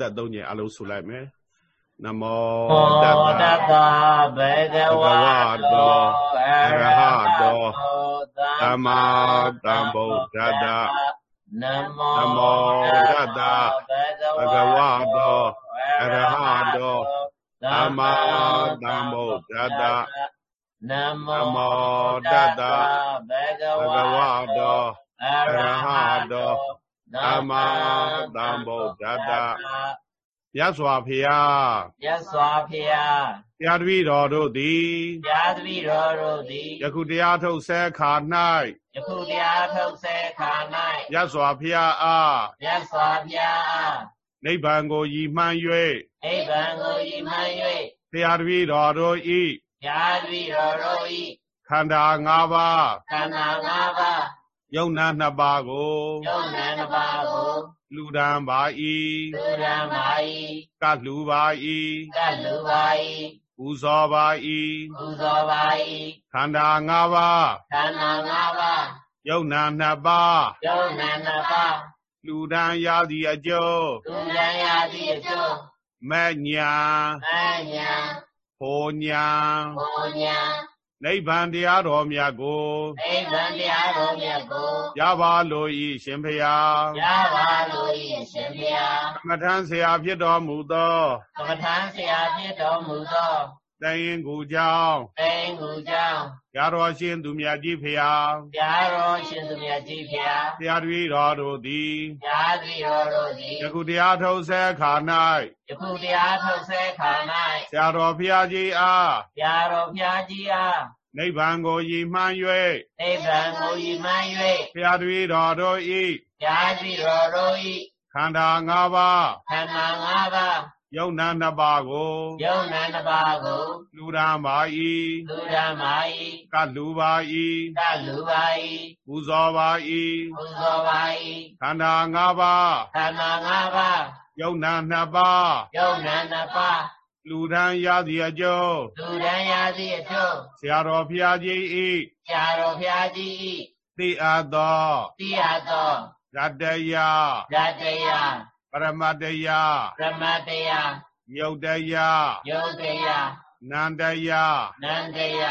သက်သုံးညအလုံးဆိုလိုက်မယ်နမောတတ္တဘေကဝါတောအရဟတောသမ္မာသမ္ဗုဒ္ဓတ္တနမောနမောတတ္တဘေကဝါတောအရဟတောသမ္မာသမ္ဗုဒ္ဓတ္တနမောတတ္တဘေကဝါတောအရဟတော သမ္မာသမ္ဗုဒ္ဓတ္တမြတ်စွာဘုရားမြတ်စွာဘုရားတရားတပည့်တော်တို့သည်တရားတပည့်တော်တို့သည်ယခုတရားထုတ်ဆဲခါ၌ယခုတရားထုတ်ဆဲခါ၌မြတ်စွာဘုရားအားမြတ်စွာဘုရားအားနိဗ္ဗာန်ကိုရည်မှန်း၍နိဗ္ဗာန်ကိုရည်မှန်း၍တရားတပည့်တော်တို့ဤတရားတပည့်တော်တို့ဤခန္ဓာ၅ပါးခန္ဓာ၅ပါးယုံနာနှစ်ပါးကိုယုံနာ နှစ်ပါးကိုလူဒံပါ၏လူဒံပါ၏ကလူပါ၏ကလူပါ၏ပူဇော်ပါ၏ပူဇော်ပါ၏ခန္ဓာ၅ပါးခန္ဓာ၅ပါးယုံနာနှစ်ပါးယုံနာနှစ်ပါးလူဒံရသည်အကျိုးလူဒံရသည်အကျိုးမညာမညာဟောညာဟောညာ နိဗ္ဗာန်တရားတော်မြတ်ကိုနိဗ္ဗာန်တရားတော်မြတ်ကိုရပါလို့ဤရှင်ဖျားရပါလို့ဤရှင်ဖျားကမ္မထံဆရာဖြစ်တော်မူသောကမ္မထံဆရာဖြစ်တော်မူသောတရင်ကူကြောင်းတရင်ကူကြောင်းဘုရားတော်ရှင်သူမြတ်ကြီးဖျားဘုရားတော်ရှင်သူမြတ်ကြီးဖျားဘုရားတပည့်တော်တို့သည်ဘုရားတပည့်တော်တို့သည်ယခုတရားထုတ်ဆဲခါ၌ယခုတရားထုတ်ဆဲခါ၌ဆရာတော်ဘုရားကြီးအားဘုရားတော်ဘုရားကြီးအား နိဗ္ဗာန်ကိုရည်မှန်း၍နိဗ္ဗာန်ကိုရည်မှန်း၍ဘုရားတပည့်တော်တို့ဤဘုရားတပည့်တော်တို့ဤခန္ဓာ၅ပါးခန္ဓာ၅ပါးယုံနာနှစ်ပါးကိုယုံနာနှစ်ပါးကိုလူရန်ပါ၏လူရန်ပါ၏ကလူပါ၏ကလူပါ၏ပူဇော်ပါ၏ပူဇော်ပါ၏ခန္ဓာ၅ပါးခန္ဓာ၅ပါးယုံနာနှစ်ပါးယုံနာနှစ်ပါး လူဒန်းရသည်အကျိုးလူဒန်းရသည်အကျိုးဆရာတော်ဘုရားကြီးဤဆရာတော်ဘုရားကြီးဤသိအပ်သောသိအပ်သောရတယရတယပရမတယပရမတယမြုပ်တယမြုပ်တယနန္တယနန္တယ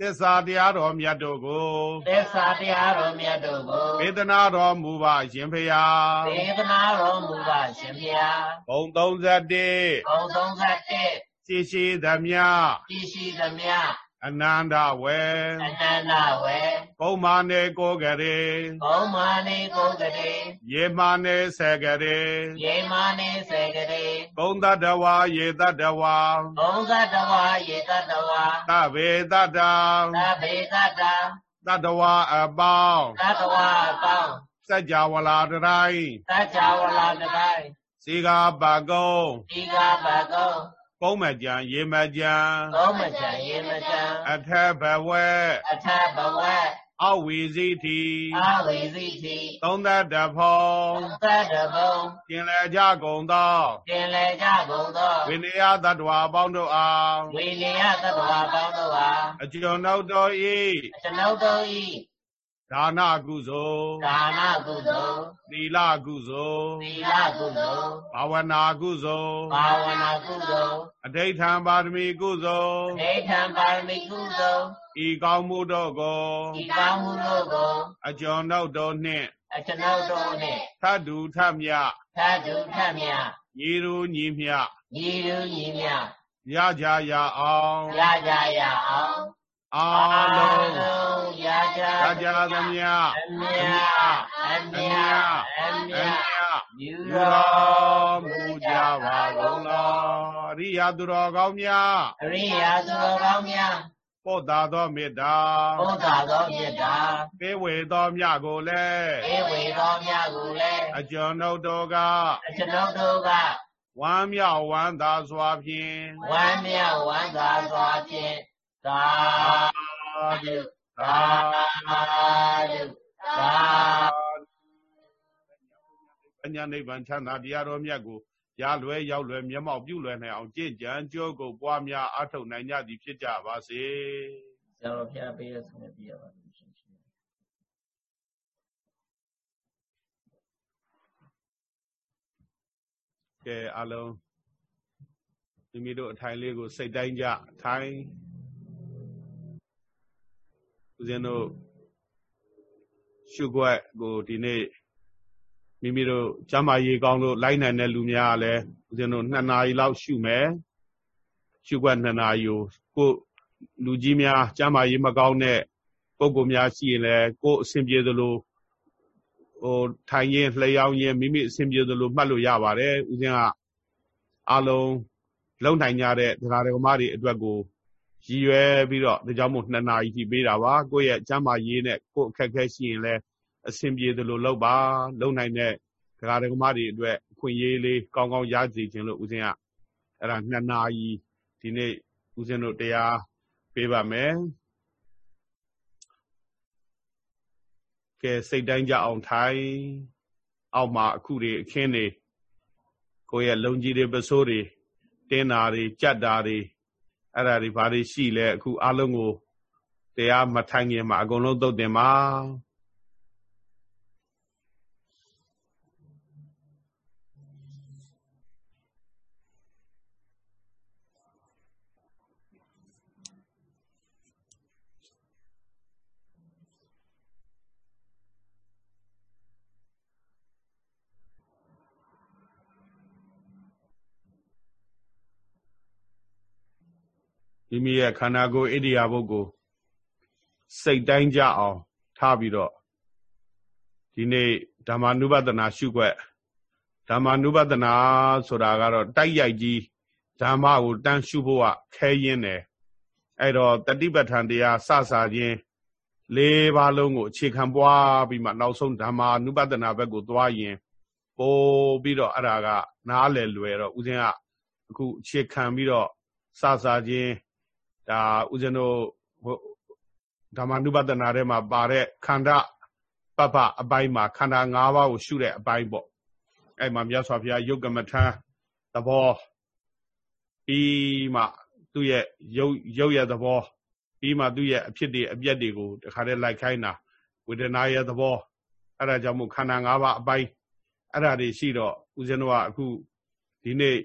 သစ္စာတရားတော်မြတ်တို့ကိုသစ္စာတရားတော်မြတ်တို့ကိုဝေဒနာတော်မူပါရှင်ဖျားဝေဒနာတော်မူပါရှင်ဖျားဘုံ31ဘုံ31ရှိရှိသမျှရှိရှိသမျှ အနန္တဝေအနန္တဝေဘုံမာနေကိုကရေဘုံမာနေကိုကရေယေမာနေဆေကရေယေမာနေဆေကရေဘုံတတဝါယေတတဝါဘုံတတဝါယေတတဝါသဗေတတသဗေတတတတဝါအပေါင်းတတဝါအပေါင်းစัจ java လာတတိုင်းစัจ java လာတတိုင်းစီဃာပကုံစီဃာပကုံ ကုန်းမကြံရေမကြံကုန်းမကြံရေမကြံအထဘဝအထဘဝအဝီစီတီအဝီစီတီသုံးသက်တဖုံသုံးသက်တဖုံကျင်လေကြကုန်သောကျင်လေကြကုန်သောဝိနည်းသတ္တဝါပေါင်းတို့အားဝိနည်းသတ္တဝါပေါင်းတို့အားအကျွန်ုပ်တို့ဤအကျွန်ုပ်တို့ဤ ဒါနကုသိုလ်ဒါနကုသိုလ်သီလကုသိုလ်သီလကုသိုလ်ဘာဝနာကုသိုလ်ဘာဝနာကုသိုလ်အဋိဌံပါရမီကုသိုလ်အဋိဌံပါရမီကုသိုလ်ဤကောင်းမှုတို့ကိုဤကောင်းမှုတို့ကိုအကျွန်ုပ်တို့နှင့်အကျွန်ုပ်တို့နှင့်သတ္တုထမြသတ္တုထမြညီရူညီမြညီရူညီမြရကြရအောင်ရကြရအောင်အာလုံး ရကြရကြသမျှအမြအမြအမြယူတော်မူကြပါကုန်လောအရိယာသူတော်ကောင်းများအရိယာသူတော်ကောင်းများပို့သာသောမေတ္တာပို့သာသောမေတ္တာပေးဝေသောမြတ်ကိုလည်းပေးဝေသောမြတ်ကိုလည်းအကျွန်ုပ်တို့ကအကျွန်ုပ်တို့ကဝမ်းမြောက်ဝမ်းသာစွာဖြင့်ဝမ်းမြောက်ဝမ်းသာစွာဖြင့်သာဓု သာဓုသာအညာနိဗ္ဗာန်ချမ်းသာတရားတော်မြတ်ကိုရလွယ်ရောက်လွယ်မျက်မှောက်ပြုလွယ်နိုင်အောင်ကြင်ကြံကြိုးကိုပွားများအထောက်နိုင်ကြသည်ဖြစ်ကြပါစေ။ဆရာတော်ဖျားပေးရဆုံးနဲ့ပြရပါမယ်ရှင်ကဲအလုံးမိမိတို့အထိုင်လေးကိုစိတ်တိုင်းကြထိုင် ဦးဇင်းတို့ရှုွက်ကိုဒီနေ့မိမိတို့ကျမ်းမာရေးကောင်းလို့လိုက်နိုင်တဲ့လူများကလည်းဦးဇင်းတို့2နာရီလောက်ရှုမယ်ရှုွက်2နာရီကိုကိုလူကြီးများကျမ်းမာရေးမကောင်းတဲ့ပုံကိုများရှိရင်လည်းကိုအဆင်ပြေသလိုဟိုထိုင်ရင်လျှောင်းရင်မိမိအဆင်ပြေသလိုမှတ်လို့ရပါတယ်ဦးဇင်းကအလုံးလုံနိုင်ကြတဲ့ဒကာဒကမတွေအတွက်ကို ရည်ရွယ်ပြီးတော့ဒါကြောင့်မို့2နာရီထိပေးတာပါကိုယ့်ရဲ့ကျမ်းမာရေးနဲ့ကိုယ်အခက်အခဲရှိရင်လည်းအဆင်ပြေသလိုလုပ်ပါလုံနိုင်တဲ့ဒကာဒကမတွေအတွက်အခွင့်အရေးလေးကောင်းကောင်းရစေခြင်းလို့ဦးဇင်းကအဲ့ဒါ2နာရီဒီနေ့ဦးဇင်းတို့တရားပေးပါမယ်ကဲစိတ်တိုင်းကြအောင်ထိုင်အောက်မှာအခုတွေအခင်းတွေကိုယ့်ရဲ့လုံကြီးတွေပစိုးတွေတင်းတာတွေကြက်တာတွေ အဲ့ဒါတွေဘာတွေရှိလဲအခုအလုံးကိုတရားမထိုင်ခင်မှာအကုန်လုံးသုတ်တင်ပါ မိမိရဲ့ခန္ဓာကိုယ်ဣရိယာပုတ်ကိုစိတ်တိုင်းကြအောင်ထားပြီးတော့ဒီနေ့ဓမ္မနုပဒနာရှုွက်ဓမ္မနုပဒနာဆိုတာကတော့တိုက်ရိုက်ကြီးဓမ္မကိုတန်းရှုဖို့ကခဲရင်တယ်အဲ့တော့တတိပဋ္ဌာန်တရားစစချင်းလေးပါးလုံးကိုအခြေခံပွားပြီးမှနောက်ဆုံးဓမ္မာနုပဒနာဘက်ကိုသွားရင်ပို့ပြီးတော့အဲ့ဒါကနားလည်လွယ်တော့ဦးဇင်းကအခုအခြေခံပြီးတော့စစချင်း ဒါဦးဇင်းတို့ဓမ္မနုပဒနာထဲမှာပါတဲ့ခန္ဓာပပအပိုင်းမှာခန္ဓာ၅ပါးကိုရှုတဲ့အပိုင်းပေါ့အဲ့မှာမြတ်စွာဘုရားယုတ်ကမထံသဘောပြီးမှသူ့ရဲ့ရုပ်ရုပ်ရဲ့သဘောပြီးမှသူ့ရဲ့အဖြစ်တွေအပျက်တွေကိုတခါတည်းလိုက်ခိုင်းတာဝေဒနာရဲ့သဘောအဲ့ဒါကြောင့်မို့ခန္ဓာ၅ပါးအပိုင်းအဲ့ဒါတွေရှိတော့ဦးဇင်းတို့ကအခုဒီနေ့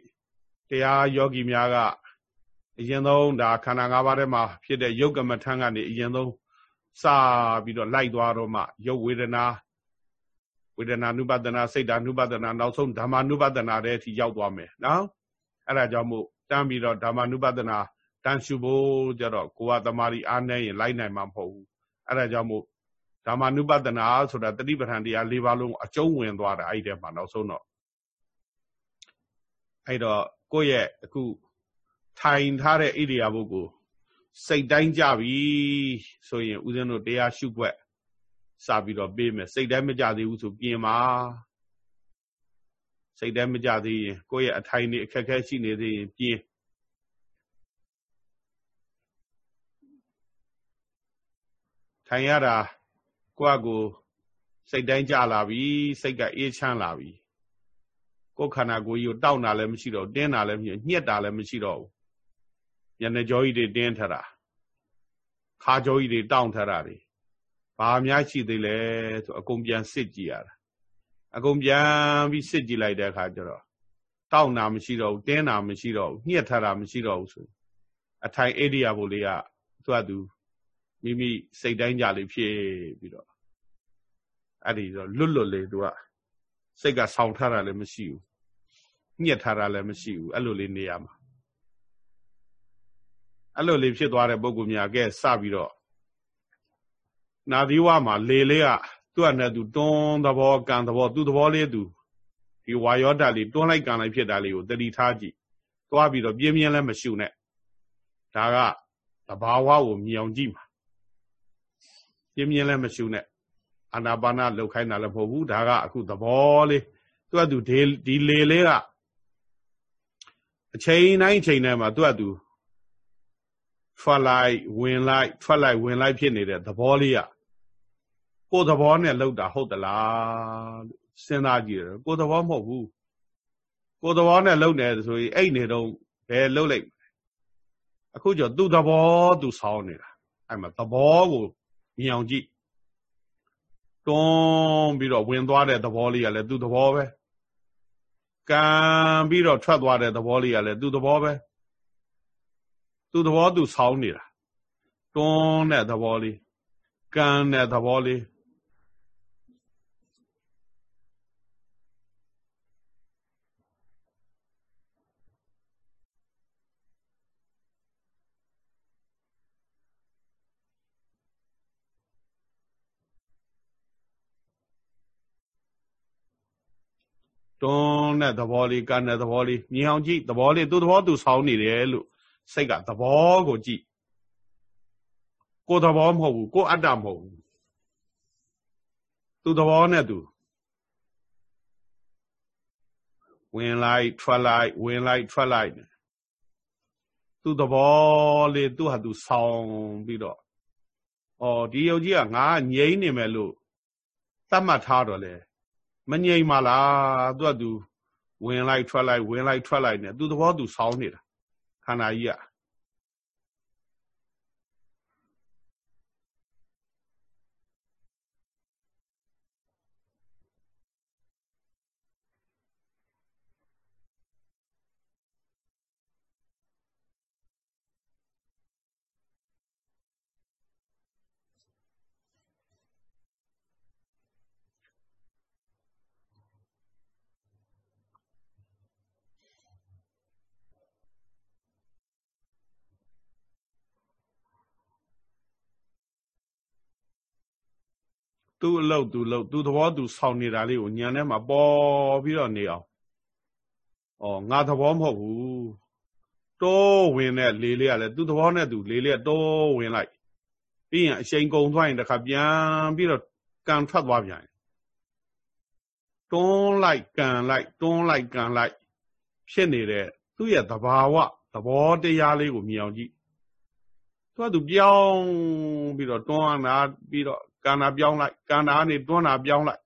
တရားယောဂီများက အရင်ဆုံးဒါခန္ဓာ၅ပါးထဲမှာဖြစ်တဲ့ယုတ်ကမထံကနေအရင်ဆုံးစပြီးတော့လိုက်သွားတော့မှယုတ်ဝေဒနာဝေဒနာနုပဒနာစိတ်ဓာနုပဒနာနောက်ဆုံးဓမ္မနုပဒနာတဲ့အထိရောက်သွားမယ်နော်အဲ့ဒါကြောင့်မို့တန်းပြီးတော့ဓမ္မနုပဒနာတန်းရှုဖို့ကြတော့ကိုယ်ကတမာရီအားနေရင်လိုက်နိုင်မှာမဟုတ်ဘူးအဲ့ဒါကြောင့်မို့ဓမ္မနုပဒနာဆိုတာတတိပဋ္ဌာန်တရား၄ပါးလုံးအကျုံးဝင်သွားတာအဲ့ဒီထဲမှာနောက်ဆုံးတော့အဲ့တော့ကိုယ့်ရဲ့အခု ထိုင်ထားတဲ့ဣရိယာပုကို စိတ်တိုင်းကြပြီဆိုရင်ဦးဇင်းတို့တရားရှုွက်စပြီးတော့ပေးမယ်စိတ်တိုင်းမကြသေးဘူးဆိုပြင်ပါစိတ်တိုင်းမကြသေးရင်ကိုယ့်ရဲ့အထိုင်နေအခက်ခဲရှိနေသေးရင်ပြင်ထိုင်ရတာကိုယ့်အကိုစိတ်တိုင်းကြလာပြီစိတ်ကအေးချမ်းလာပြီကိုယ်ခန္ဓာကိုယ်ကြီးကိုတောက်တာလည်းမရှိတော့တင်းတာလည်းမရှိညှက်တာလည်းမရှိတော့ဘူး ညနေကြောကြီးတွေတင်းထတာခါကြောကြီးတွေတောင့်ထတာတွေဘာများရှိသေးလဲဆိုအကုန်ပြန်စစ်ကြည့်ရတာအကုန်ပြန်ပြီးစစ်ကြည့်လိုက်တဲ့အခါကျတော့တောင့်တာမရှိတော့ဘူးတင်းတာမရှိတော့ဘူးညှက်ထတာမရှိတော့ဘူးဆိုအထိုင်အိဒီယာဘိုလေးကသူ့အတူမိမိစိတ်တိုင်းကြလေးဖြစ်ပြီးတော့အဲ့ဒီတော့လွတ်လွတ်လေးသူကစိတ်ကဆောင်းထားတာလည်းမရှိဘူးညှက်ထားတာလည်းမရှိဘူးအဲ့လိုလေးနေရမှာ အဲ့လိုလေးဖြစ်သွားတဲ့ပုံကူများကဲစပြီးတော့နာသီဝမှာလေလေးကသူ့အနဲ့သူတွန်းသဘောကံသဘောသူ့သဘောလေးသူဒီဝါယောဓာတ်လေးတွန်းလိုက်ကန်လိုက်ဖြစ်တာလေးကိုတတိထားကြည့်သွားပြီးတော့ပြင်းပြင်းလည်းမရှုနဲ့ဒါကသဘာဝကိုမြင်အောင်ကြည့်မှာပြင်းပြင်းလည်းမရှုနဲ့အာနာပါနလောက်ခိုင်းတာလည်းမဟုတ်ဘူးဒါကအခုသဘောလေးသူ့အတူဒီဒီလေလေးကအချိန်တိုင်းချိန်တိုင်းမှာသူ့အတူ ထွက်လိုက်ဝင်လိုက်ထွက်လိုက်ဝင်လိုက်ဖြစ်နေတဲ့သဘောလေးကကိုယ်သဘောနဲ့လောက်တာဟုတ်သလားစဉ်းစားကြည့်တယ်ကိုယ်သဘောမဟုတ်ဘူးကိုယ်သဘောနဲ့လောက်နေဆိုရင်အဲ့နေတော့ဘယ်လောက်လိုက်အခုကျော်သူ့သဘောသူဆောင်းနေတာအဲ့မှာသဘောကိုမြင်အောင်ကြည့်တွန်းပြီးတော့ဝင်သွားတဲ့သဘောလေးကလည်းသူ့သဘောပဲကံပြီးတော့ထွက်သွားတဲ့သဘောလေးကလည်းသူ့သဘောပဲ သူ့သဘောသူဆောင်းနေတာတွန်းတဲ့သဘောလေးကံတဲ့သဘောလေးတွန်းတဲ့သဘောလေးကန်းတဲ့သဘောလေးမြင်အောင်ကြည့်သဘောလေးသူ့သဘောသူဆောင်းနေတယ်လို့ စိတ်ကသဘောကိုကြည့်ကိုယ်သဘောမဟုတ်ဘူးကိုယ်အတ္တမဟုတ်ဘူးသူ့သဘောနဲ့သူဝင်လိုက်ထွက်လိုက်ဝင်လိုက်ထွက်လိုက်သူ့သဘောလေးသူ့ဟာသူဆောင်းပြီးတော့ဩဒီယုတ်ကြီးကငါငြိမ့်နေမယ်လို့သတ်မှတ်ထားတော့လေမငြိမ်ပါလားသူကသူဝင်လိုက်ထွက်လိုက်ဝင်လိုက်ထွက်လိုက်နေသူသဘောသူဆောင်းနေတာ ခ သူ့အလုပ်သူလုပ်သူသဘောသူဆောင်နေတာလေးကိုညံထဲမှာပေါ်ပြီးတော့နေအောင်ဩငါသဘောမဟုတ်ဘူးတိုးဝင်တဲ့လေလေးကလည်းသူ့သဘောနဲ့သူလေလေးကတိုးဝင်လိုက်ပြီးရင်အရှိန်ကုန်သွားရင်တခါပြန်ပြီးတော့ကန်ထွက်သွားပြန်တွန်းလိုက်ကန်လိုက်တွန်းလိုက်ကန်လိုက်ဖြစ်နေတဲ့သူ့ရဲ့သဘာဝသဘောတရားလေးကိုမြင်အောင်ကြည့်သူကသူပြောင်းပြီးတော့တွန်းလာပြီးတော့ ကန္နာပြောင်းလိုက်ကန္နာကနေတွန်းတာပြောင်းလိုက်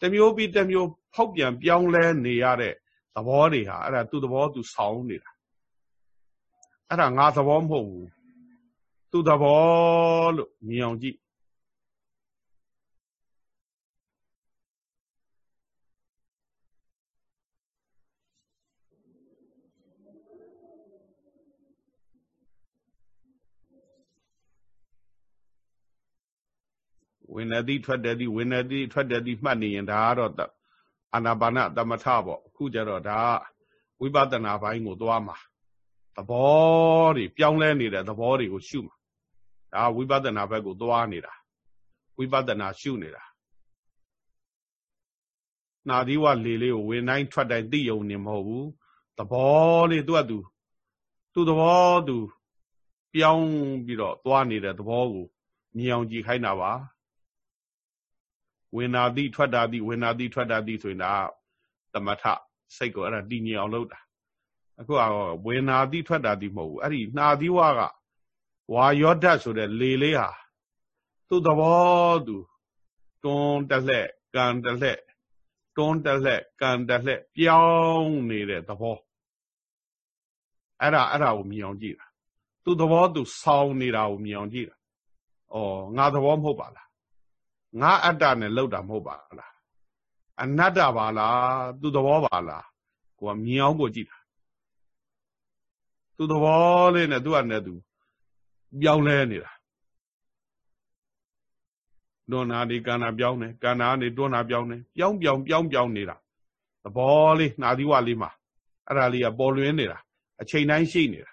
တမျိုးပြီးတမျိုးဖောက်ပြန်ပြောင်းလဲနေရတဲ့သဘောတွေဟာအဲ့ဒါသူ့သဘောသူဆောင်းနေတာအဲ့ဒါငါသဘောမဟုတ်ဘူးသူ့သဘောလို့မြင်အောင်ကြည့် ဝိနတိထွက်တယ်ဒီဝိနတိထွက်တယ်ဒီမှတ်နေရင်ဒါကတော့အာနာပါနသမထပေါ့အခုကျတော့ဒါဝိပဿနာဘိုင်းကိုသွားမှာသဘောတွေပြောင်းလဲနေတဲ့သဘောတွေကိုရှုမှာဒါဝိပဿနာဘက်ကိုသွားနေတာဝိပဿနာရှုနေတာနာသီဝလေလေးကိုဝင်တိုင်းထွက်တိုင်းသိယုံနေမဟုတ်ဘူးသဘောလေးသူ့အတူသူ့သဘောသူပြောင်းပြီးတော့သွားနေတဲ့သဘောကိုမြင်အောင်ကြည့်ခိုင်းတာပါ ဝေနာတိထွက်တာတိဝေနာတိထွက်တာတိဆိုရင်ဒါသမထစိတ်ကိုအဲ့ဒါတည်ငြိမ်အောင်လုပ်တာအခုကဝေနာတိထွက်တာတိမဟုတ်ဘူးအဲ့ဒီနှာသီးဝါကဝါယောဓာတ်ဆိုတဲ့လေလေးဟာသူ့သဘောသူတွန်းတက်လှက်ကံတက်လှက်တွန်းတက်လှက်ကံတက်လှက်ပြောင်းနေတဲ့သဘောအဲ့ဒါအဲ့ဒါကိုမြင်အောင်ကြည့်တာသူ့သဘောသူဆောင်းနေတာကိုမြင်အောင်ကြည့်တာဩငါသဘောမဟုတ်ပါလား ငါအတ္တနဲ့လောက်တာမဟုတ်ပါလားအနတ္တပါလားသူသဘောပါလားကိုကမြင်အောင်ကိုကြည့်တာသူသဘောလေးနဲ့သူကနဲ့သူပြောင်းလဲနေတာတွန်းနာဒီကန္နာပြောင်းတယ်ကန္နာနေတွန်းနာပြောင်းတယ်ပြောင်းပြောင်းပြောင်းပြောင်းနေတာသဘောလေးနာသီဝလေးမှာအဲ့ဒါလေးကပေါ်လွင်နေတာအချိန်တိုင်းရှိနေတာ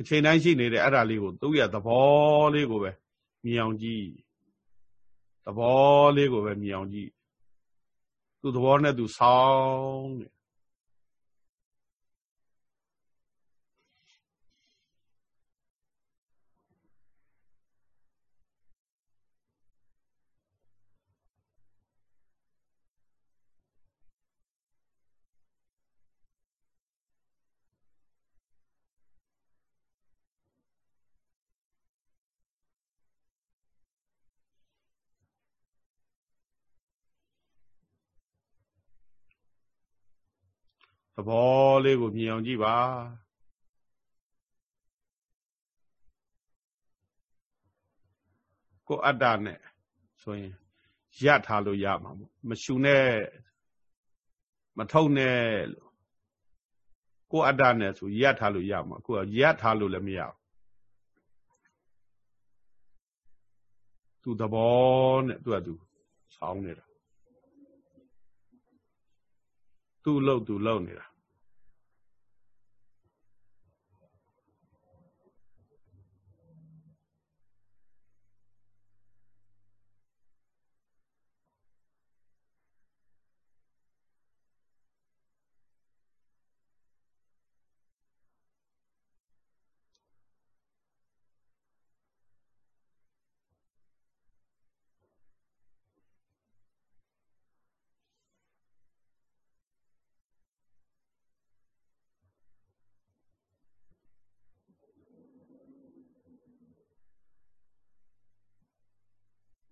အချိန်တိုင်းရှိနေတဲ့အဲ့ဒါလေးကိုသူ့ရဲ့သဘောလေးကိုပဲမြင်အောင်ကြည့် သဘောလေးကိုပဲမြင်အောင်ကြည့်သူ့သဘောနဲ့သူဆောင်းတယ် သဘောလေးကိုမြင်အောင်ကြည့်ပါကိုအတ္တနဲ့ဆိုရင်ရထားလို့ရမှာပေါ့မရှုနဲ့မထုတ်နဲ့လို့ကိုအတ္တနဲ့ဆိုရပ်ထားလို့ရမှာကိုကရပ်ထားလို့လည်းမရဘူးသူသဘောနဲ့သူကသူဆောင်းနေတာ သူ့လို့သူလုံနေတာ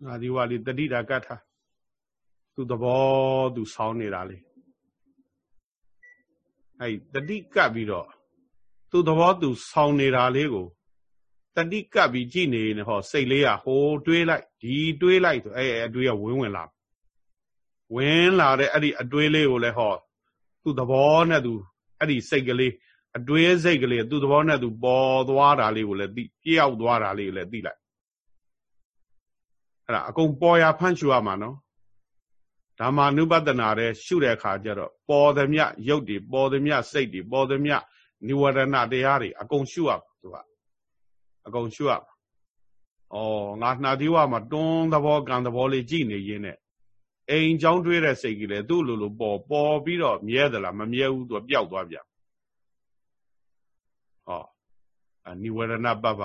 ငါဒီဝါလေးတတိတာကတ်ထားသူသဘောသူဆောင်းနေတာလေအဲ့တတိကပ်ပြီးတော့သူသဘောသူဆောင်းနေတာလေးကိုတတိကပ်ပြီးကြည့်နေနေဟောစိတ်လေးကဟိုတွေးလိုက်ဒီတွေးလိုက်ဆိုအဲ့အတွေးကဝင်းဝင်လာဝင်လာတဲ့အဲ့ဒီအတွေးလေးကိုလည်းဟောသူသဘောနဲ့သူအဲ့ဒီစိတ်ကလေးအတွေးစိတ်ကလေးသူသဘောနဲ့သူပေါ်သွားတာလေးကိုလည်းသိပြောက်သွားတာလေးကိုလည်းသိလိုက် အဲ့ဒါအကုန်ပေါ်ရဖန့်ရှူရမှာနော်ဓမ္မနုပဒနာတဲ့ရှုတဲ့အခါကျတော့ပေါ်သည်မြရုပ်တွေပေါ်သည်မြစိတ်တွေပေါ်သည်မြនិဝရဏတရားတွေအကုန်ရှုရသူကအကုန်ရှုရဩငါနှာသီးဝမှာတွန်းသဘောကံသဘောလေးကြည့်နေရင်းနဲ့အိမ်ချောင်းတွေးတဲ့စိတ်ကြီးလေသူ့လိုလိုပေါ်ပေါ်ပြီးတော့မြဲသလားမမြဲဘူးသူပျောက်သွားပြန်ဟောအនិဝရဏပပ္ပ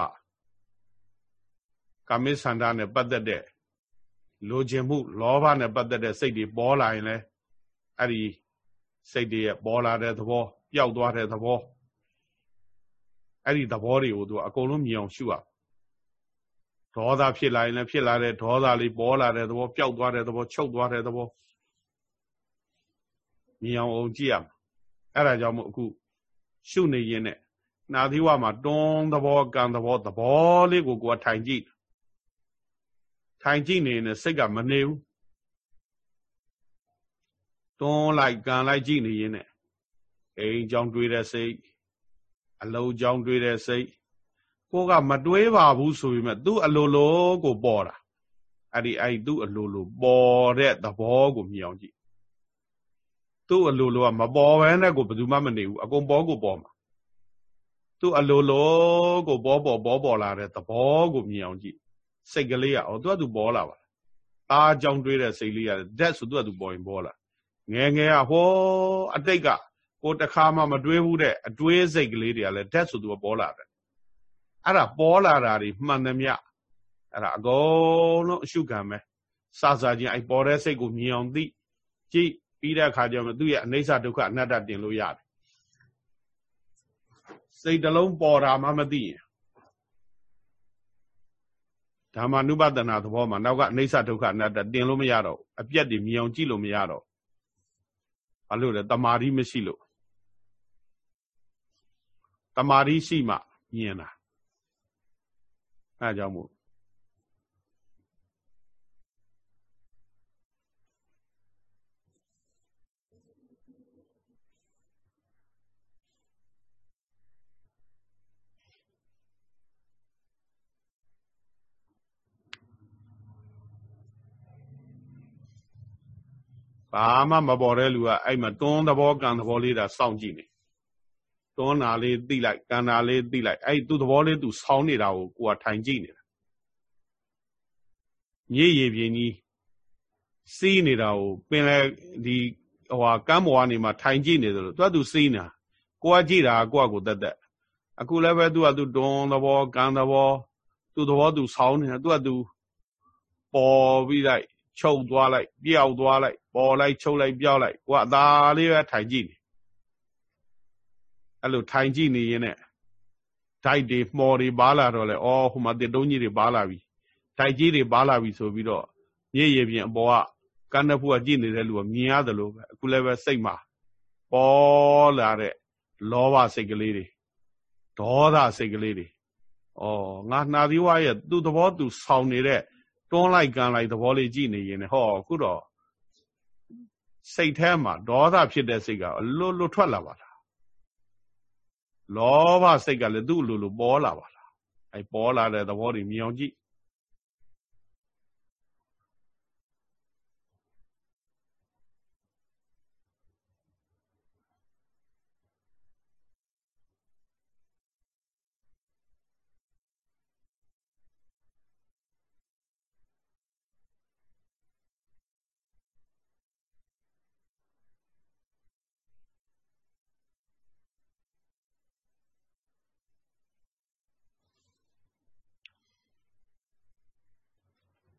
ကာမိသန္တာနဲ့ပတ်သက်တဲ့လိုချင်မှုလောဘနဲ့ပတ်သက်တဲ့စိတ်တွေပေါ်လာရင်လည်းအဲ့ဒီစိတ်တွေရဲ့ပေါ်လာတဲ့သဘောပျောက်သွားတဲ့သဘောအဲ့ဒီသဘောတွေကိုသူအကုန်လုံးမြင်အောင်ရှုရဒေါသဖြစ်လာရင်လည်းဖြစ်လာတဲ့ဒေါသလေးပေါ်လာတဲ့သဘောပျောက်သွားတဲ့သဘောချုပ်သွားတဲ့သဘောမြင်အောင်အောင်ကြည့်ရမှာအဲ့ဒါကြောင့်မို့အခုရှုနေရင်နဲ့နာသီဝမှာတွန်းသဘောကံသဘောသဘောလေးကိုကိုယ်ထိုင်ကြည့် ထိုင်ကြည့်နေရင်စိတ်ကမနေဘူးတွန်းလိုက်ကံလိုက်ကြည့်နေရင်နဲ့အိမ်ကြောင်တွေးတဲ့စိတ်အလုံးကြောင်တွေးတဲ့စိတ်ကိုကမတွေးပါဘူးဆိုပေမဲ့သူ့အလိုလိုကိုပေါ်တာအဲ့ဒီအဲ့သူ့အလိုလိုပေါ်တဲ့သဘောကိုမြင်အောင်ကြည့်သူ့အလိုလိုကမပေါ်ဘဲနဲ့ကိုဘယ်သူမှမနေဘူးအကုန်ပေါ်ကိုပေါ်မှာသူ့အလိုလိုကိုပေါ်ပေါ်ပေါ်ပေါ်လာတဲ့သဘောကိုမြင်အောင်ကြည့် စိတ်ကလေးကအော်သူကသူပေါ်လာပါအားကြောင့်တွေးတဲ့စိတ်လေးရတယ်ဓာတ်ဆိုသူကသူပေါ်ရင်ပေါ်လာငယ်ငယ်ကဟောအတိတ်ကကိုတခါမှမတွေးဘူးတဲ့အတွေးစိတ်ကလေးတွေကလည်းဓာတ်ဆိုသူကပေါ်လာတယ်အဲ့ဒါပေါ်လာတာတွေမှန်သမျှအဲ့ဒါအကုန်လုံးအရှုခံပဲစစချင်းအဲ့ပေါ်တဲ့စိတ်ကိုမြင်အောင်သိကြည့်ပြီးတဲ့အခါကျတော့သူ့ရဲ့အနိစ္စဒုက္ခအနတ္တတင်လို့ရတယ်စိတ်တလုံးပေါ်တာမှမသိရင် ဓမ္မနုပဒနာသဘောမှာနောက်ကအနိစ္စဒုက္ခအနတ္တတင်လို့မရတော့အပြက်တွေမြင်အောင်ကြည့်လို့မရတော့ဘာလို့လဲတမာရီမရှိလို့တမာရီရှိမှမြင်တာအဲကြောင့်မို့ ဘာမှမပေါ်တဲ့လူကအဲ့မှာတွန်းသဘောကံသဘောလေးဒါစောင့်ကြည့်နေတွန်းတာလေးသိလိုက်ကံတာလေးသိလိုက်အဲ့သူ့သဘောလေးသူဆောင်းနေတာကိုကိုကထိုင်ကြည့်နေတာမြေရည်ပြင်းကြီးစီးနေတာကိုပင်လဲဒီဟိုဟာကမ်းပေါ်ကနေမှထိုင်ကြည့်နေတယ်လို့သူကသူစီးနေတာကိုကကြည့်တာကိုကကိုတက်တက်အခုလည်းပဲသူကသူတွန်းသဘောကံသဘောသူ့သဘောသူဆောင်းနေတာသူကသူပေါ်ပြီးလိုက် ချုပ်သွားလိုက်ပျောက်သွားလိုက်ပေါ်လိုက်ချုပ်လိုက်ပျောက်လိုက်ကိုကအသာလေးပဲထိုင်ကြည့်နေအဲ့လိုထိုင်ကြည့်နေရင်နဲ့ဓာတ်တွေမှော်တွေပါလာတော့လေဩဟိုမှာတစ်တုံးကြီးတွေပါလာပြီဓာတ်ကြီးတွေပါလာပြီဆိုပြီးတော့မြေရည်ပြင်အပေါ်ကကန်းတဖူကကြည့်နေတဲ့လူကမြင်ရတယ်လို့ပဲအခုလည်းပဲစိတ်မှာပေါ်လာတဲ့လောဘစိတ်ကလေးတွေဒေါသစိတ်ကလေးတွေဩငါနှာသီးဝါရဲ့သူ့သဘောသူဆောင်နေတဲ့ တွန်းလိုက်ကန်လိုက်သဘောလေးကြည့်နေရင်ဟောအခုတော့စိတ်ထဲမှာဒေါသဖြစ်တဲ့စိတ်ကအလွတ်လွတ်ထွက်လာပါလားလောဘစိတ်ကလည်းသူ့လိုလိုပေါ်လာပါလားအဲပေါ်လာတဲ့သဘောတွေမြင်အောင်ကြည့်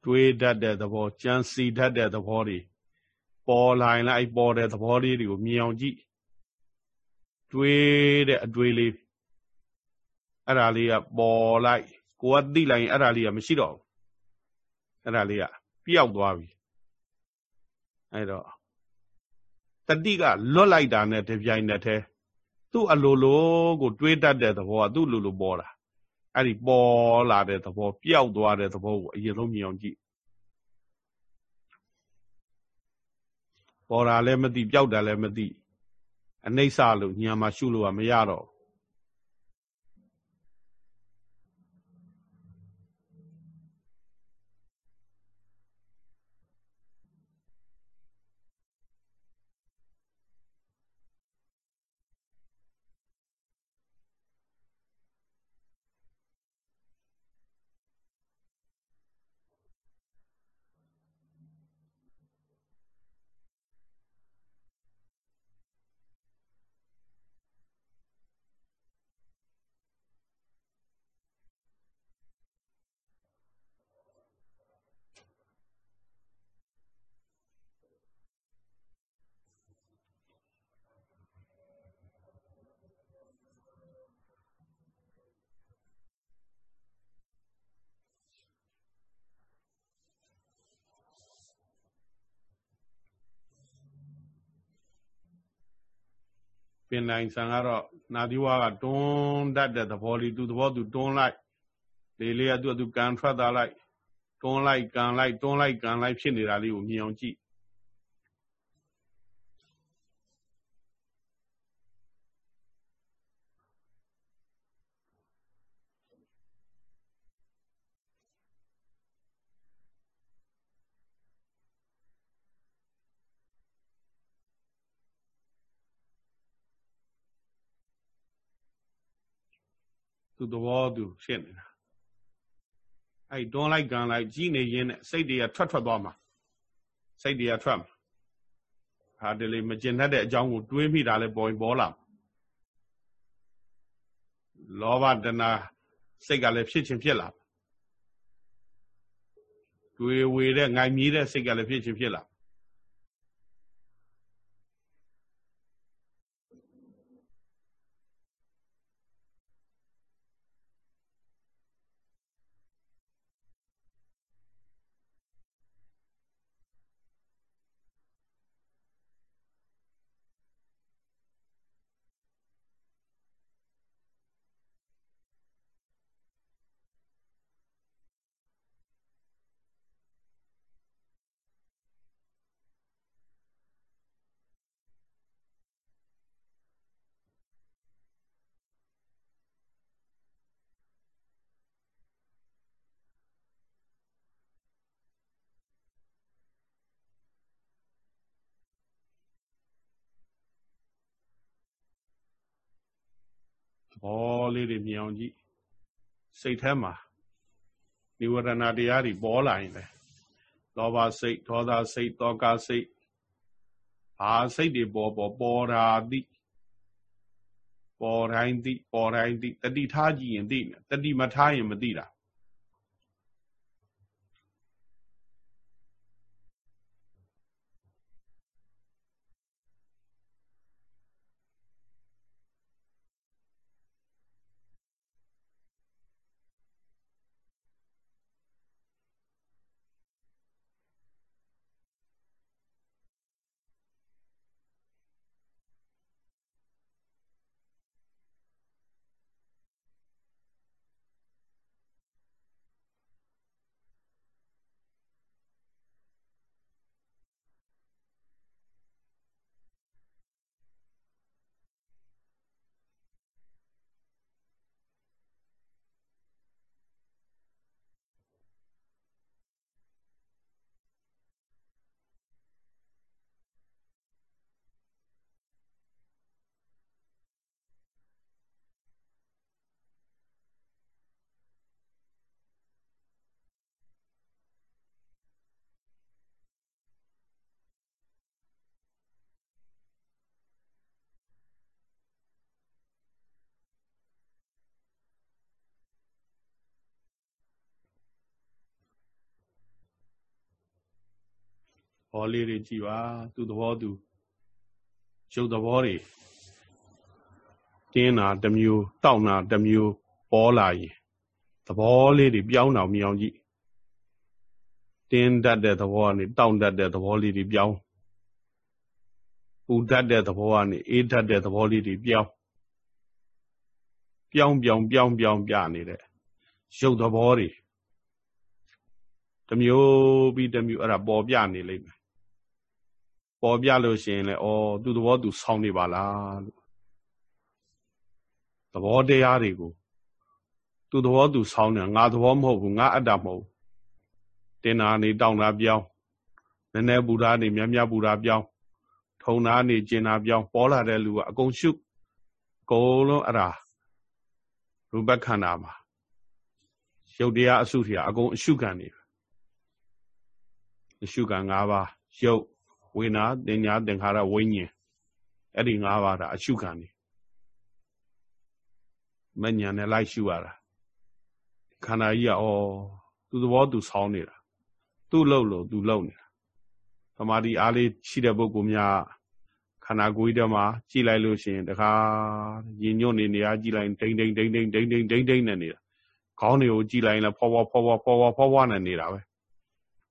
တွေးတတ်တဲ့သဘောကြံစီတတ်တဲ့သဘောတွေပေါ်လာရင်လည်းအဲ့ပေါ်တဲ့သဘောလေးတွေကိုမြင်အောင်ကြည့်တွေးတဲ့အတွေးလေးအဲ့ဒါလေးကပေါ်လိုက်ကိုကသိလိုက်ရင်အဲ့ဒါလေးကမရှိတော့ဘူးအဲ့ဒါလေးကပျောက်သွားပြီအဲ့တော့တတိကလွတ်လိုက်တာနဲ့တပြိုင်နက်တည်းသူ့အလိုလိုကိုတွေးတတ်တဲ့သဘောကသူ့လိုလိုပေါ်တာ အဲ့ဒီပေါ်လာတဲ့သဘောပျောက်သွားတဲ့သဘောကိုအရင်ဆုံးမြင်အောင်ကြည့်ပေါ်တာလည်းမသိပျောက်တာလည်းမသိအနိစ္စလို့ညာမှာရှုလို့ကမရတော့ င်နိုင်ဆန်ကတော့နာသီဝါကတွန်းတတ်တဲ့သဘောလေးသူသဘောသူတွန်းလိုက်လေလေးကသူ့အသူကန်ထွက်သွားလိုက်တွန်းလိုက်ကန်လိုက်တွန်းလိုက်ကန်လိုက်ဖြစ်နေတာလေးကိုမြင်အောင်ကြည့် သူသဘောသူဖြစ်နေတာအဲ့တွန်းလိုက်ကန်လိုက်ကြီးနေရင်းနဲ့စိတ်တွေကထွက်ထွက်သွားမှာစိတ်တွေကထွက်မှာဟာဒီလေမကျင်တတ်တဲ့အကြောင်းကိုတွေးမိတာလဲပေါ်ရင်ပေါ်လာလောဘတဏစိတ်ကလည်းဖြစ်ချင်းဖြစ်လာတွေးဝေတဲ့ငိုင်မြည်တဲ့စိတ်ကလည်းဖြစ်ချင်းဖြစ်လာ ဘောလေးတွေမြင်အောင်ကြည့်စိတ်ထဲမှာនិဝရဏတရားတွေပေါ်လာရင်လေလောဘစိတ်ဒေါသစိတ်တောကစိတ်ဘာစိတ်တွေပေါ်ပေါ်ပေါ်တာသိပေါ်တိုင်းသိပေါ်တိုင်းသိတတိထားကြည့်ရင်သိတယ်တတိမထားရင်မသိတာ ဘောလေးတွေကြည်ပါသူသဘောသူရုပ်သဘောတွေတင်းတာတစ်မျိုးတောက်တာတစ်မျိုးပေါ်လာရင်သဘောလေးတွေပြောင်းအောင်မြောင်ကြည့်တင်းတတ်တဲ့သဘောကနေတောင့်တတ်တဲ့သဘောလေးတွေပြောင်းပူတတ်တဲ့သဘောကနေအေးတတ်တဲ့သဘောလေးတွေပြောင်းပြောင်းပြောင်းပြောင်းပြောင်းပြနေတဲ့ရုပ်သဘောတွေတမျိုးပြီးတမျိုးအဲ့ဒါပေါ်ပြနေလိမ့်မယ် ပေါ်ပြလို့ရှိရင်လည်းဩသူသဘောသူဆောင်းနေပါလားလို့သဘောတရားတွေကိုသူသဘောသူဆောင်းတယ်ငါသဘောမဟုတ်ဘူးငါအတ္တမဟုတ်တင်နာနေတောင်းတာပြောင်းနည်းနည်းပူဓာနေမြတ်မြတ်ပူဓာပြောင်းထုံနာနေကျင်နာပြောင်းပေါ်လာတဲ့လူကအကုန်ရှုအကုန်လုံးအဲ့ဒါရူပခန္ဓာမှာရုပ်တရားအစုထရာအကုန်အရှုခံနေအရှုခံ၅ပါးရုပ် ဝေနာတင်ညာသင်္ခါရဝိညာဉ်အဲ့ဒီ၅ပါးဒါအရှုခံနေမဉဏ်နဲ့လိုက်ရှုရတာခန္ဓာကြီးကဩသူသဘောသူဆောင်းနေတာသူ့လှုပ်လို့သူလှုပ်နေတာသမာဓိအားလေးရှိတဲ့ပုဂ္ဂိုလ်များခန္ဓာကိုယ်ကြီးတမှာကြည့်လိုက်လို့ရှိရင်တခါရင်ညွတ်နေနေရကြည့်လိုက်ဒိမ့်ဒိမ့်ဒိမ့်ဒိမ့်ဒိမ့်ဒိမ့်ဒိမ့်ဒိမ့်နဲ့နေတာခေါင်းတွေကိုကြည့်လိုက်ရင်လည်းဖောဖောဖောဖောဖောဖောဖောဖောနဲ့နေတာပဲ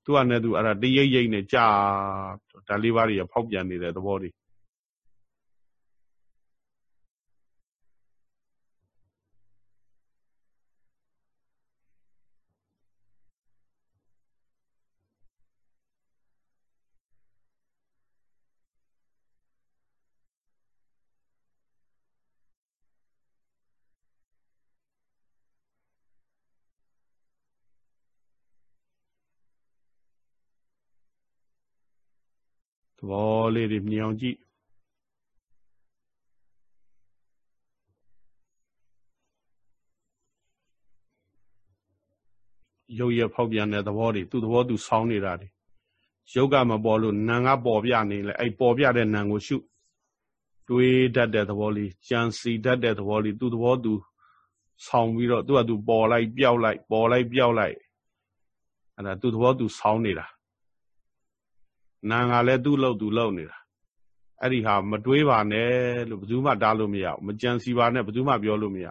သူကနဲ့သူအဲ့ဒါတရိပ်ရိပ်နဲ့ကြာဒါလေးပါးတွေဖောက်ပြန်နေတဲ့သဘောတွေသ ဘောလေးတွေမြင်အောင်ကြည့်ရုပ်ရဖောက်ပြန်တဲ့သဘောတွေသူ့သဘောသူဆောင်းနေတာတွေရုပ်ကမပေါ်လို့နာငါပေါ်ပြနေလေအဲ့ပေါ်ပြတဲ့နာကိုရှုတွေးတတ်တဲ့သဘောလေးကြံစီတတ်တဲ့သဘောလေးသူ့သဘောသူဆောင်းပြီးတော့သူ့ကသူပေါ်လိုက်ပြောက်လိုက်ပေါ်လိုက်ပြောက်လိုက်အဲ့ဒါသူ့သဘောသူဆောင်းနေတာ နာငါလည်းသူ့လို့သူလို့နေတာအဲ့ဒီဟာမတွေးပါနဲ့လို့ဘယ်သူမှတားလို့မရဘူးမကြံစီပါနဲ့ဘယ်သူမှပြောလို့မရ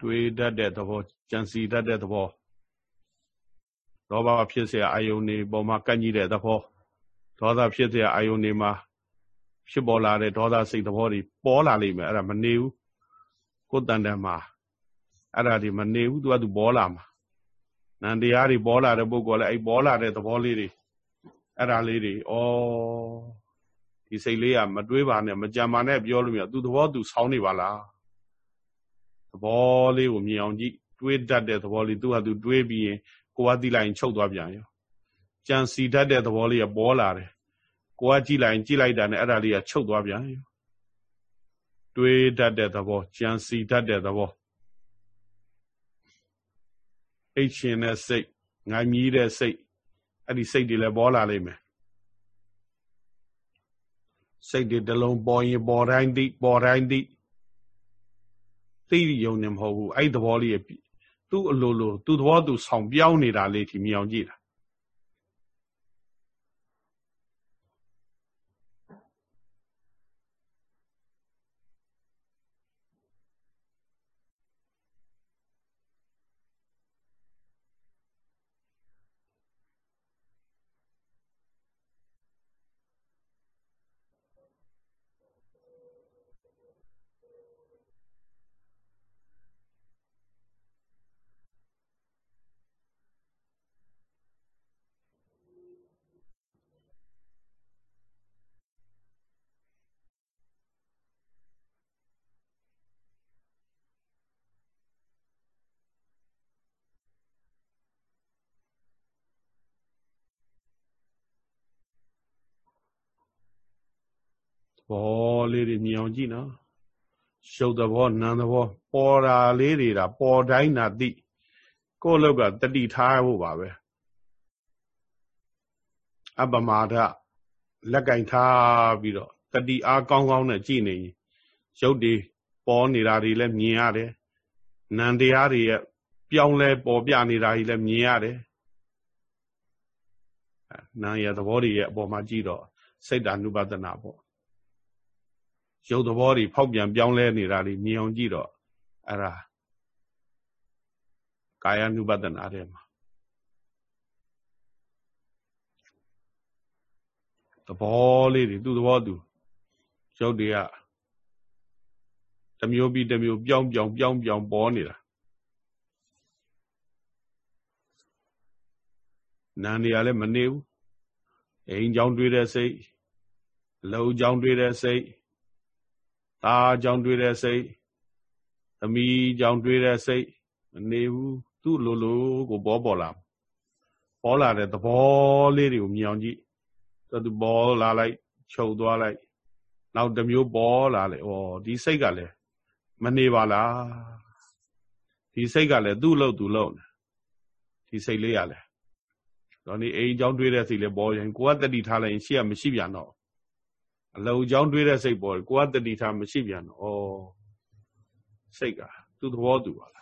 တွေးတတ်တဲ့သဘောကြံစီတတ်တဲ့သဘော လောဘဖြစ်เสียအာယုန်နေပေါ်မှာကန့်ကြီးတဲ့သဘောဒေါသဖြစ်เสียအာယုန်နေမှာဖြစ်ပေါ်လာတဲ့ဒေါသစိတ်သဘောတွေပေါ်လာလိမ့်မယ်အဲ့ဒါမနေဘူးကိုယ်တန်တန်မှာအဲ့ဒါဒီမနေဘူးသူကသူပေါ်လာမှာနန္တရားတွေပေါ်လာတဲ့ပုဂ္ဂိုလ်လည်းအဲ့ပေါ်လာတဲ့သဘောလေးတွေအဲ့ဒါလေးတွေဩဒီစိတ်လေးကမတွေးပါနဲ့မကြံပါနဲ့ပြောလို့မရသူသဘောသူဆောင်းနေပါလားသဘောလေးကိုမြင်အောင်ကြည့်တွေးတတ်တဲ့သဘောလေးသူကသူတွေးပြီးရင် ကိုကသိလိုက်ရင်ချုပ်သွားပြန်ရောကြံစီတတ်တဲ့သဘောလေးကပေါ်လာတယ်ကိုကကြည့်လိုက်ရင်ကြည့်လိုက်တာနဲ့အဲ့ဒါလေးကချုပ်သွားပြန်ရောတွေးတတ်တဲ့သဘောကြံစီတတ်တဲ့သဘောအိတ်ရှင်တဲ့စိတ်ငိုင်းမြည်တဲ့စိတ်အဲ့ဒီစိတ်တွေလည်းပေါ်လာလိမ့်မယ်စိတ်တွေတလုံးပေါ်ရင်ပေါ်တိုင်းသိပေါ်တိုင်းသိသိရုံနဲ့မဟုတ်ဘူးအဲ့ဒီသဘောလေး သူ့အလိုလိုသူ့သဘောသူဆောင်ပြောင်းနေတာလေးဒီမြောင်ကြည့်တာ ဘောလေးတွေမြင်အောင်ကြည့်နော်ရှုပ်သဘောနာမ်သဘော ပေါ်တာလေးတွေဒါပေါ်တိုင်းနာသိကိုယ့်လောက်ကတတိထားဖို့ပါပဲအပမာဒလက်ကင်ထားပြီးတော့တတိအားကောင်းကောင်းနဲ့ကြည်နေရင်ရုပ်တွေပေါ်နေတာတွေလည်းမြင်ရတယ်နံတရားတွေရဲ့ပြောင်းလဲပေါ်ပြနေတာကြီးလည်းမြင်ရတယ်နာရသဘောတွေရဲ့အပေါ်မှာကြည့်တော့စိတ်တ ानु ပဒနာပေါ့ ရုပ်သဘောတွေဖောက်ပြန်ပြောင်းလဲနေတာတွေမြင်အောင်ကြည့်တော့အဲ့ဒါကာယ ानु ပဒနာတဲ့မှာသဘောလေးတွေသူ့သဘောသူရုပ်တွေကတစ်မျိုးပြီးတစ်မျိုးပြောင်းပြောင်းပြောင်းပြောင်းပေါ်နေတာနာနေရလည်းမနေဘူးအိမ်ကြောင်တွေးတဲ့စိတ်လုံကြောင်တွေးတဲ့စိတ် သားကြောင့်တွေ့တဲ့စိတ်သမီးကြောင့်တွေ့တဲ့စိတ်မနေဘူးသူ့လိုလိုကိုပေါ်ပေါ်လာပေါ်လာတဲ့သဘောလေးတွေကိုမြင်အောင်ကြည့်သူပေါ်လာလိုက်ချုပ်သွားလိုက်နောက်တစ်မျိုးပေါ်လာလေဩဒီစိတ်ကလည်းမနေပါလားဒီစိတ်ကလည်းသူ့လို့သူ့လို့ဒီစိတ်လေးရလဲတော့ဒီအိမ်ကြောင့်တွေ့တဲ့စိတ်လေးပေါ်ရင်ကိုကတတိထားလိုက်ရင်ရှေ့ကမရှိပြန်တော့ အလုံးချောင်းတွေးတဲ့စိတ်ပေါ်ကိုကတတိထားမရှိပြန်တော့စိတ်ကသူ့သဘောတူပါလား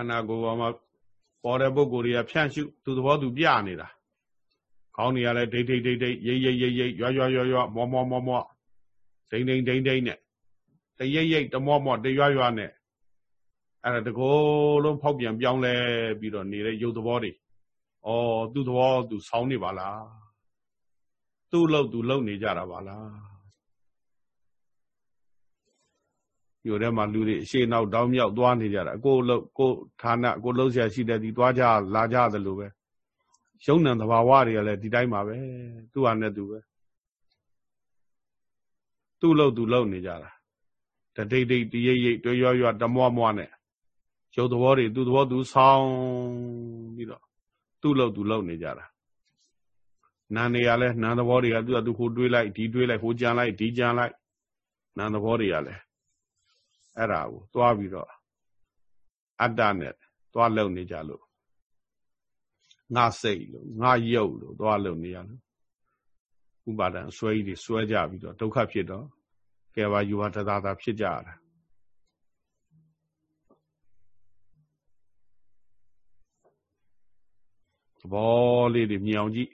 န္ဓာကိုယ်ပေါ်မှာပေါ်တဲ့ပုဂ္ဂိုလ်တွေကဖြန့်ရှုသူသဘောသူပြနေတာခေါင်းတွေကလည်းဒိတ်ဒိတ်ဒိတ်ဒိတ်ရိပ်ရိပ်ရိပ်ရိပ်ရွရွရွရွမောမောမောမောဒိန်ဒိန်ဒိန်ဒိန်နဲ့တရိပ်ရိပ်တမောမောတရွရွနဲ့အဲ့ဒါတကောလုံးဖောက်ပြန်ပြောင်းလဲပြီးတော့နေတဲ့ရုပ်သဘောတွေဩသူ့သဘောသူဆောင်းနေပါလားသူ့လို့သူလုံနေကြတာပါလား မြို့ထဲမှာလူတွေအရှိနောက်တောင်းမြောက်သွားနေကြတာကိုလို့ကိုဌာနကိုလှုပ်ရှားရှိတဲ့ဒီသွားကြလာကြသလိုပဲရုံဏသဘာဝတွေကလည်းဒီတိုင်းပါပဲသူ့ဟာနဲ့သူပဲသူ့လို့သူလုံနေကြတာတဒိတ်ဒိတ်တရိပ်ရိပ်တွရွရွတမွားမွားနဲ့ရုပ်သဘောတွေသူ့သဘောသူဆောင်းပြီးတော့သူ့လို့သူလုံနေကြတာနာနေရလဲနာသဘောတွေကသူ့အတူဟိုတွေးလိုက်ဒီတွေးလိုက်ဟိုကြံလိုက်ဒီကြံလိုက်နာသဘောတွေကလည်း အဲ့ဒါကိုသွားပြီးတော့အတ္တနဲ့သွားလုံနေကြလို့ငါစိတ်လို့ငါရုပ်လို့သွားလုံနေရလို့ဥပါဒံဆွဲကြီးတွေဆွဲကြပြီးတော့ဒုက္ခဖြစ်တော့ကဲပါယူဟာတသာသာဖြစ်ကြရတာသဘောလေးတွေမြင်အောင်ကြည့်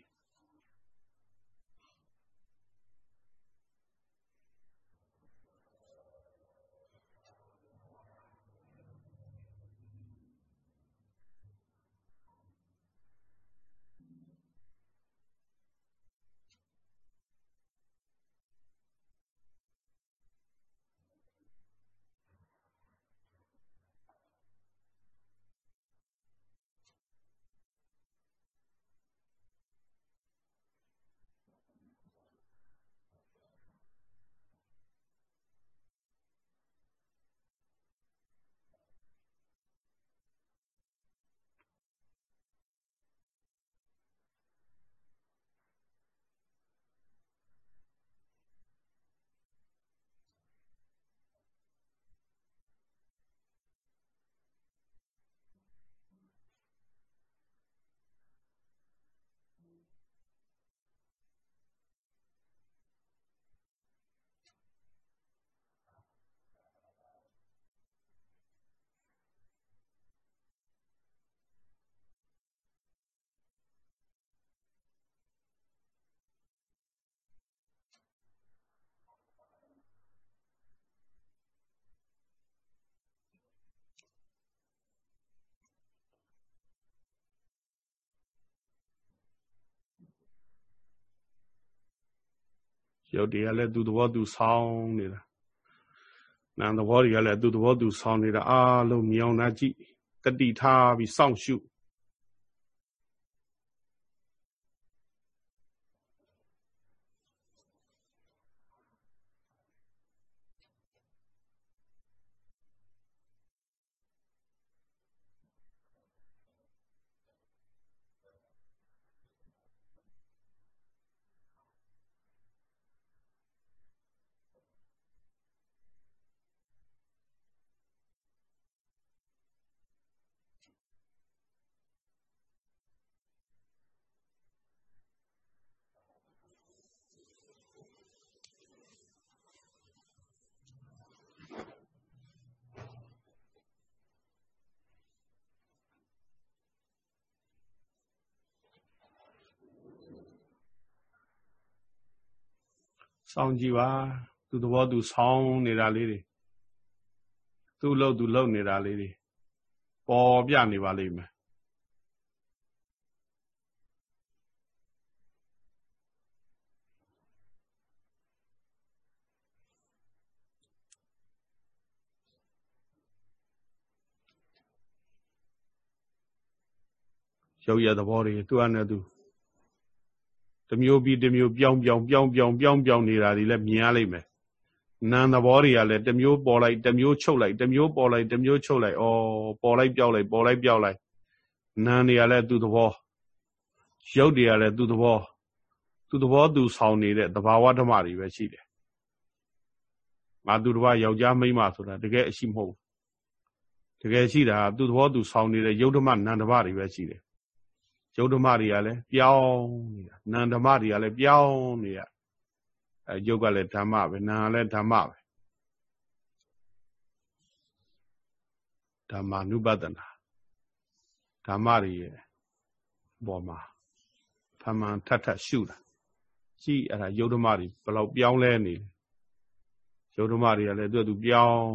ရုပ်တွေကလည်းသူ့သဘောသူဆောင်းနေတာနာမ်သဘောတွေကလည်းသူ့သဘောသူဆောင်းနေတာအားလုံးမြောင်နာကြည့်တတိထားပြီးစောင့်ရှု စောင့်ကြည့်ပါသူသဘောသူဆောင်းနေတာလေးတွေသူ့လို့သူလုံနေတာလေးတွေပေါ်ပြနေပါလိမ့်မယ်ရုပ်ရသဘောတွေသူ့အနေနဲ့သူ တမျိုးပြီးတမျိုးပြောင်းပြောင်းပြောင်းပြောင်းပြောင်းပြောင်းနေတာတွေလည်းမြင်ရလိမ့်မယ်နာမ်သဘောတွေကလည်းတမျိုးပေါ်လိုက်တမျိုးချုပ်လိုက်တမျိုးပေါ်လိုက်တမျိုးချုပ်လိုက်ဩပေါ်လိုက်ပြောက်လိုက်ပေါ်လိုက်ပြောက်လိုက်နာမ်တွေကလည်းသူ့သဘောရုပ်တွေကလည်းသူ့သဘောသူ့သဘောသူဆောင်နေတဲ့သဘာဝဓမ္မတွေပဲရှိတယ်ငါသူတစ်ပါးယောက်ျားမိန်းမဆိုတာတကယ်အရှိမဟုတ်တကယ်ရှိတာသူ့သဘောသူဆောင်နေတဲ့ယုတ်ဓမ္မနန္တဘာတွေပဲရှိတယ် ယုတ်ဓမ္မတွေကလည်းပြောင်းနေတာနန္ဓမ္မတွေကလည်းပြောင်းနေရအဲယုတ်ကလည်းဓမ္မပဲနာကလည်းဓမ္မပဲဓမ္မာနုပဒနာဓမ္မတွေရဲ့ပေါ်မှာဖမှန်ထထရှုတာကြည့်အဲ့ဒါယုတ်ဓမ္မတွေဘယ်လောက်ပြောင်းလဲနေလဲယုတ်ဓမ္မတွေကလည်းသူ့သူပြောင်း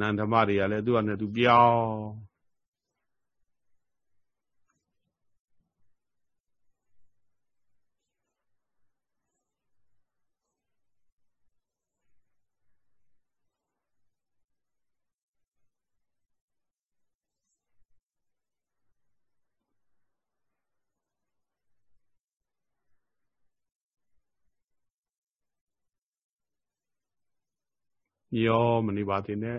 နန္ဓမတွေကလည်းသူ့အနေနဲ့သူပြောင်းမျောမနေပါသေးနဲ့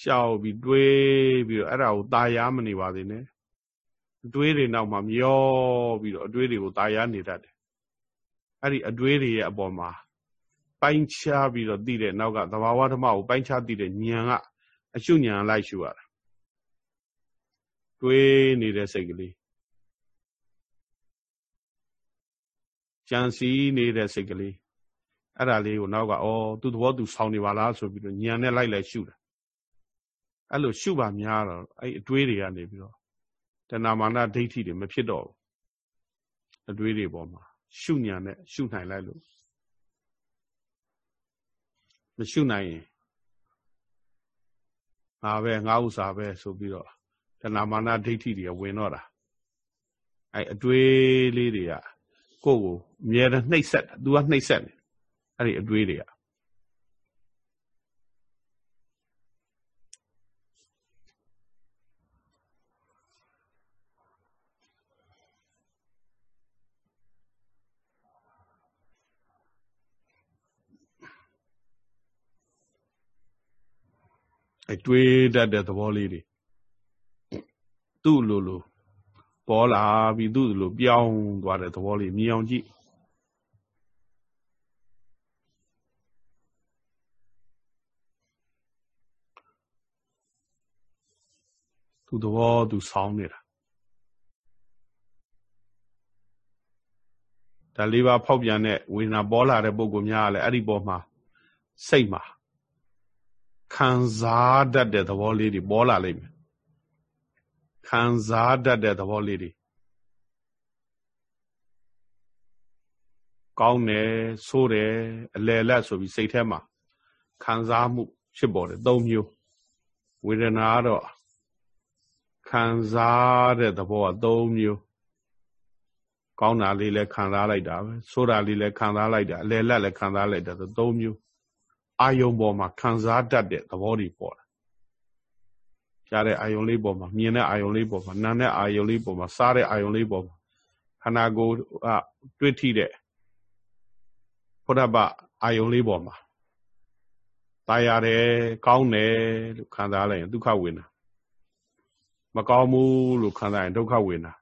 ရှောက်ပြီးတွေးပြီးတော့အဲ့ဒါကိုตายာမနေပါသေးနဲ့အတွေးတွေနောက်မှာမျောပြီးတော့အတွေးတွေကိုตายာနေတတ်တယ်အဲ့ဒီအတွေးတွေရဲ့အပေါ်မှာပိုင်းခြားပြီးတော့သိတဲ့နောက်ကသဘာဝဓမ္မကိုပိုင်းခြားသိတဲ့ဉာဏ်ကအရှုဉာဏ်လိုက်ရှုရတာတွေးနေတဲ့စိတ်ကလေးကြံစည်နေတဲ့စိတ်ကလေးအဲ့ဒါလေးကိုနောက်ကဩသူ့သဘောသူဆောင်းနေပါလားဆိုပြီးတော့ညံနဲ့လိုက်လိုက်ရှုတာ အဲ့လိုရှုပါများတော့အဲ့အတွေးတွေကနေပြီးတော့တဏမာနဒိဋ္ဌိတွေမဖြစ်တော့ဘူးအတွေးတွေပေါ်မှာရှုညံနဲ့ရှုနိုင်လိုက်လို့မရှုနိုင်ရင်ငါပဲငါဥစ္စာပဲဆိုပြီးတော့တဏမာနဒိဋ္ဌိတွေဝင်တော့တာအဲ့အတွေးလေးတွေကကိုယ့်ကိုအမြဲတမ်းနှိပ်စက်တာ तू ကနှိပ်စက်နေအဲ့ဒီအတွေးတွေက အဲတွေးတတ်တဲ့သဘောလေးတွေသူ့လိုလိုပေါ်လာပြီးသူ့လိုပြောင်းသွားတဲ့သဘောလေးမြင်အောင်ကြည့်သူသဘောသူဆောင်းနေတာဒါလေးပါဖောက်ပြန်တဲ့ဝေဒနာပေါ်လာတဲ့ပုံကများလည်းအဲ့ဒီပေါ်မှာစိတ်မှာ ခံစားတတ်တဲ့သဘောလေးတွေပေါ်လာလိမ့်မယ်ခံစားတတ်တဲ့သဘောလေးတွေကောင်းတယ်ဆိုးတယ်အလယ်လက်ဆိုပြီးစိတ်ထဲမှာခံစားမှုဖြစ်ပေါ်တယ်၃မျိုးဝေဒနာကတော့ခံစားတဲ့သဘောက၃မျိုးကောင်းတာလေးလည်းခံစားလိုက်တာပဲဆိုးတာလေးလည်းခံစားလိုက်တာအလယ်လက်လည်းခံစားလိုက်တာဆို၃မျိုး အာယုံပေါ်မှာခံစားတတ်တဲ့သဘောတွေပေါ်လာကြားတဲ့အာယုံလေးပေါ်မှာမြင်တဲ့အာယုံလေးပေါ်မှာနားတဲ့အာယုံလေးပေါ်မှာစားတဲ့အာယုံလေးပေါ်မှာခန္ဓာကိုယ်ကတွေ့ထိတဲ့ဖုဒ္ဓဘအာယုံလေးပေါ်မှာตายရတယ်ကောင်းတယ်လို့ခံစားလိုက်ရင်ဒုက္ခဝေဒနာမကောင်းဘူးလို့ခံစားရင်ဒုက္ခဝေဒနာ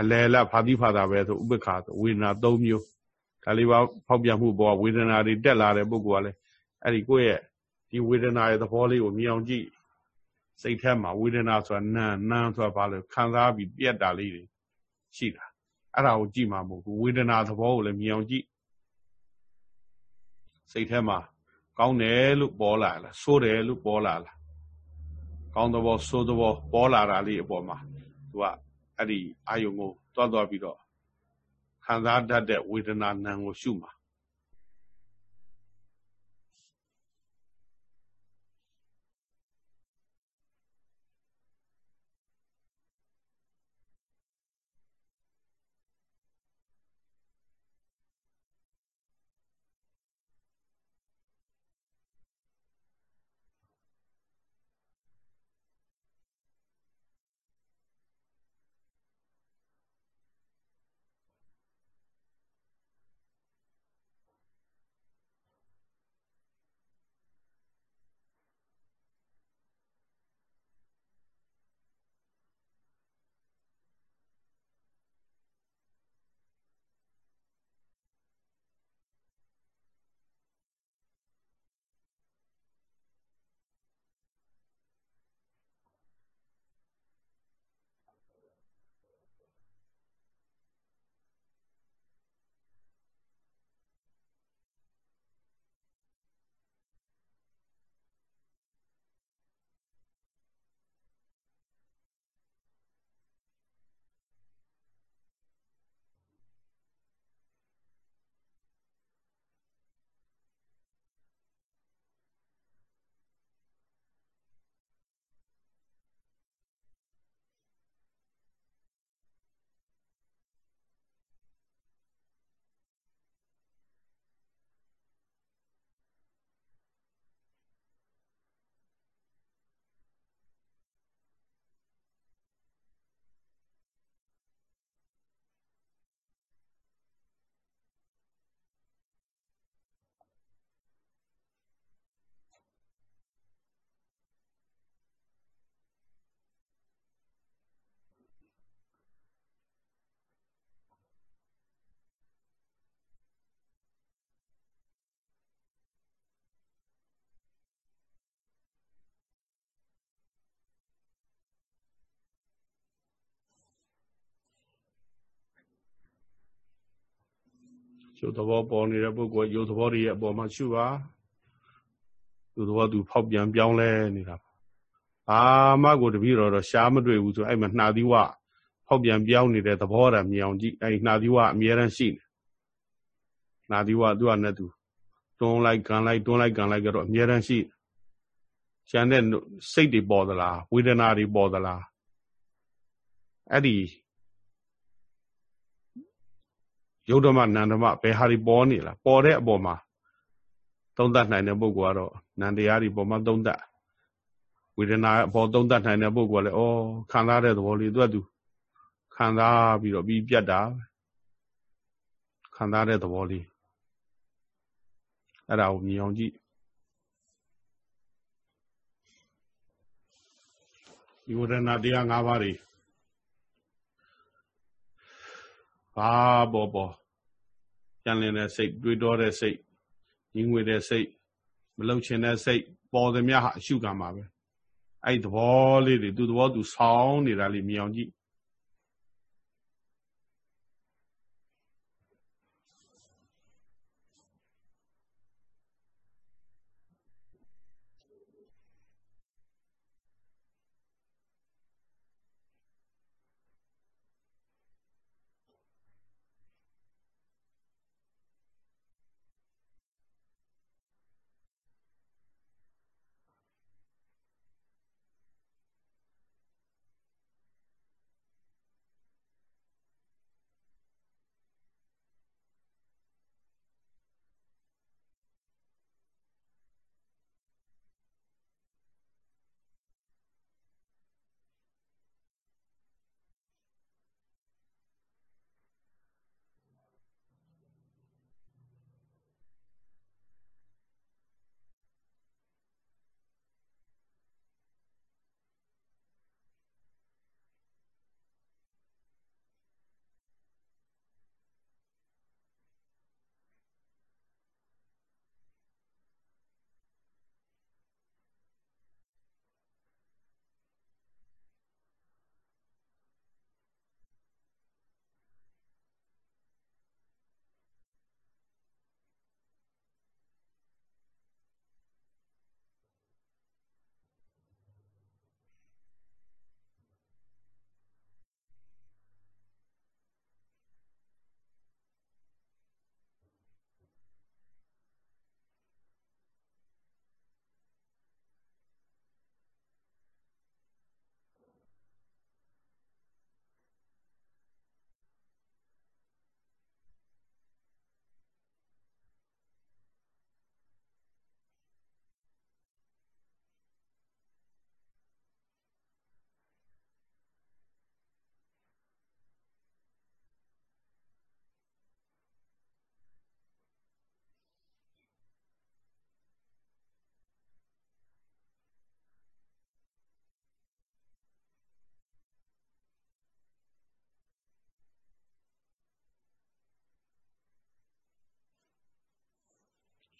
အလယ်လဖာတိဖာတာပဲဆိုဥပ္ပခါဆိုဝေဒနာ၃မျိုးဒါလေးပါဖောက်ပြန်မှုပေါ်ဝေဒနာတွေတက်လာတဲ့ပုဂ္ဂိုလ်ကလည်း အဲ့ဒီကိုယ့်ရဲ့ဒီဝေဒနာရဲ့သဘောလေးကိုမြင်အောင်ကြည့်စိတ်ထဲမှာဝေဒနာဆိုတာနာနာဆိုတာဘာလဲခံစားပြီးပြက်တာလေးတွေရှိတာအဲ့ဒါကိုကြည့်မှာမဟုတ်ဘူးဝေဒနာသဘောကိုလည်းမြင်အောင်ကြည့်စိတ်ထဲမှာကောင်းတယ်လို့ပေါ်လာလားဆိုးတယ်လို့ပေါ်လာလားကောင်းသဘောဆိုးသဘောပေါ်လာတာလေးအပေါ်မှာသူကအဲ့ဒီအာယုံကိုသွားသွားပြီးတော့ခံစားတတ်တဲ့ဝေဒနာနံကိုရှုမှာ ရုပ်သဘောပေါ်နေတဲ့ပုဂ္ဂိုလ်ရုပ်သဘောတွေရဲ့အပေါ်မှာရှုပါသူသဘောသူဖောက်ပြန်ပြောင်းလဲနေတာအာမကိုတပည့်တော်တော့ရှားမတွေ့ဘူးဆိုအဲ့မှာနှာသီးဝဖောက်ပြန်ပြောင်းနေတဲ့သဘောတာမြင်အောင်ကြည့်အဲ့နှာသီးဝအမြဲတမ်းရှိနေနှာသီးဝသူ့အနေနဲ့သူတွန်းလိုက်ကန်လိုက်တွန်းလိုက်ကန်လိုက်ကတော့အမြဲတမ်းရှိကျန်တဲ့စိတ်တွေပေါ်သလားဝေဒနာတွေပေါ်သလားအဲ့ဒီ ယုတ်ဓမ္မနန္ဓမ္မဘယ်ဟာတွေပေါ်နေလားပေါ်တဲ့အပေါ်မှာသုံးသပ်နိုင်တဲ့ပုဂ္ဂိုလ်ကတော့နန္တရားတွေပေါ်မှာသုံးသပ်ဝေဒနာအပေါ်သုံးသပ်နိုင်တဲ့ပုဂ္ဂိုလ်ကလည်းဩခံစားတဲ့သဘောလေးသူကသူခံစားပြီးတော့ပြီးပြတ်တာခံစားတဲ့သဘောလေးအဲ့ဒါကိုမြင်အောင်ကြည့်ဒီဝေဒနာတရား၅ပါးတွေ ဘာပေါ်ပေါ်ပြန်လည်တဲ့စိတ်တွေးတောတဲ့စိတ်ညီငွေတဲ့စိတ်မလုံချင်တဲ့စိတ်ပေါ်သမျှဟာအရှုခံပါပဲအဲ့သဘောလေးတွေသူသဘောသူဆောင်းနေတာလေးမြင်အောင်ကြည့်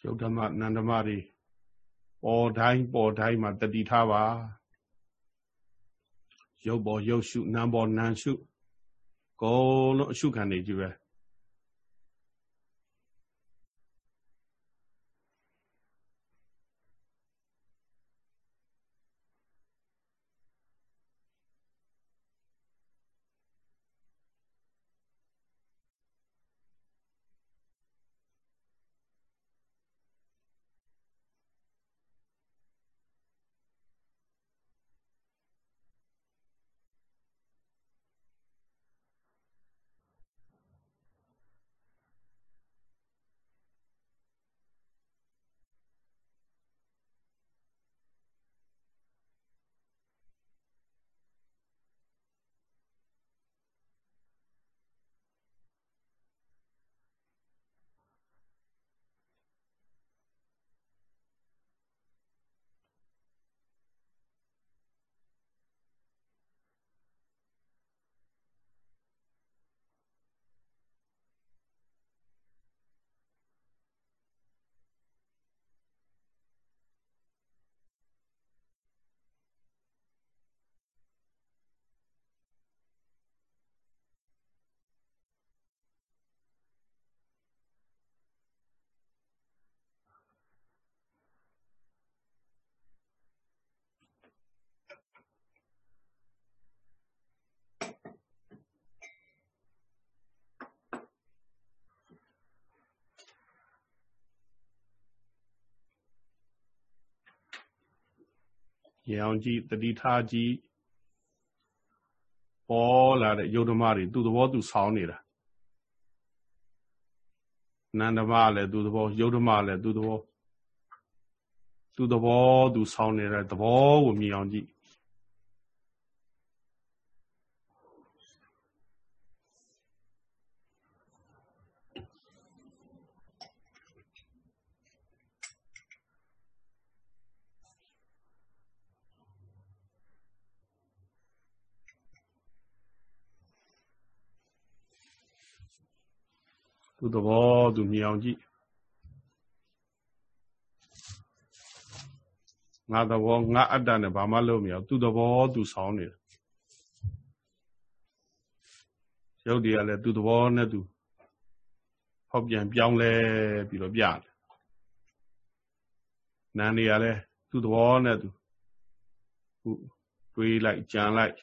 ယုတ်ဓမ္မနန္ဓမတွေပေါ်တိုင်းပေါ်တိုင်းမှာတတိထားပါရုပ်ပေါ်ရုပ်ရှုနာမ်ပေါ်နာမ်ရှုကိုလုံးအရှုခံနေကြည့်ပဲ ရေအောင်ကြည့်တတိထားကြည့်ပေါ်လာတဲ့ယုတ်ဓမ္မတွေသူ့သဘောသူဆောင်းနေတာနန္ဒမလည်းသူ့သဘောယုတ်ဓမ္မလည်းသူ့သဘောသူ့သဘောသူဆောင်းနေတဲ့သဘောကိုမြင်အောင်ကြည့် သူသဘောသူမြင်အောင်ကြည့်ငါသဘောငါအတ္တနဲ့ဘာမှလုပ်မရသူသဘောသူဆောင်းနေတယ်ရုပ်တရားလည်းသူသဘောနဲ့သူဟောက်ပြန်ပြောင်းလဲပြီးတော့ပြတယ်နာနေရလဲသူသဘောနဲ့သူတွေးလိုက်ကြံလိုက်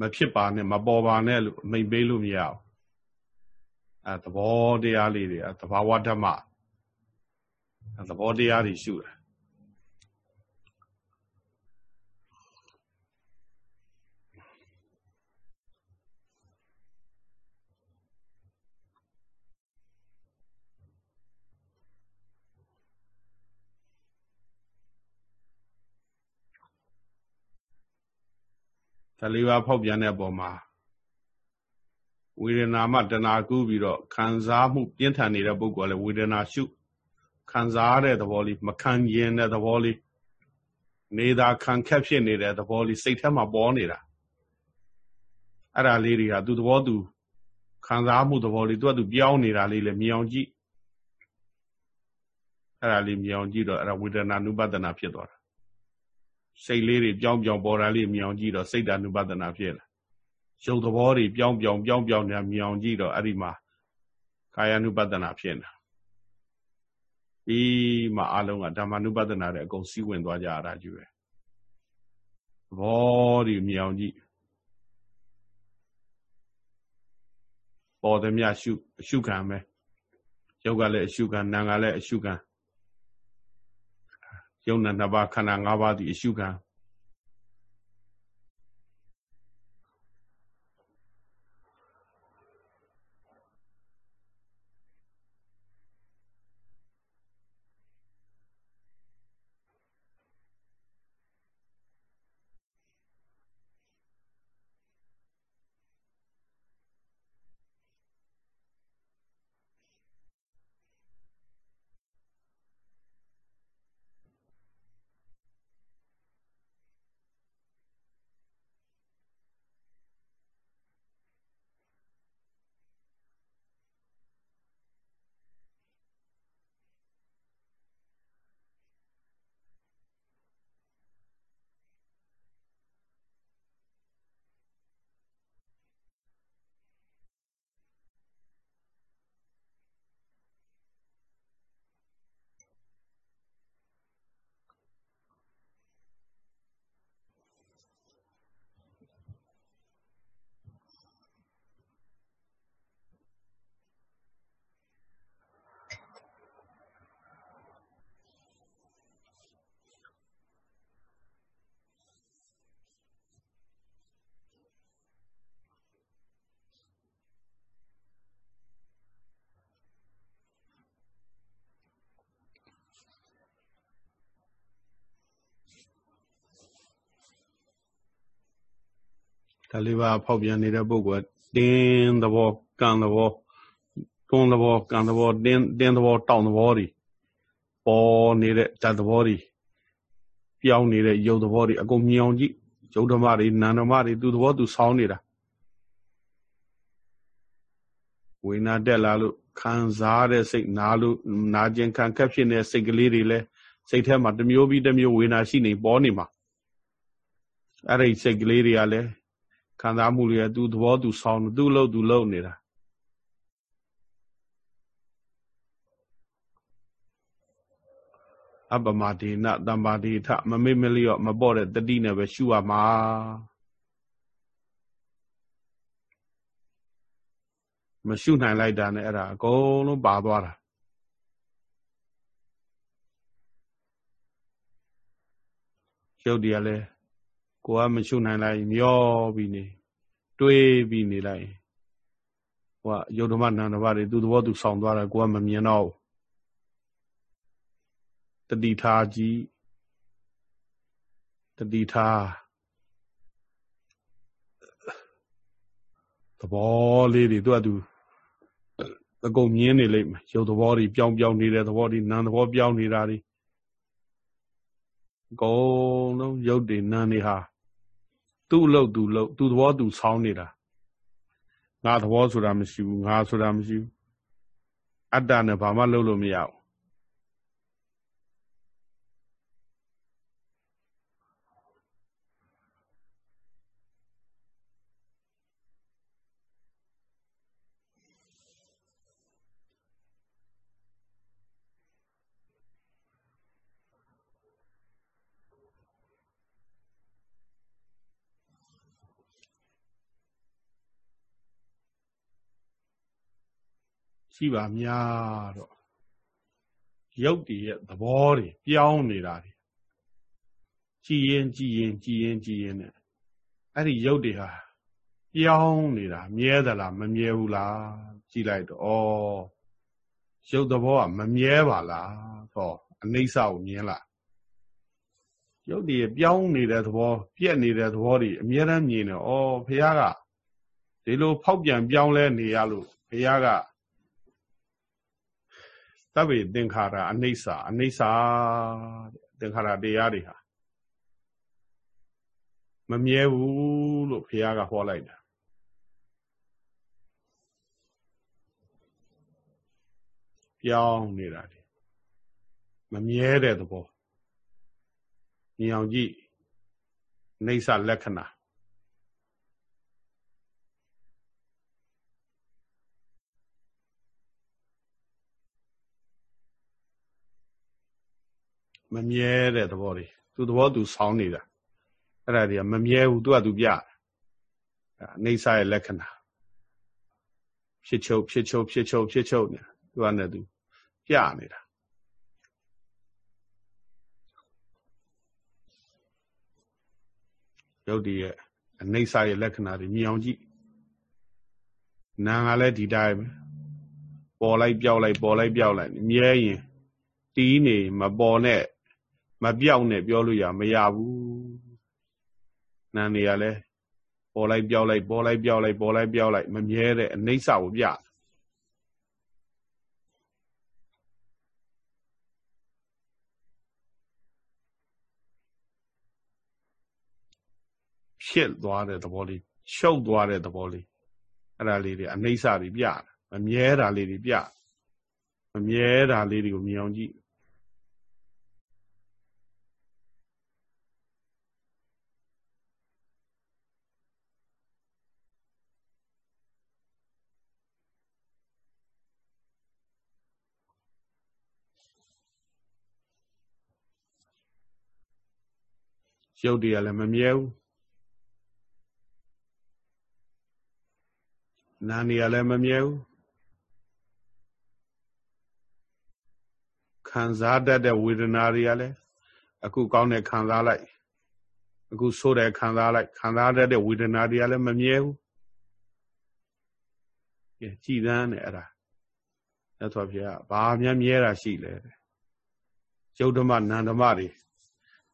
မဖြစ်ပါနဲ့မပေါ်ပါနဲ့လို့အမိန်ပေးလို့မရဘူး အဲသဘောတရားလေးတွေအဲသဘာဝဓမ္မအဲသဘောတရားတွေရှုတာဒါလေးပါဖောက်ပြန်တဲ့အပေါ်မှာ ဝေဒနာမှတဏှာကူးပြီးတော့ခံစားမှုပြင်းထန်နေတဲ့ပုဂ္ဂိုလ်ကလည်းဝေဒနာရှုခံစားတဲ့သဘောလေးမခံရင်တဲ့သဘောလေးနေတာခံခက်ဖြစ်နေတဲ့သဘောလေးစိတ်ထဲမှာပေါ်နေတာအဲ့ဒါလေးတွေကသူ့သဘောသူခံစားမှုသဘောလေးသူကသူပြောင်းနေတာလေးလည်းမြင်အောင်ကြည့်အဲ့ဒါလေးမြင်အောင်ကြည့်တော့အဲ့ဒါဝေဒနာနုပဒနာဖြစ်သွားတာစိတ်လေးတွေပြောင်းပြောင်းပေါ်တာလေးမြင်အောင်ကြည့်တော့စိတ်တ ानु ပဒနာဖြစ်လာ ရုပ်သဘောတွေပြောင်းပြောင်းပြောင်းပြောင်းနေမြောင်ကြည့်တော့အဲ့ဒီမှာကာယ ानु ပဒနာဖြစ်နေတာပြီးမှအလုံးကဓမ္မ ानु ပဒနာတဲ့အကုန်စီးဝင်သွားကြရတာကြီးပဲသဘောတွေမြောင်ကြည့်ပေါ်သည်မြရှုအရှုခံပဲယောက်ကလည်းအရှုခံနာကလည်းအရှုခံယုံနာနှစ်ပါးခန္ဓာ၅ပါးဒီအရှုခံ ဒါလေးပါဖောက်ပြန်နေတဲ့ပုဂ္ဂိုလ်တင်းသဘောကံသဘောတွန်းသဘောကံသဘောတင်းတင်းသဘောတောင်သဘောတွေပေါ်နေတဲ့ဓာတ်သဘောတွေပြောင်းနေတဲ့ယုတ်သဘောတွေအကုန်မြင်အောင်ကြည့်ယုတ်ဓမ္မတွေနာမ်ဓမ္မတွေသူသဘောသူဆောင်းနေတာဝိညာတက်လာလို့ခံစားတဲ့စိတ်နာလို့နာကျင်ခံခက်ဖြစ်နေတဲ့စိတ်ကလေးတွေလည်းစိတ်ထဲမှာတစ်မျိုးပြီးတစ်မျိုးဝေနာရှိနေပေါ်နေမှာအဲ့ဒီစိတ်ကလေးတွေကလည်း ခံစားမှုတွေကသူသဘောသူဆောင်းသူ့လို့သူလုံနေတာအပမဒေနတမ္ပါဒေထမမေ့မလျော့မပေါ့တဲ့တတိနဲ့ပဲရှုရမှာမရှုနိုင်လိုက်တာနဲ့အဲ့ဒါအကုန်လုံးပါသွားတာရုပ်တရားလဲ ကိုကမရှုနိုင်လိုက်မျောပြီးနေတွေးပြီးနေလိုက်ဟိုကယုတ်ဓမ္မနန္ဒဘာတွေသူ့သဘောသူဆောင်သွားတာကိုကမမြင်တော့တတိထားကြည့်တတိထားသဘောလေးတွေသူ့အတူအကုန်မြင်နေလိမ့်မယ်ရုပ်သဘောတွေပြောင်းပြောင်းနေတဲ့သဘောတွေနာမ်သဘောပြောင်းနေတာတွေအကုန်လုံးရုပ်တွေနာမ်တွေဟာ သူ့လို့သူ့လို့သူ့သဘောသူဆောင်းနေတာငါသဘောဆိုတာမရှိဘူးငါဆိုတာမရှိဘူးအတ္တနဲ့ဘာမှလုပ်လို့မရဘူး ရှိပါများတော့ရုပ်တည်ရဲ့သဘောတွေပြောင်းနေတာတွေကြည်ရင်ကြည်ရင်ကြည်ရင်ကြည်ရင်နဲ့အဲ့ဒီရုပ်တွေဟာပြောင်းနေတာမြဲသလားမမြဲဘူးလားကြည်လိုက်တော့ဩရုပ်သဘောကမမြဲပါလားဟောအနိစ္စကိုမြင်လားရုပ်တည်ပြောင်းနေတဲ့သဘောပြက်နေတဲ့သဘောတွေအမြဲတမ်းမြင်တယ်ဩဘုရားကဒီလိုဖောက်ပြန်ပြောင်းလဲနေရလို့ဘုရားက သဗ္ဗေသင်္ခါရအနိစ္စအနိစ္စတဲ့သင်္ခါရတရားတွေဟာမမြဲဘူးလို့ဘုရားကဟောလိုက်တာပြောင်းနေတာဒီမမြဲတဲ့သဘောမြင်အောင်ကြည့်အိဋ္ဌလက္ခဏာ မမြဲတဲ့သဘောတွေသူသဘောသူဆောင်းနေတာအဲ့ဒါတွေကမမြဲဘူးသူကသူပြအနေဆာရဲ့လက္ခဏာဖြစ်ချုပ်ဖြစ်ချုပ်ဖြစ်ချုပ်ဖြစ်ချုပ်နေသူကနဲ့သူပြနေတာရုပ်တည်ရဲ့အနေဆာရဲ့လက္ခဏာတွေမြင်အောင်ကြည့်နာကလည်းဒီတိုင်းပဲပေါ်လိုက်ပြောက်လိုက်ပေါ်လိုက်ပြောက်လိုက်မြဲရင်တီးနေမပေါ်နဲ့ မပြောက်နဲ့ပြောလို့ရမရဘူးနာနေရလဲပေါ်လိုက်ပြောက်လိုက်ပေါ်လိုက်ပြောက်လိုက်ပေါ်လိုက်ပြောက်လိုက်မမြဲတဲ့အနိစ္စကိုပြဖြစ်သွားတဲ့သဘောလေးရှုပ်သွားတဲ့သဘောလေးအဲ့ဒါလေးတွေအနိစ္စတွေပြမမြဲတာလေးတွေပြမမြဲတာလေးတွေကိုမြင်အောင်ကြည့် ရုပ်တွေကလည်းမမြဲဘူးနာနေရလည်းမမြဲဘူးခံစားတတ်တဲ့ဝေဒနာတွေကလည်းအခုကောင်းတဲ့ခံစားလိုက်အခုဆိုးတဲ့ခံစားလိုက်ခံစားတတ်တဲ့ဝေဒနာတွေကလည်းမမြဲဘူးကဲကြည်သန်းတယ်အဲ့ဒါသက်တော်ပြဘာမှမြဲတာရှိလဲရုပ်ဓမ္မနန္ဓမ္မတွေ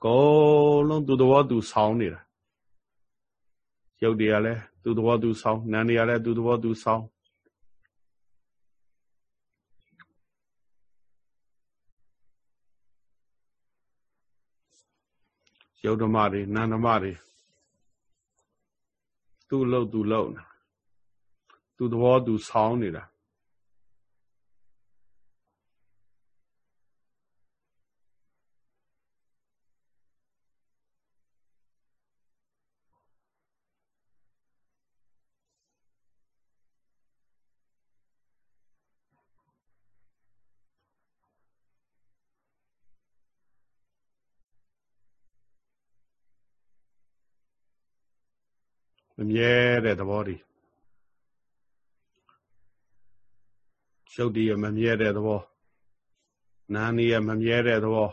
ကုန်လုံးသူ့သဘောသူဆောင်းနေတာရုပ်တွေကလည်းသူ့သဘောသူဆောင်းနာမ်တွေကလည်းသူ့သဘောသူဆောင်းရုပ်ဓမ္မတွေနာမ်ဓမ္မတွေသူ့လို့သူလို့သူ့သဘောသူဆောင်းနေတာ မမြဲတဲ့သဘောတွေရုပ်တည်းရမမြဲတဲ့သဘောနာမ်ရမမြဲတဲ့သဘော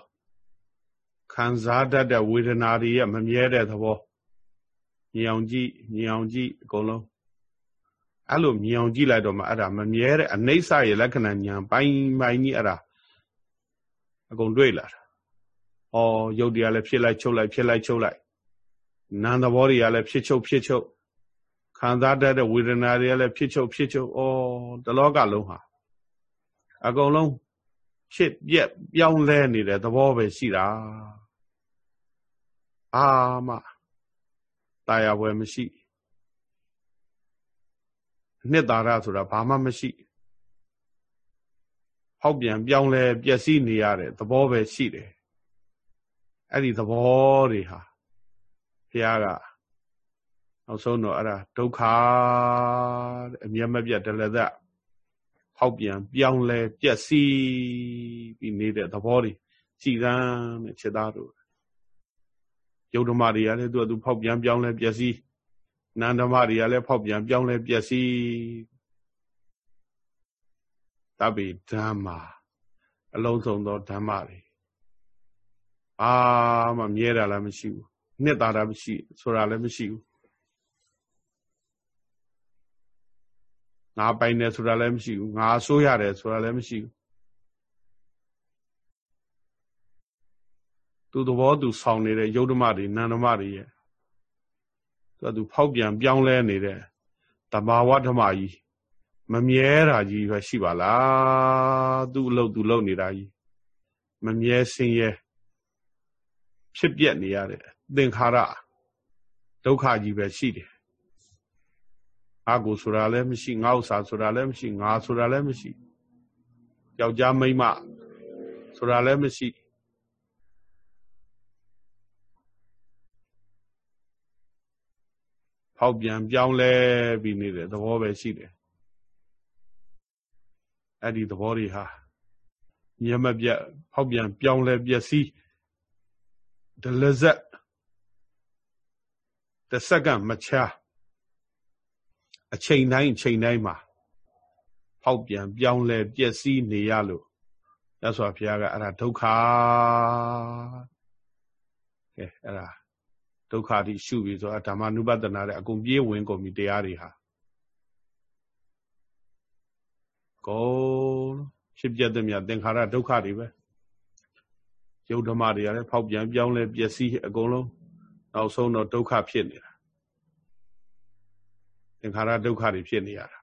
ခံစားတတ်တဲ့ဝေဒနာတွေရမမြဲတဲ့သဘောညောင်ကြည့်ညောင်ကြည့်အကုန်လုံးအဲ့လိုမြင်အောင်ကြည့်လိုက်တော့မှအဲ့ဒါမမြဲတဲ့အနိစ္စရဲ့လက္ခဏာညာပိုင်းပိုင်းကြီးအဲ့ဒါအကုန်တွေ့လာတာ။ဩရုပ်တရားလည်းဖြစ်လိုက်ချုပ်လိုက်ဖြစ်လိုက်ချုပ်လိုက်နာမ်သဘောတွေကလည်းဖြစ်ချုပ်ဖြစ်ချုပ် ခံစားတတ်တဲ့ဝေဒနာတွေကလည်းဖြစ်ချုပ်ဖြစ်ချုပ်ဩတလောကလုံးဟာအကုန်လုံးဖြစ်ပြက်ပြောင်းလဲနေတဲ့သဘောပဲရှိတာအာမတာယာပွဲမရှိနှစ်သာရဆိုတာဘာမှမရှိဟောက်ပြန်ပြောင်းလဲပျက်စီးနေရတဲ့သဘောပဲရှိတယ်အဲ့ဒီသဘောတွေဟာဘုရားက နောက်ဆုံးတော့အဲ့ဒါဒုက္ခတဲ့အမျက်မပြတ်တလသက်ဟောက်ပြန်ပြောင်းလဲပျက်စီးပြီးနေတဲ့သဘောတွေကြည်သန်းတဲ့ခြေသားတို့ယုတ်ဓမ္မတွေကလည်းသူကသူဖောက်ပြန်ပြောင်းလဲပျက်စီးနန္ဓမတွေကလည်းဖောက်ပြန်ပြောင်းလဲပျက်စီးတပိဓမ္မာအလုံးစုံသောဓမ္မတွေအာမမြဲတာလည်းမရှိဘူးနှစ်သာတာမရှိဆိုတာလည်းမရှိဘူး ငါပိုင်တယ်ဆိုတာလည်းမရှိဘူးငါဆိုးရတယ်ဆိုတာလည်းမရှိဘူးသူသဘောသူဆောင်နေတဲ့ယုတ်ဓမ္မတွေနန္ဓမတွေရဲ့သူကသူဖောက်ပြန်ပြောင်းလဲနေတဲ့တဘာဝဓမ္မကြီးမမြဲတာကြီးပဲရှိပါလားသူ့အလုပ်သူလုပ်နေတာကြီးမမြဲစင်ရဲဖြစ်ပြက်နေရတဲ့သင်္ခါရဒုက္ခကြီးပဲရှိတယ် ငါကိုဆိုတာလည်းမရှိငါဥစ္စာဆိုတာလည်းမရှိငါဆိုတာလည်းမရှိယောက်ျားမိန်းမဆိုတာလည်းမရှိဖောက်ပြန်ပြောင်းလဲပြီးနေတဲ့သဘောပဲရှိတယ်အဲ့ဒီသဘောတွေဟာညမပြတ်ဖောက်ပြန်ပြောင်းလဲပျက်စီးဒလဇက်တစ်စက္ကန့်မချာ အချိန်တိုင်းအချိန်တိုင်းမှာဖောက်ပြန်ပြောင်းလဲပျက်စီးနေရလို့ရသော်ဘုရားကအဲ့ဒါဒုက္ခကဲအဲ့ဒါဒုက္ခတိရှုပြီဆိုတာဓမ္မနုပဒနာတဲ့အကုန်ပြေးဝင်ကုန်ပြီတရားတွေဟာကောဖြစ်ပြတဲ့မြတ်သင်္ခါရဒုက္ခတွေပဲယုတ်ဓမ္မတွေကလည်းဖောက်ပြန်ပြောင်းလဲပျက်စီးအကုန်လုံးနောက်ဆုံးတော့ဒုက္ခဖြစ်နေတာသ င်္ခါရဒုက္ခတွေဖြစ်နေရတာ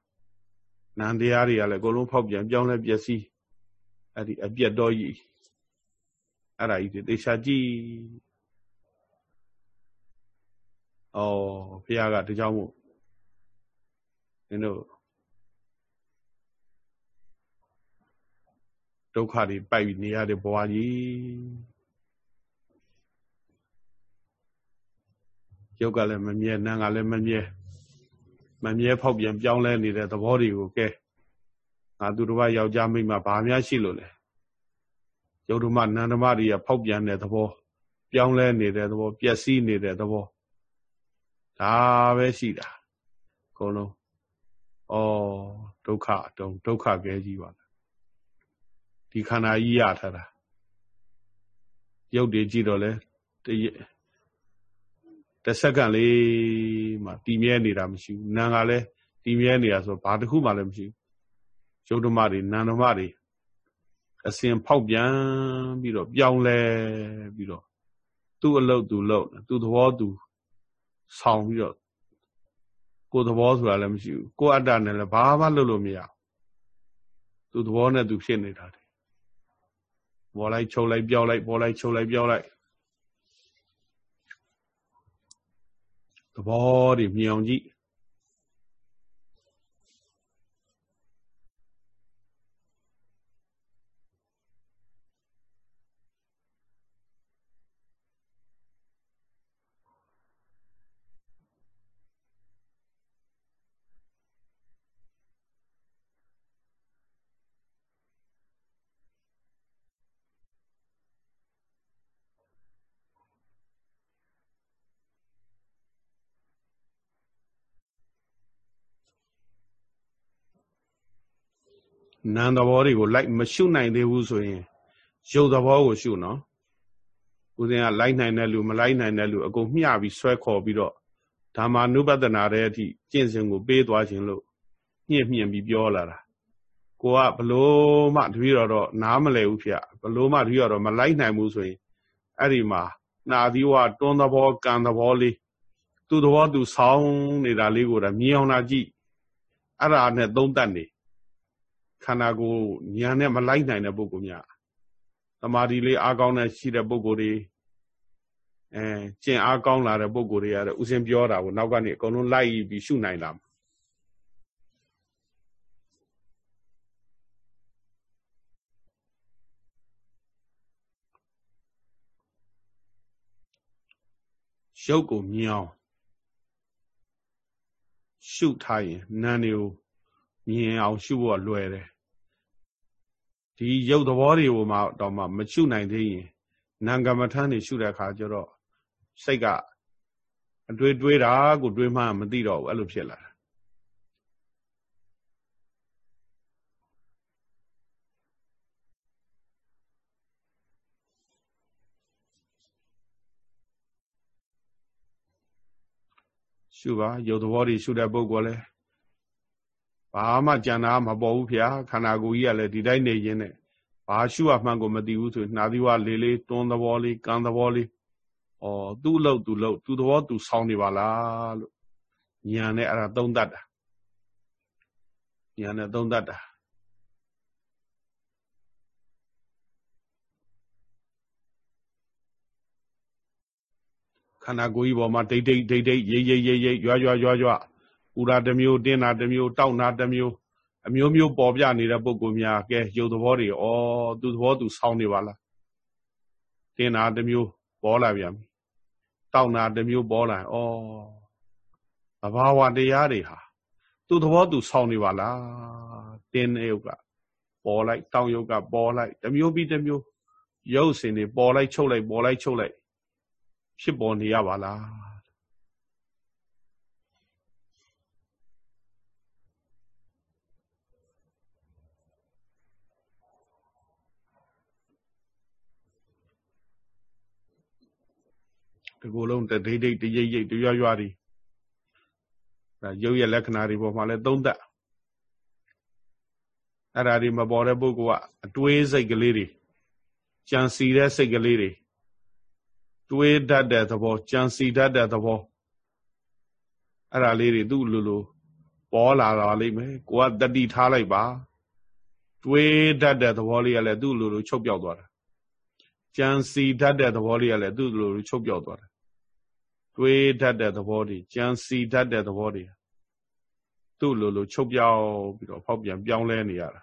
နံတရားတွေကလည်းအကုန်လုံးဖောက်ပြန်ပြောင်းလဲပျက်စီးအဲ့ဒီအပြတ်တော်ကြီးအဲ့ဒါကြီးတေချာကြည့်ဩဘုရားကဒီကြောင့်မို့နင်တို့ဒုက္ခတွေပိုက်ပြီးနေရတဲ့ဘဝကြီးရုပ်ကလည်းမမြဲနာမ်ကလည်းမမြဲ မမြဲဖောက်ပြန်ပြောင်းလဲနေတဲ့သဘောတွေကိုကဲငါသူတစ်ပါးယောက်ျားမိန်းမဘာများရှိလို့လဲယုတ်ဓမ္မနန္ဓမ္မတွေကဖောက်ပြန်တဲ့သဘောပြောင်းလဲနေတဲ့သဘောပျက်စီးနေတဲ့သဘောဒါပဲရှိတာအကုန်လုံးဩဒုက္ခတုံဒုက္ခကဲကြီးပါလားဒီခန္ဓာကြီးရထားတာရုပ်တွေကြည့်တော့လဲ တစ်စက္ကန့်လေးမှတည်မြဲနေတာမရှိဘူးနာမ်ကလည်းတည်မြဲနေတာဆိုဘာတစ်ခုမှလည်းမရှိဘူးရုပ်ဓမ္မတွေနာမ်ဓမ္မတွေအစဉ်ဖောက်ပြန်ပြီးတော့ပြောင်းလဲပြီးတော့သူ့အလုပ်သူလုပ်သူ့သဘောသူဆောင်ပြီးတော့ကိုယ်သဘောဆိုတာလည်းမရှိဘူးကိုယ်အတ္တနဲ့လည်းဘာမှလုပ်လို့မရသူသဘောနဲ့သူဖြစ်နေတာတယ်ပေါ်လိုက်ချုပ်လိုက်ပြောက်လိုက်ပေါ်လိုက်ချုပ်လိုက်ပြောက်လိုက် သဘောတွေမြင်အောင်ကြည့် နာမ်သဘောတွေကိုလိုက်မရှုနိုင်သေးဘူးဆိုရင်ရုပ်သဘောကိုရှုနော်ဦးဇင်းကလိုက်နိုင်တဲ့လူမလိုက်နိုင်တဲ့လူအကုန်မျှပြီးဆွဲခေါ်ပြီးတော့ဓမ္မာနုပဒနာတဲ့အထိကျင့်စဉ်ကိုပေးသွားခြင်းလို့ညှင့်မြင့်ပြီးပြောလာတာကိုကဘလို့မှတပည့်တော်တော့နားမလဲဘူးဖေဘလို့မှတပည့်တော်တော့မလိုက်နိုင်ဘူးဆိုရင်အဲ့ဒီမှာနာသီဝတွန်းသဘောကံသဘောလေးသူ့သဘောသူဆောင်းနေတာလေးကိုတော့မြင်အောင်လာကြည့်အဲ့ဒါနဲ့သုံးတတ်နေ ခန္ဓာကိုယ်ညာနဲ့မလိုက်နိုင်တဲ့ပုဂ္ဂိုလ်များသမာဓိလေးအားကောင်းတဲ့ရှိတဲ့ပုဂ္ဂိုလ်တွေအဲကျင့်အားကောင်းလာတဲ့ပုဂ္ဂိုလ်တွေကတော့ဥစဉ်ပြောတာကိုနောက်ကနေအကုန်လုံးလိုက်ပြီးရှုနိုင်လာရုပ်ကိုမြင်အောင်ရှုထားရင်နာမ်တွေကိုမြင်အောင်ရှုဖို့လွယ်တယ် ဒီရုပ်သဘောတွေကိုမှတော့မှမရှုနိုင်သေးရင်နာမ်ကမ္မထမ်းတွေရှုတဲ့အခါကျတော့စိတ်ကအတွေးတွေးတာကိုတွေးမှမသိတော့ဘူးအဲ့လိုဖြစ်လာတာရှုပါရုပ်သဘောတွေရှုတဲ့ပုဂ္ဂိုလ်လဲ ဘာမှကြံတာမပေါ်ဘူးဗျာခန္ဓာကိုယ်ကြီးကလည်းဒီတိုင်းနေရင်းနဲ့ဘာရှုရမှန်းကိုမသိဘူးဆိုနှာသီးဝလေးလေးတွန်းသဘောလေးကံသဘောလေးဩသူ့လို့သူ့လို့သူ့သဘောသူဆောင်းနေပါလားလို့ညာနဲ့အဲ့ဒါသုံးတတ်တာညာနဲ့သုံးတတ်တာခန္ဓာကိုယ်ကြီးပေါ်မှာဒိတ်ဒိတ်ဒိတ်ဒိတ်ရိပ်ရိပ်ရိပ်ရိပ်ရွာရွာရွာရွာ ပူတာတစ်မျိုးတင်းတာတစ်မျိုးတောက်တာတစ်မျိုးအမျိုးမျိုးပေါ်ပြနေတဲ့ပုံကိုများကဲရုပ်သဘောတွေဩသူသဘောသူဆောင်းနေပါလားတင်းတာတစ်မျိုးပေါ်လာပြန်ပြီတောက်တာတစ်မျိုးပေါ်လာဩသဘာဝတရားတွေဟာသူသဘောသူဆောင်းနေပါလားတင်းနေုပ်ကပေါ်လိုက်တောင်းယုတ်ကပေါ်လိုက်တစ်မျိုးပြီးတစ်မျိုးရုပ်စင်တွေပေါ်လိုက်ချုပ်လိုက်ပေါ်လိုက်ချုပ်လိုက်ဖြစ်ပေါ်နေရပါလား တကူလုံးတဒိဋ္ဌိတရိပ်ရိပ်တရွရွတွေဒါရုပ်ရဲ့လက္ခဏာတွေပေါ်မှာလဲသုံးသပ်အဲ့ဒါတွေမပေါ်တဲ့ပုဂ္ဂိုလ်ကအတွေးစိတ်ကလေးတွေကြံစီတဲ့စိတ်ကလေးတွေတွေးတတ်တဲ့သဘောကြံစီတတ်တဲ့သဘောအဲ့ဒါလေးတွေသူ့လိုလိုပေါ်လာတာလိမ့်မယ်ကိုကတတိထားလိုက်ပါတွေးတတ်တဲ့သဘောလေးကလည်းသူ့လိုလိုချုပ်ပြောက်သွားတာကြံစီတတ်တဲ့သဘောလေးကလည်းသူ့လိုလိုချုပ်ပြောက်သွားတာ တွေးတတ်တဲ့သဘောတွေကြံစီတတ်တဲ့သဘောတွေသူ့လိုလိုချုပ်ပြောက်ပြီးတော့ဖောက်ပြန်ပြောင်းလဲနေရတာ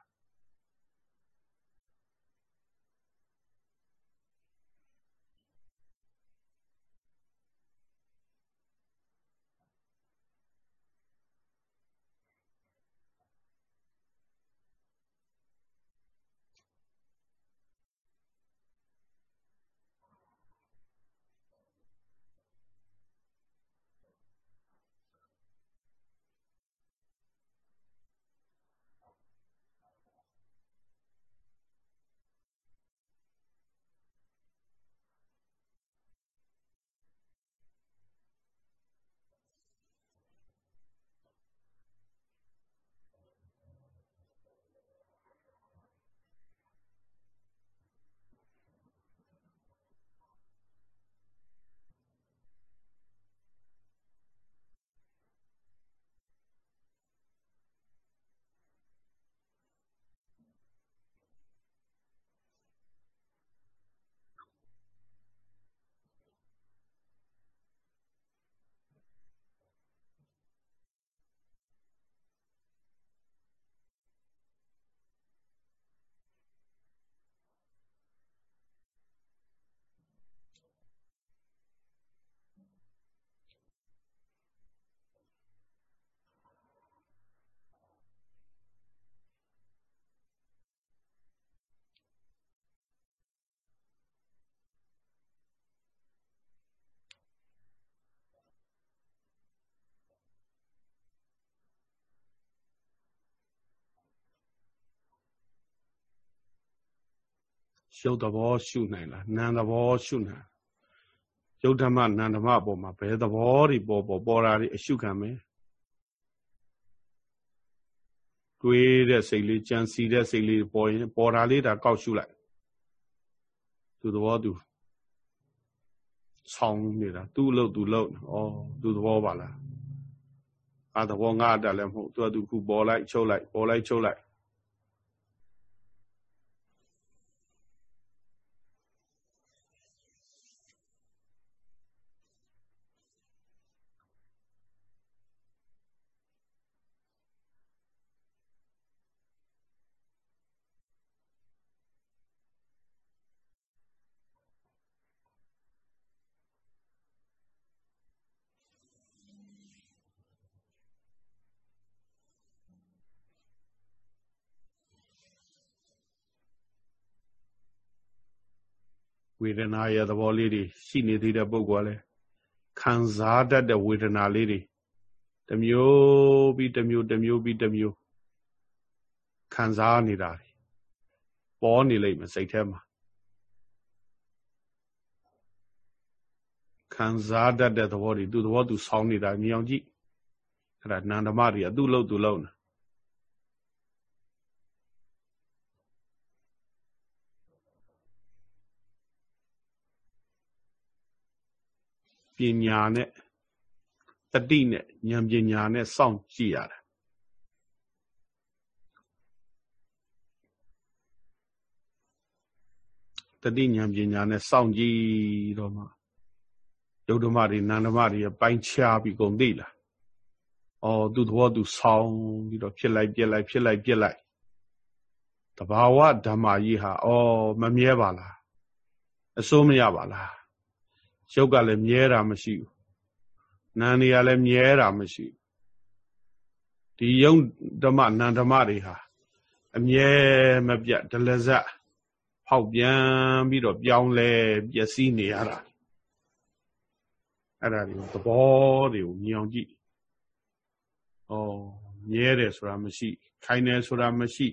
ရုပ်သဘောရှုနိုင်လားနာမ်သဘောရှုနိုင်ရုပ်ဓမ္မနာမ်ဓမ္မပေါ်မှာဘယ်သဘောတွေပေါ်ပေါ်ပေါ်တာတွေအရှုခံမယ်တွေးတဲ့စိတ်လေးကြံစီတဲ့စိတ်လေးပေါ်ရင်ပေါ်တာလေးဒါကောက်ရှုလိုက်သူသဘောသူဆောင်းနေတာသူ့လို့သူလို့ဩသူသဘောပါလားအာသဘောငါတက်လည်းမဟုတ်သူကသူခုပေါ်လိုက်ချုပ်လိုက်ပေါ်လိုက်ချုပ်လိုက် ဝေဒနာရဲ့သဘောလေးတွေရှိနေသေးတဲ့ပုဂ္ဂိုလ်ကလည်းခံစားတတ်တဲ့ဝေဒနာလေးတွေတမျိုးပြီးတမျိုးတမျိုးပြီးတမျိုးခံစားနေတာတွေပေါ်နေလိမ့်မယ်စိတ်ထဲမှာခံစားတတ်တဲ့သဘောတွေသူ့သဘောသူဆောင်းနေတာမြင်အောင်ကြည့်အဲ့ဒါနန္ဒမတွေကသူ့လို့သူ့လို့ ပညာနဲ့တတိနဲ့ဉာဏ်ပညာနဲ့စောင့်ကြည့်ရတယ်တတိဉာဏ်ပညာနဲ့စောင့်ကြည့်တော့မှယုတ်ဓမ္မတွေနန္ဓမတွေပိုင်းခြားပြီးကုန်သိလား။အော်သူသဘောသူဆောင်းပြီးတော့ဖြစ်လိုက်ပြက်လိုက်ဖြစ်လိုက်ပြက်လိုက်တဘာဝဓမ္မကြီးဟာအော်မမြဲပါလားအစိုးမရပါလား ရုပ်ကလည်းမြဲတာမရှိဘူးနာနေရလည်းမြဲတာမရှိဘူးဒီယုံဓမ္မနန္ဓမ္မတွေဟာအမြဲမပြတ်ဒလဇတ်ဖောက်ပြန်ပြီးတော့ပြောင်းလဲပျက်စီးနေရတာအဲ့ဒါတွေသဘောတွေကိုမြင်အောင်ကြည့်ဩမြဲတယ်ဆိုတာမရှိ ခိုင်တယ်ဆိုတာမရှိ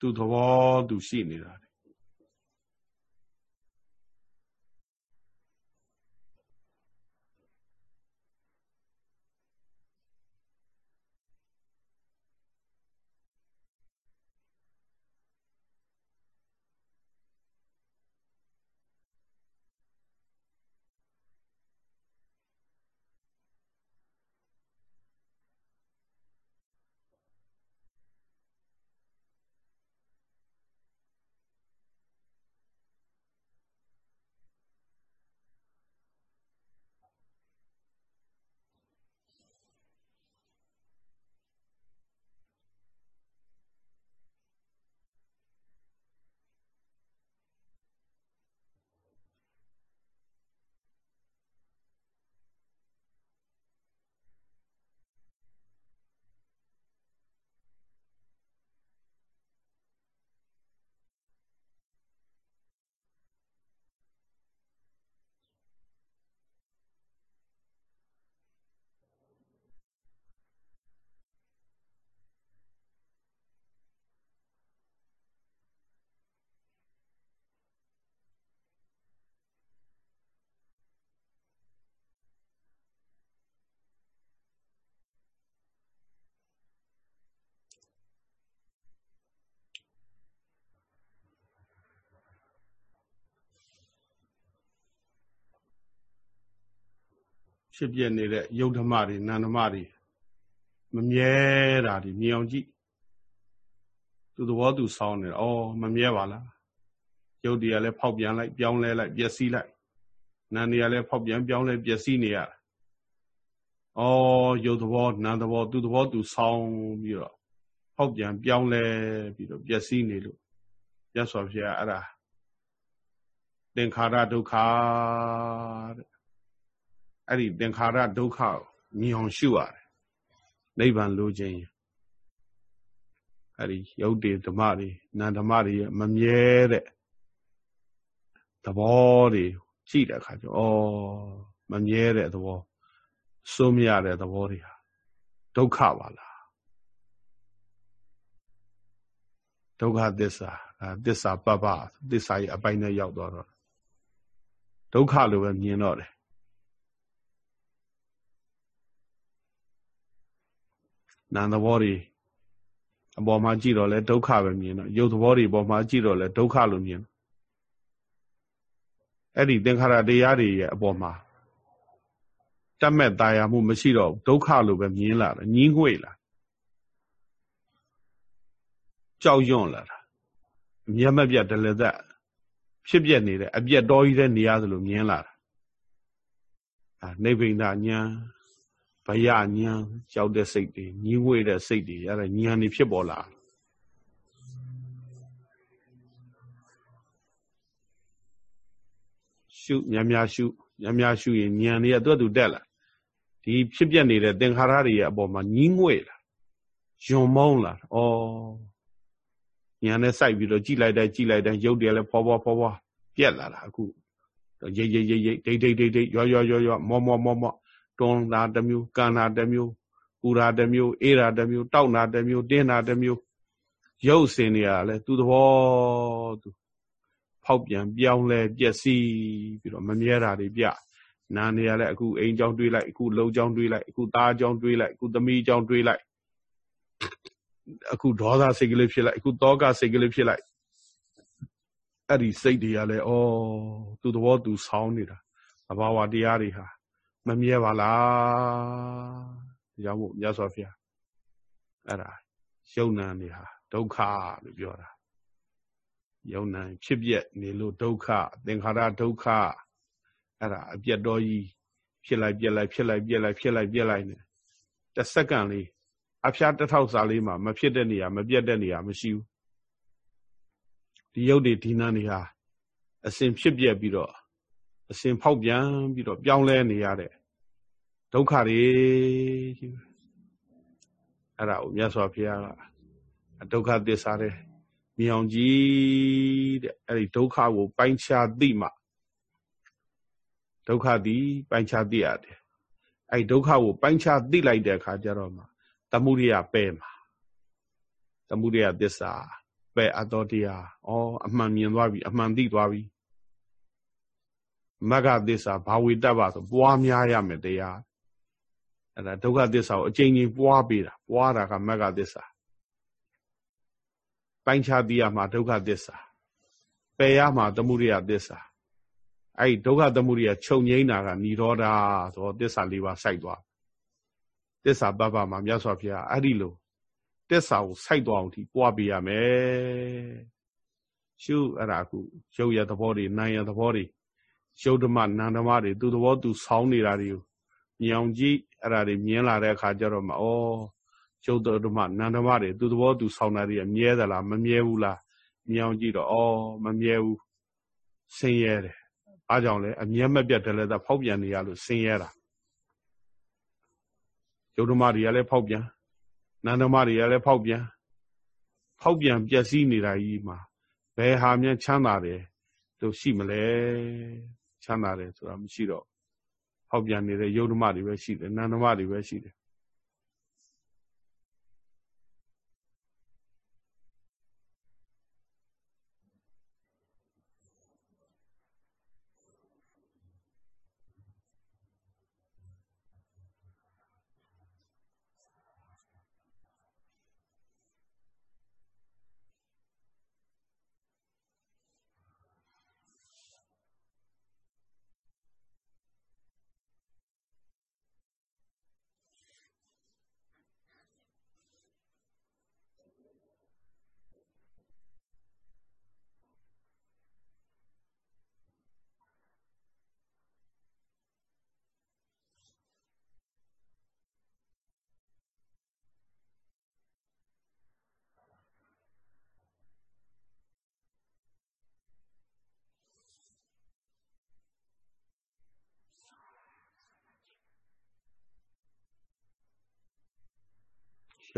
သူသဘောသူရှိနေတာ ဖြစ်ပြနေတဲ့ယုတ်ဓမ္မတွေနာမ်ဓမ္မတွေမမြဲတာတွေမြင်အောင်ကြည့်သူသဘောသူဆောင်းနေဩမမြဲပါလားယုတ်တွေကလည်းဖောက်ပြန်လိုက်ပြောင်းလဲလိုက်ပျက်စီးလိုက်နာမ်တွေကလည်းဖောက်ပြန်ပြောင်းလဲပျက်စီးနေရတာဩယုတ်သဘောနာမ်သဘော သူသဘောသူဆောင်းပြီးတော့ဖောက်ပြန်ပြောင်းလဲပြီးတော့ပျက်စီးနေလို့ရသော်ဖြင့်အဲ့ဒါသင်္ခါရဒုက္ခတဲ့ အဲ့ဒီသင်္ခါရဒုက္ခမြင်အောင်ရှုရတယ်နိဗ္ဗာန်လိုခြင်းအဲ့ဒီယုတ်တေဓမ္မတွေနာဓမ္မတွေမမြဲတဲ့သဘောတွေရှိတဲ့အခါကျဩမမြဲတဲ့သဘောစိုးမရတဲ့သဘောတွေဟာဒုက္ခပါလားဒုက္ခသစ္စာအဲသစ္စာပပ္ပသစ္စာရဲ့အပိုင်းနဲ့ရောက်သွားတော့ဒုက္ခလိုပဲမြင်တော့တယ် နာမ်သဘောတွေအပေါ်မှာကြည့်တော့လဲဒုက္ခပဲမြင်တော့ရုပ်သဘောတွေအပေါ်မှာကြည့်တော့လဲဒုက္ခလို့မြင်အဲ့ဒီသင်္ခါရတရားတွေရဲ့အပေါ်မှာတတ်မဲ့ตายရမှုမရှိတော့ဒုက္ခလို့ပဲမြင်လာတယ်ညင်းငွေ့လာကြောက်ရွံ့လာတာမျက်မပြတ်တလည်းသက်ဖြစ်ပြနေတဲ့အပြက်တော်ကြီးတဲ့နေရသလိုမြင်လာတာအာနိဗ္ဗိန္ဒညာ ဘယညာကြောက်တဲ့စိတ်တွေညှိဝေးတဲ့စိတ်တွေအဲ့ဒါညာနေဖြစ်ပေါ်လာရှုများများရှုများများရှုရင်ဉာဏ်တွေကသူ့သူတက်လာဒီဖြစ်ပြနေတဲ့သင်္ခါရတွေရဲ့အပေါ်မှာညှင်းငွေ့လာယွန်မောင်းလာဩဉာဏ်နဲ့စိုက်ပြီးတော့ကြည်လိုက်တိုင်းကြည်လိုက်တိုင်းရုပ်တွေလည်းဖောဖောဖောဖောပြက်လာတာအခုရိတ်ရိတ်ရိတ်ရိတ်ဒိတ်ဒိတ်ဒိတ်ဒိတ်ရွရွရွရွမောမောမောမော တွန်းတာတစ်မျိုးကန်တာတစ်မျိုးပူတာတစ်မျိုးအေးတာတစ်မျိုးတောက်တာတစ်မျိုးတင်းတာတစ်မျိုးရုပ်စင်တွေကလည်းသူ့သဘောသူဖောက်ပြန်ပြောင်းလဲပြက်စီးပြီးတော့မမြဲတာတွေပြနာနေရလဲအခုအိမ်ကြောင်တွေးလိုက်အခုလုံကြောင်တွေးလိုက်အခုသားကြောင်တွေးလိုက်အခုသမီးကြောင်တွေးလိုက်အခုဒေါသစိတ်ကလေးဖြစ်လိုက်အခုတောကစိတ်ကလေးဖြစ်လိုက်အဲ့ဒီစိတ်တွေကလည်းဩသူ့သဘောသူဆောင်းနေတာအဘာဝတရားတွေဟာ မမြဲပါလားဒါကြောင့်မို့မြတ်စွာဘုရားအဲ့ဒါယုံနာနေဟာဒုက္ခလို့ပြောတာယုံနာဖြစ်ပြက်နေလို့ဒုက္ခသင်္ခါရဒုက္ခအဲ့ဒါအပြက်တော်ကြီးဖြစ်လိုက်ပြက်လိုက်ဖြစ်လိုက်ပြက်လိုက်ဖြစ်လိုက်ပြက်လိုက်နေတစ်စက္ကန့်လေးအဖျားတစ်ထောက်စာလေးမှာမဖြစ်တဲ့နေရာမပြက်တဲ့နေရာမရှိဘူးဒီယုတ်တွေဒီနာနေဟာအစဉ်ဖြစ်ပြက်ပြီးတော့အစဉ်ဖောက်ပြန်ပြီးတော့ပြောင်းလဲနေရတဲ့ ဒုက္ခတွေကြီးအဲ့ဒါကိုမြတ်စွာဘုရားကဒုက္ခသစ္စာတဲ့မြောင်ကြီးတဲ့အဲ့ဒီဒုက္ခကို ပိုင်းခြားသိမှဒုက္ခသည်ပိုင်းခြားသိရတယ်အဲ့ဒုက္ခကိုပိုင်းခြားသိလိုက်တဲ့အခါကျတော့မှသမှုရိယပယ်မှာသမှုရိယသစ္စာပယ်အတော်တရားဩအမှန်မြင်သွားပြီအမှန်သိသွားပြီမဂ္ဂသစ္စာဘာဝေတ္တပဆိုပွားများရမယ်တရား အဲ့ဒါဒုက္ခသစ္စာကိုအကျဉ်းချင်းပွားပေးတာပွားတာကမဂ္ဂသစ္စာပိုင်းခြားသိရမှာဒုက္ခသစ္စာပယ်ရမှာသမုဒိယသစ္စာအဲ့ဒီဒုက္ခသမုဒိယချုပ်ငိမ့်တာကនិရောဓဆိုတော့သစ္စာ၄ပါးစိုက်သွားသစ္စာပပမှာမြတ်စွာဘုရားအဲ့ဒီလိုသစ္စာကိုစိုက်သွားအောင်ဒီပွားပေးရမယ်ရှုအဲ့ဒါအခုရုပ်ရသဘောတွေနာမ်ရသဘောတွေရုပ်ဓမ္မနာမ်ဓမ္မတွေသူသဘောသူဆောင်းနေတာတွေကို မြင်အောင်ကြည့်အဲ့ဒါတွေမြင်လာတဲ့အခါကျတော့မဩရုပ်ဓမ္မနာမ်ဓမ္မတွေသူသဘောသူဆောင်းတာတွေမြဲသလားမမြဲဘူးလားမြင်အောင်ကြည့်တော့ဩမမြဲဘူးဆင်းရဲတယ်အားကြောင့်လဲအမြဲမပြတ်တယ်လည်းသာဖောက်ပြန်နေရလို့ဆင်းရဲတာရုပ်ဓမ္မတွေကလည်းဖောက်ပြန်နာမ်ဓမ္မတွေကလည်းဖောက်ပြန်ဖောက်ပြန်ပျက်စီးနေတာကြီးမှာဘယ်ဟာများချမ်းသာတယ်လို့ရှိမလဲချမ်းသာတယ်ဆိုတာမရှိတော့ ဟောက်ပြန်နေတဲ့ယုတ်ဓမ္မတွေပဲရှိတယ်နာမ်ဓမ္မတွေပဲရှိတယ်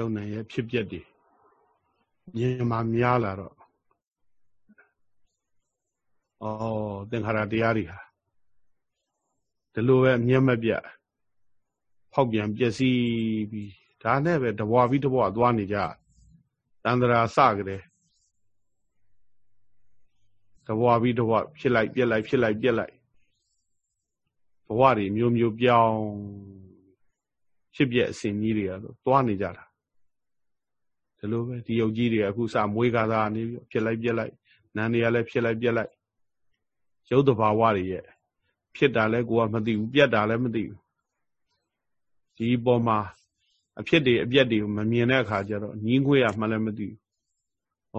ရုံနိုင်ရဲ့ဖြစ်ပျက်တွေမြင်မှများလာတော့ဩသင်္ခါရတရားတွေဟာဒီလိုပဲအမျက်မပြတ်ဖောက်ပြန်ပျက်စီးပြီးဒါနဲ့ပဲတဘွားပြီးတဘွားသွားနေကြတန္တရာစကြတယ်တဘွားပြီးတဘွားဖြစ်လိုက်ပြက်လိုက်ဖြစ်လိုက်ပြက်လိုက်ဘဝတွေမျိုးမျိုးပြောင်းဖြစ်ပြအစဉ်ကြီးတွေကတော့သွားနေကြတာ ဒီလိုပဲဒီယုတ်ကြီးတွေအခုစမွေးကားသားနေပြီးဖြစ်လိုက်ပြက်လိုက်နာနေရလဲဖြစ်လိုက်ပြက်လိုက်ရုပ်တဘာဝတွေရဲ့ဖြစ်တာလဲကိုကမသိဘူးပြက်တာလဲမသိဘူးဒီပေါ်မှာအဖြစ်တွေအပြက်တွေကိုမမြင်တဲ့အခါကျတော့ညီးငွေ့ရမှလည်းမသိဘူး။ဩ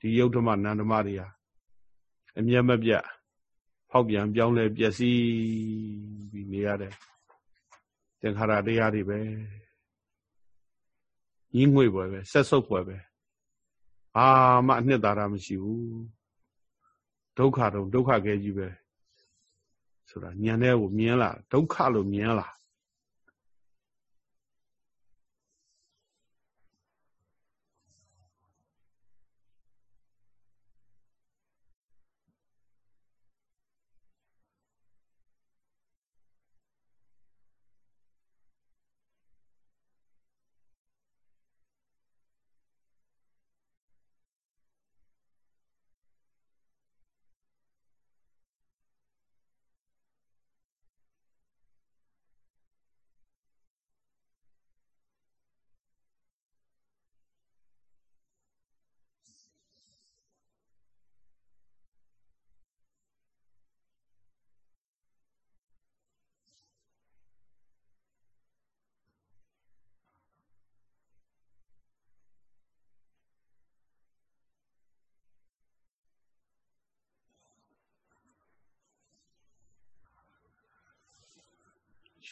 ဒီယုတ်ဓမ္မနန္ဓမတွေဟာအမျက်မပြတ်ဖောက်ပြန်ပြောင်းလဲပျက်စီးပြီးနေရတယ်သင်္ခါရတရားတွေပဲ ညီးငွေ့ပွဲပဲဆက်ဆုပ်ပွဲပဲအာမအနှစ်သာရမရှိဘူးဒုက္ခတော့ဒုက္ခခဲကြီးပဲဆိုတာညံတဲ့ကိုမြင်လားဒုက္ခလို့မြင်လား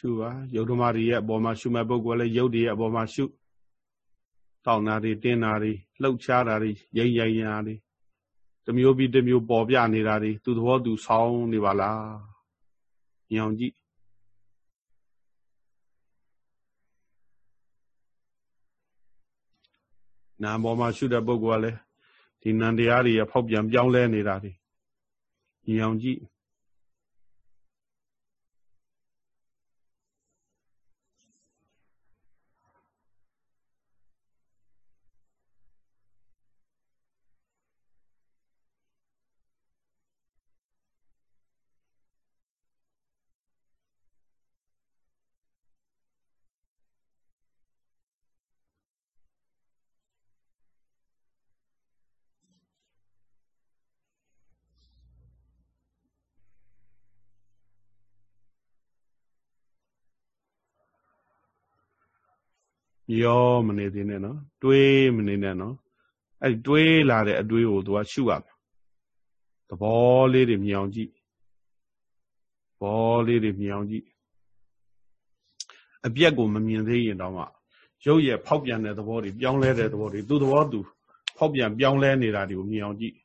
ရှုပါယုတ်ဓမ္မတွေရဲ့အပေါ်မှာရှုမဲ့ပုဂ္ဂိုလ်လည်းယုတ်တွေရဲ့အပေါ်မှာရှုတောင်းတာတွေတင်းတာတွေလှုပ်ရှားတာတွေရိမ့်ရိုင်ရာတွေတမျိုးပြီးတမျိုးပေါ်ပြနေတာတွေသူသဘောသူဆောင်းနေပါလားညောင်ကြည့်နာပေါ်မှာရှုတဲ့ပုဂ္ဂိုလ်ကလည်းဒီနန္တရားတွေရဖောက်ပြန်ပြောင်းလဲနေတာတွေညောင်ကြည့် ရောမနေသေးနဲ့နော်တွေးမနေနဲ့နော်အဲ့ဒီတွေးလာတဲ့အတွေးကိုသူကရှုရမှာသဘောလေးတွေမြင်အောင်ကြည့်ဘောလေးတွေမြင်အောင်ကြည့်အပြက်ကိုမမြင်သေးရင်တော့မှရုပ်ရဲ့ဖောက်ပြန်တဲ့သဘောတွေပြောင်းလဲတဲ့သဘောတွေသူ့သဘောသူဖောက်ပြန်ပြောင်းလဲနေတာတွေကိုမြင်အောင်ကြည့်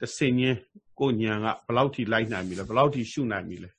တဆင်ချင်းကိုညံကဘလောက်ထိလိုက်နိုင်ပြီလဲဘလောက်ထိရှုနိုင်ပြီလဲ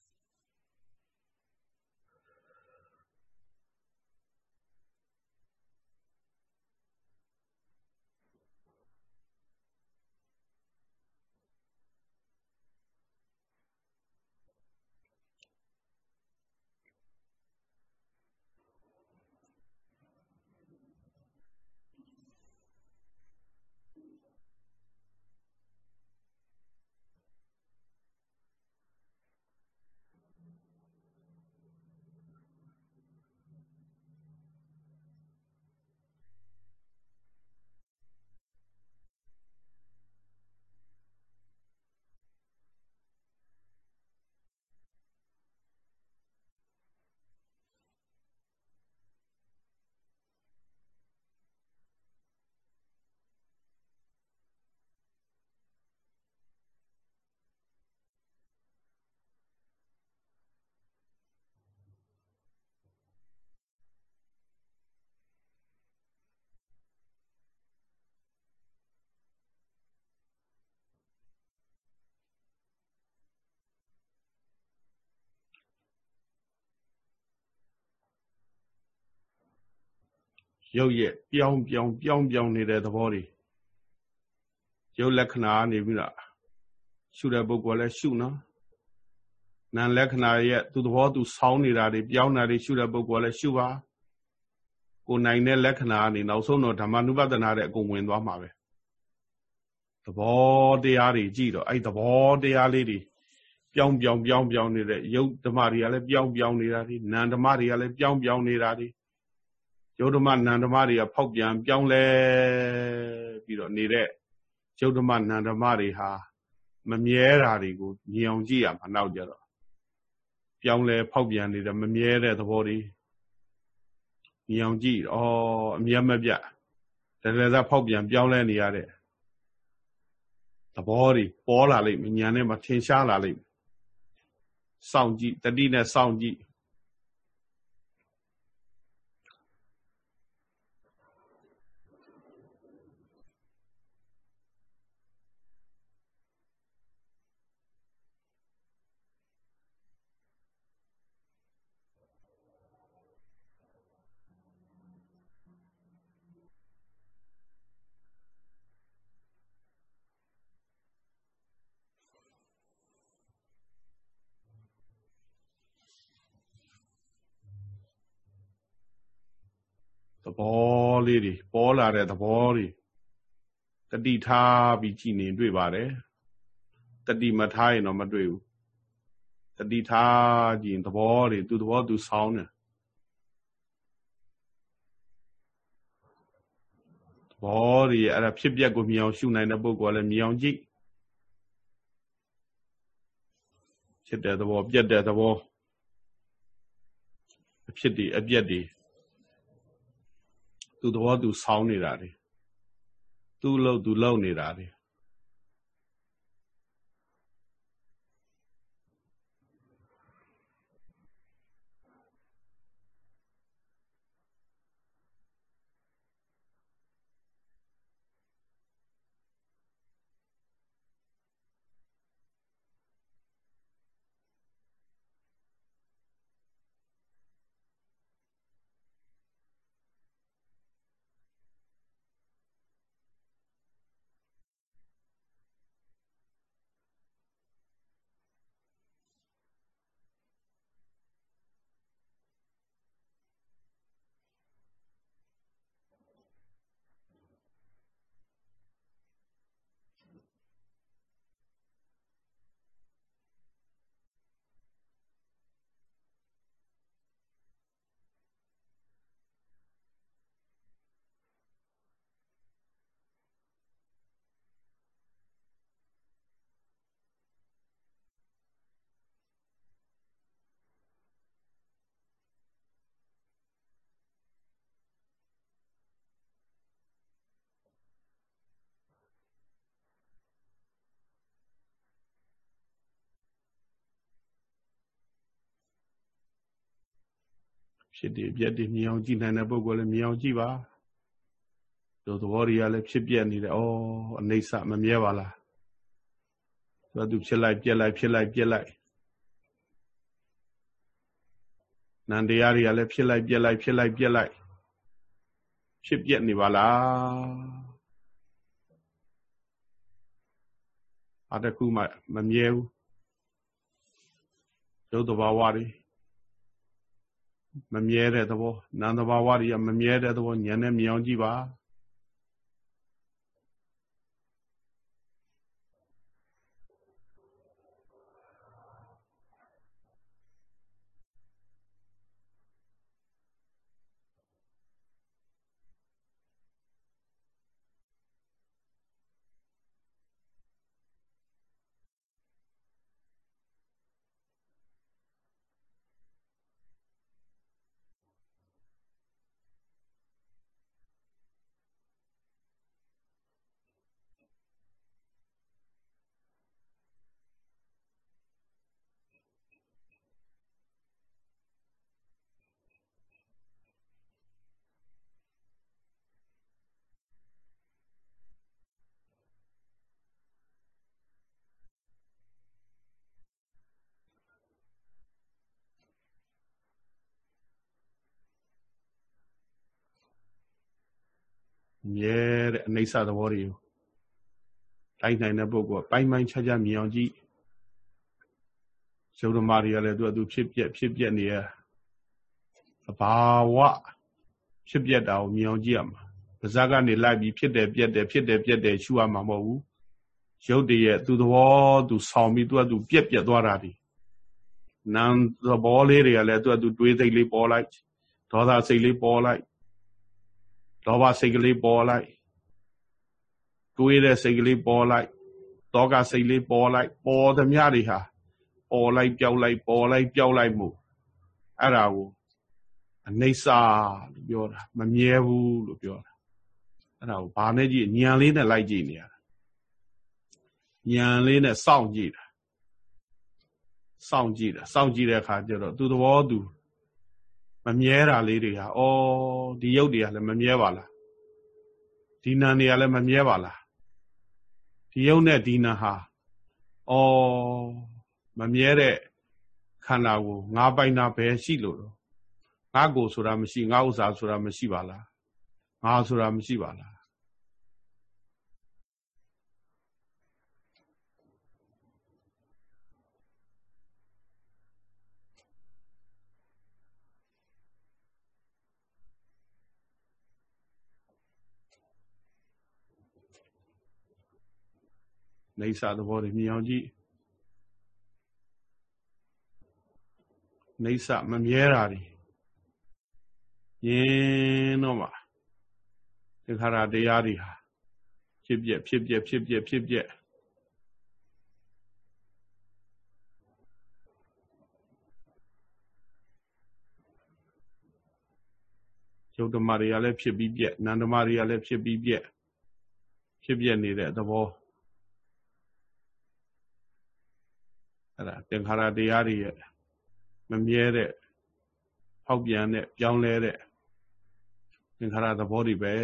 ရုပ်ရဲ့ပြောင်းပြောင်းပြောင်းပြောင်းနေတဲ့သဘောတွေရုပ်လက္ခဏာနေပြီးတော့ရှုတဲ့ပုဂ္ဂိုလ်လည်းရှုနော်နာလက္ခဏာရဲ့သူသဘောသူဆောင်းနေတာတွေပြောင်းတာတွေရှုတဲ့ပုဂ္ဂိုလ်လည်းရှုပါကိုနိုင်တဲ့လက္ခဏာကနေနောက်ဆုံးတော့ဓမ္မနုပဒနာတဲ့အကုန်ဝင်သွားမှာပဲသဘောတရားတွေကြည့်တော့အဲ့သဘောတရားလေးတွေပြောင်းပြောင်းပြောင်းပြောင်းနေတဲ့ယုတ်ဓမ္မတွေကလည်းပြောင်းပြောင်းနေတာတွေနန္ဓမ္မတွေကလည်းပြောင်းပြောင်းနေတာတွေ ယုတ်ဓမ္မနန္ဓမ္မတွေကဖောက်ပြန်ပြောင်းလဲပြီးတော့နေတဲ့ယုတ်ဓမ္မနန္ဓမ္မတွေဟာမမြဲတာတွေကိုမြင်အောင်ကြည့်ရမှာနောက်ကြတော့ပြောင်းလဲဖောက်ပြန်နေတဲ့မမြဲတဲ့သဘောတွေမြင်အောင်ကြည့်ဩအမြဲမပြတ်တရဇဖောက်ပြန်ပြောင်းလဲနေရတဲ့သဘောတွေပေါ်လာလိမ့်မယ်ညာနဲ့မှထင်ရှားလာလိမ့်မယ်စောင့်ကြည့်တတိနဲ့စောင့်ကြည့်ဘော လေးတွေပေါ်လာတဲ့သဘောတွေတတိထားပြီးကြည်နေတွေ့ပါတယ်တတိမထားရင်တော့မတွေ့ဘူးတတိထားကြည့်သဘောတွေသူသဘောသူဆောင်းတယ်သဘောတွေအဲ့ဒါဖြစ်ပျက်ကိုမြင်အောင်ရှုနိုင်တဲ့ပုဂ္ဂိုလ်လည်းမြင်အောင်ကြည့်ဖြစ်တဲ့သဘောပြက်တဲ့သဘောအဖြစ်တွေအပြက်တွေ သူသဘောသူဆောင်းနေတာတွေသူ့လို့သူလုံနေတာတွေ ဖြစ်တယ်ပြက်တယ်မြင်အောင်ကြည့်နိုင်တဲ့ပုဂ္ဂိုလ်လည်းမြင်အောင်ကြည့်ပါဒီသဘောတွေကလည်းဖြစ်ပြက်နေတယ်ဩအနေဆမမြဲပါလားသူကသူဖြစ်လိုက်ပြက်လိုက်ဖြစ်လိုက်ပြက်လိုက်နန္တရားတွေကလည်းဖြစ်လိုက်ပြက်လိုက်ဖြစ်လိုက်ပြက်လိုက်ဖြစ်ပြက်နေပါလားအတခုမှမမြဲဘူးရုပ်တဘာဝတွေ မမြဲတဲ့သဘောနာမ်သဘာဝတွေကမမြဲတဲ့သဘောဉာဏ်နဲ့မြင်အောင်ကြည့်ပါ မြဲတဲ့အနိစ္စသဘောတွေကိုတိုင်းနိုင်တဲ့ပုဂ္ဂိုလ်ပိုင်းပိုင်းခြားခြားမြင်အောင်ကြည့်ယုတ်ဓမ္မတွေကလည်းသူကသူဖြစ်ပြက်ဖြစ်ပြက်နေရအဘာဝဖြစ်ပြက်တာကိုမြင်အောင်ကြည့်ရမှာပါဇက်ကနေလိုက်ပြီးဖြစ်တယ်ပြက်တယ်ဖြစ်တယ်ပြက်တယ်ရှုရမှာမဟုတ်ဘူးရုပ်တည်းရဲ့သူသဘောသူဆောင်ပြီးသူကသူပြက်ပြက်သွားတာဒီနံသဘောလေးတွေကလည်းသူကသူတွေးစိတ်လေးပေါ်လိုက်ဒေါသစိတ်လေးပေါ်လိုက် လောဘစိတ်ကလေးပေါ်လိုက်တွေးတဲ့စိတ်ကလေးပေါ်လိုက်တောကစိတ်လေးပေါ်လိုက် ပေါ်သမျှတွေဟာပေါ်လိုက်ပြောက်လိုက်ပေါ်လိုက်ပြောက်လိုက်မှုအဲ့ဒါကိုအနိစ္စလို့ပြောတာမမြဲဘူးလို့ပြောတာအဲ့ဒါကိုဘာနဲ့ကြည့်ညံလေးနဲ့လိုက်ကြည့်နေရတာညံလေးနဲ့စောင့်ကြည့်တာစောင့်ကြည့်တာစောင့်ကြည့်တဲ့အခါကျတော့သူသဘောသူ မမြဲတာလေးတွေဟာဩဒီရုပ်တွေကလည်းမမြဲပါလားဒီနာတွေကလည်းမမြဲပါလားဒီရုပ်နဲ့ဒီနာဟာဩမမြဲတဲ့ခန္ဓာကိုငါပိုင်တာပဲရှိလို့တော့ငါကိုဆိုတာမရှိငါဥစ္စာဆိုတာမရှိပါလားငါဆိုတာမရှိပါလား နေစာသဘောတွေမြင်အောင်ကြည့်နေစာမမြဲတာတွေယင်းတော့မှသင်္ခါရတရားတွေဟာဖြစ်ပြဖြစ်ပြဖြစ်ပြဖြစ်ပြယုတ်ဓမ္မတွေကလည်းဖြစ်ပြီးပြက်နန္ဓမတွေကလည်းဖြစ်ပြီးပြက်ဖြစ်ပြနေတဲ့သဘော အဲ့ဒါသင်္ခါရတရားတွေရဲ့မမြဲတဲ့ဖောက်ပြန်တဲ့ပြောင်းလဲတဲ့သင်္ခါရသဘောတွေပဲ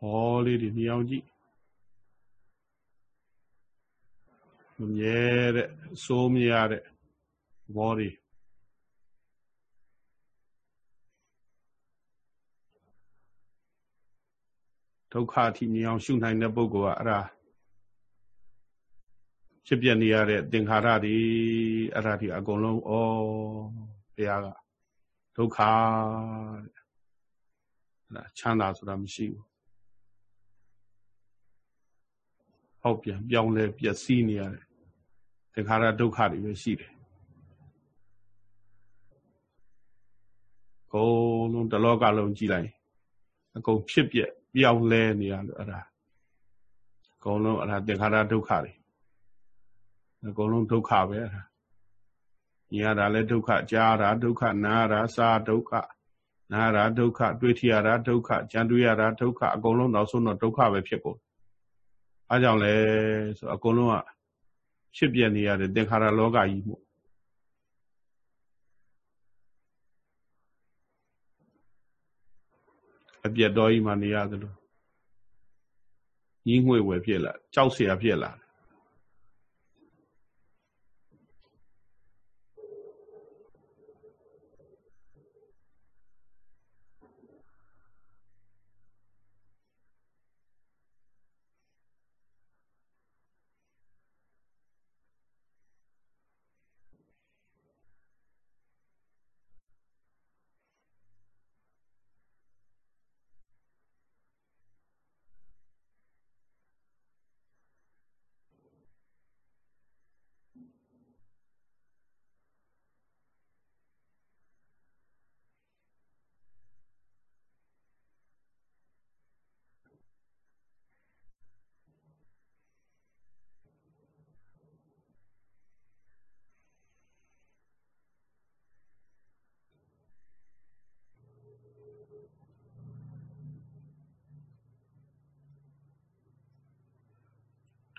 ဟောလေးတွေမြင်အောင်ကြည့်မမြဲတဲ့စိုးမရတဲ့ဘောတွေဒုက္ခအထိမြင်အောင်ရှုနိုင်တဲ့ပုဂ္ဂိုလ်ကအဲ့ဒါဖြစ်ပြနေရတဲ့သင်္ခါရတွေအဲ့ဒါဒီအကုန်လုံးဩဘုရားကဒုက္ခတဲ့အဲ့ဒါချမ်းသာဆိုတာမရှိဘူး ဟောက်ပြန်ပြောင်းလဲပျက်စီးနေရတယ်သင်္ခါရဒုက္ခတွေပဲရှိတယ်ကိုယ်လုံးတလောကလုံးကြည့်လိုက်အကုန်ဖြစ်ပြက်ပြောင်းလဲနေရလို့အဲ့ဒါအကုန်လုံးအဲ့ဒါသင်္ခါရဒုက္ခတွေအကုန်လုံးဒုက္ခပဲအဲ့ဒါညရတာလည်းဒုက္ခကြားတာဒုက္ခနားတာစားဒုက္ခနားတာဒုက္ခတွေးထရတာဒုက္ခကြံတွေးရတာဒုက္ခအကုန်လုံးနောက်ဆုံးတော့ဒုက္ခပဲဖြစ်ကုန် အားကြောင့်လဲဆိုအကုန်လုံးကဖြစ်ပြနေရတဲ့သင်္ခါရလောကကြီးမှု အပြက်တော်ကြီးမှနေရသလိုကြီးငွေ့ဝယ်ဖြစ်လာကြောက်เสียဖြစ်လာ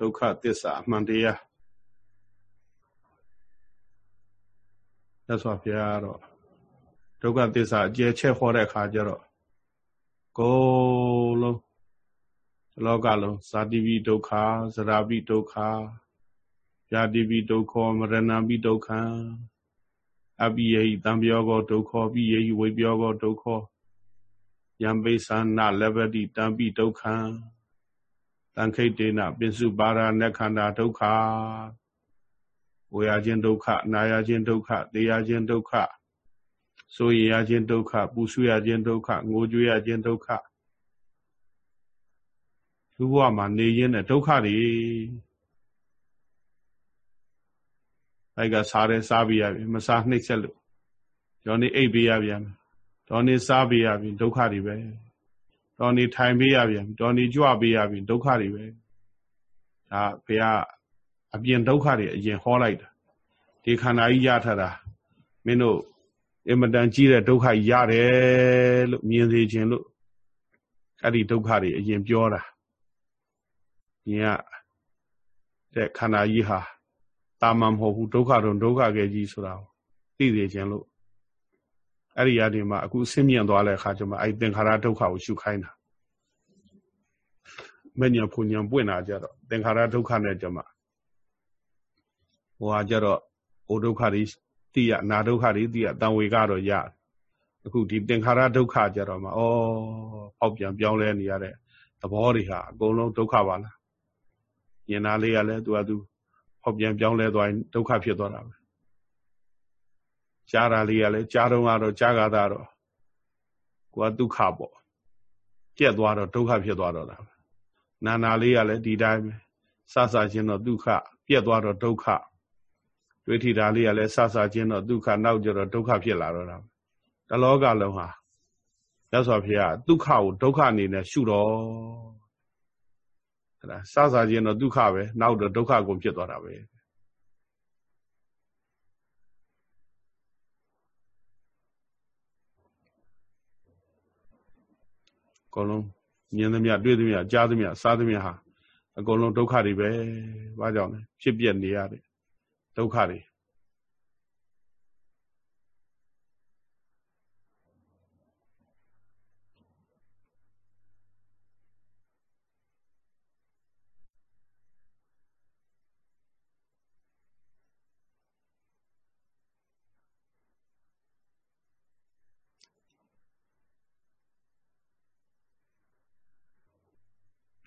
ဒုက္ခသစ္စာအမှန်တရားသက်စွာဘုရားတော့ဒုက္ခသစ္စာအကျယ်ချဲ့ဟောတဲ့အခါကျတော့ကိုယ်လုံးလောကလုံးဇာတိပိဒုက္ခဇရာပိဒုက္ခญาတိပိဒုက္ခမရဏပိဒုက္ခအပိယိတံပြောကောဒုက္ခပိယိဝိပြောကောဒုက္ခယံပိသနာလဘတိတံပိဒုက္ခ တန်ခိတ်တေနပိစုပါရဏခန္ဓာဒုက္ခဝေရခြင်းဒုက္ခနာရခြင်းဒုက္ခသေရခြင်းဒုက္ခဆိုရရခြင်းဒုက္ခပူဆွေးရခြင်းဒုက္ခငိုကြွေးရခြင်းဒုက္ခလူဘဝမှာနေရင်းတဲ့ဒုက္ခတွေအဲကစားရဲစားပြရပြီမစားနှိမ့်ဆက်လို့ကျော်နေအိပ်ပေးရပြန်တော်နေစားပေးရပြီဒုက္ခတွေပဲ တော်နေထိုင်ပေးရပြန်တော်နေကြွပေးရပြီဒုက္ခတွေပဲဒါဘုရားအပြင်ဒုက္ခတွေအရင်ဟောလိုက်တာဒီခန္ဓာကြီးရထတာမင်းတို့အင်မတန်ကြီးတဲ့ဒုက္ခရတယ်လို့မြင်စေခြင်းလို့အဲ့ဒီဒုက္ခတွေအရင်ပြောတာမြင်ရတဲ့ခန္ဓာကြီးဟာတာမန်မဟုတ်ဘူးဒုက္ခတော့ဒုက္ခကဲကြီးဆိုတာသိစေခြင်းလို့ အဲ့ဒီအရင်မှာအခုဆင်းမြင့်သွားတဲ့အခါကျမှအဲ့သင်္ခါရဒုက္ခကိုရှုခိုင်းတာမညံဖူညံပွင့်တာကြတော့သင်္ခါရဒုက္ခနဲ့ကြမှာဟိုဟာကြတော့ဩဒုက္ခတွေသိရနာဒုက္ခတွေသိရတံဝေကတော့ရအခုဒီသင်္ခါရဒုက္ခကြတော့မှာဩပေါက်ပြန်ပြောင်းလဲနေရတဲ့သဘောတွေဟာအကုန်လုံးဒုက္ခပါလားညင်နာလေးကလည်းသူကသူပေါက်ပြန်ပြောင်းလဲသွားရင်ဒုက္ခဖြစ်သွားတာပဲ ကြားတာလေးကလည်းကြားတော့ကတော့ကြားကားတာတော့ကိုကဒုက္ခပေါ့ပြက်သွားတော့ဒုက္ခဖြစ်သွားတော့တာနာနာလေးကလည်းဒီတိုင်းပဲစစချင်းတော့ဒုက္ခပြက်သွားတော့ဒုက္ခတွေးထီတာလေးကလည်းစစချင်းတော့ဒုက္ခနောက်ကျတော့ဒုက္ခဖြစ်လာတော့တာတလောကလုံးဟာရသော်ဖေကဒုက္ခကိုဒုက္ခအနေနဲ့ရှုတော့ဟဲ့လားစစချင်းတော့ဒုက္ခပဲနောက်တော့ဒုက္ခကိုဖြစ်သွားတာပဲ အကုန်လုံးမြင်သမျှတွေ့သမျှကြားသမျှစားသမျှဟာအကုန်လုံးဒုက္ခတွေပဲ။ဘာကြောင့်လဲဖြစ်ပြနေရတဲ့ဒုက္ခတွေ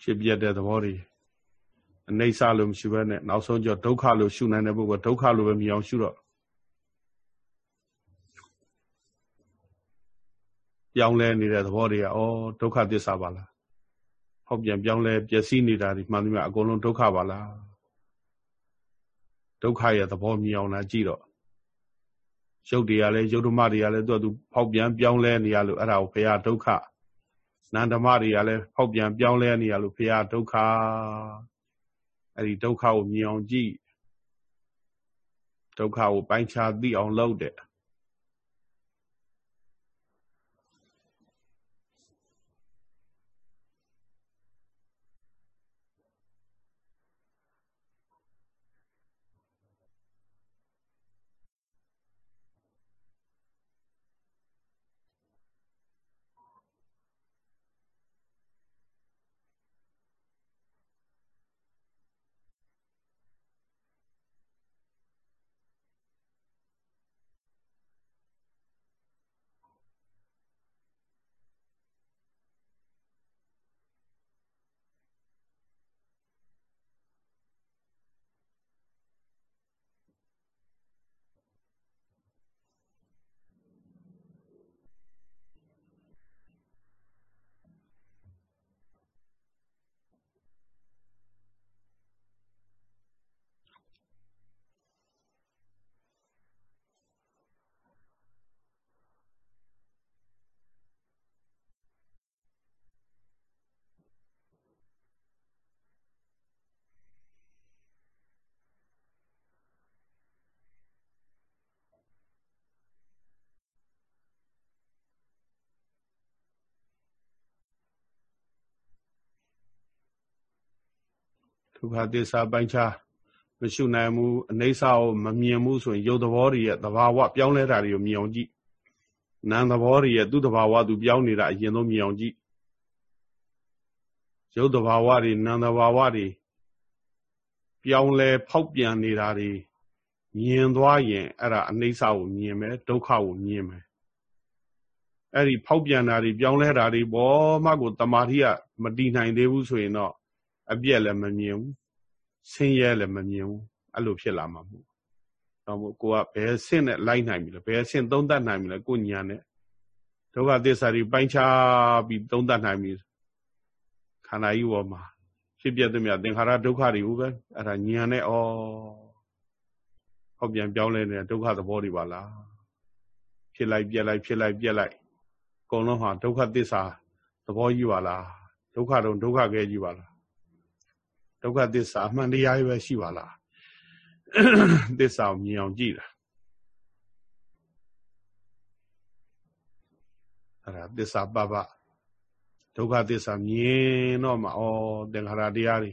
ဖြစ်ပြတဲ့သဘောတွေအနေဆာလို့မရှိဘဲနဲ့နောက်ဆုံးကျဒုက္ခလို့ရှုနိုင်တဲ့ပုဂ္ဂိုလ်ဒုက္ခလို့ပဲမြင်အောင်ရှုတော့ပြောင်းလဲနေတဲ့သဘောတွေကဩဒုက္ခသစ္စာပါလားဟောက်ပြန်ပြောင်းလဲပျက်စီးနေတာဒီမှန်သမျှအကုန်လုံးဒုက္ခပါလားဒုက္ခရဲ့သဘောမြင်အောင်လာကြည့်တော့ရုပ်တွေကလည်းရုပ်ဓမ္မတွေကလည်းသူကသူဖောက်ပြန်ပြောင်းလဲနေရလို့အဲ့ဒါကိုဘုရားဒုက္ခ နန္ဓမတွေကလည်းဖောက်ပြန်ပြောင်းလဲနေရလို့ဘုရားဒုက္ခအဲ့ဒီဒုက္ခကိုမြင်အောင်ကြည့်ဒုက္ခကိုပိုင်းခြားသိအောင်လုပ်တဲ့ က္ခသစ္စာပိုင်းခြားမရှုနိုင်ဘူးအနိစ္စကိုမမြင်ဘူးဆိုရင်ရုပ်သဘောတွေရဲ့သဘာဝပြောင်းလဲတာတွေကိုမြင်အောင်ကြည့်နာမ်သဘောတွေရဲ့သူ့သဘာဝသူပြောင်းနေတာအရင်ဆုံးမြင်အောင်ကြည့်ရုပ်သဘာဝတွေနာမ်သဘာဝတွေပြောင်းလဲဖောက်ပြန်နေတာတွေမြင်သွားရင်အဲ့ဒါအနိစ္စကိုမြင်မယ်ဒုက္ခကိုမြင်မယ်အဲ့ဒီဖောက်ပြန်တာတွေပြောင်းလဲတာတွေဘောမှကိုတမာတိကမတည်နိုင်သေးဘူးဆိုရင်တော့ အပြက်လည်းမမြင်ဘူးဆင်းရဲလည်းမမြင်ဘူးအဲ့လိုဖြစ်လာမှာမဟုတ်တော့မို့ကိုကဘယ်ဆင့်နဲ့လိုက်နိုင်ပြီလဲဘယ်ဆင့်သုံးသပ်နိုင်ပြီလဲကိုညာနဲ့ဒုက္ခသစ္စာတွေပိုင်းခြားပြီးသုံးသပ်နိုင်ပြီခန္ဓာကြီးပေါ်မှာဖြစ်ပြတဲ့မြတ်သင်္ခါရဒုက္ခတွေကိုပဲအဲ့ဒါညာနဲ့ဩဟောပြန်ပြောင်းလဲနေတဲ့ဒုက္ခသဘောတွေပါလားဖြစ်လိုက်ပြက်လိုက်ဖြစ်လိုက်ပြက်လိုက်အကုန်လုံးဟာဒုက္ခသစ္စာသဘောကြီးပါလားဒုက္ခတော့ဒုက္ခကဲကြီးပါလား ဒုက္ခသစ္စာအမှန်တရားပဲရှိပါလားသစ္စာကိုမြင်အောင်ကြည့်တာအဲ့ဒါသစ္စာပပဒုက္ခသစ္စာမြင်တော့မှဩသင်္ခါရတရားတွေ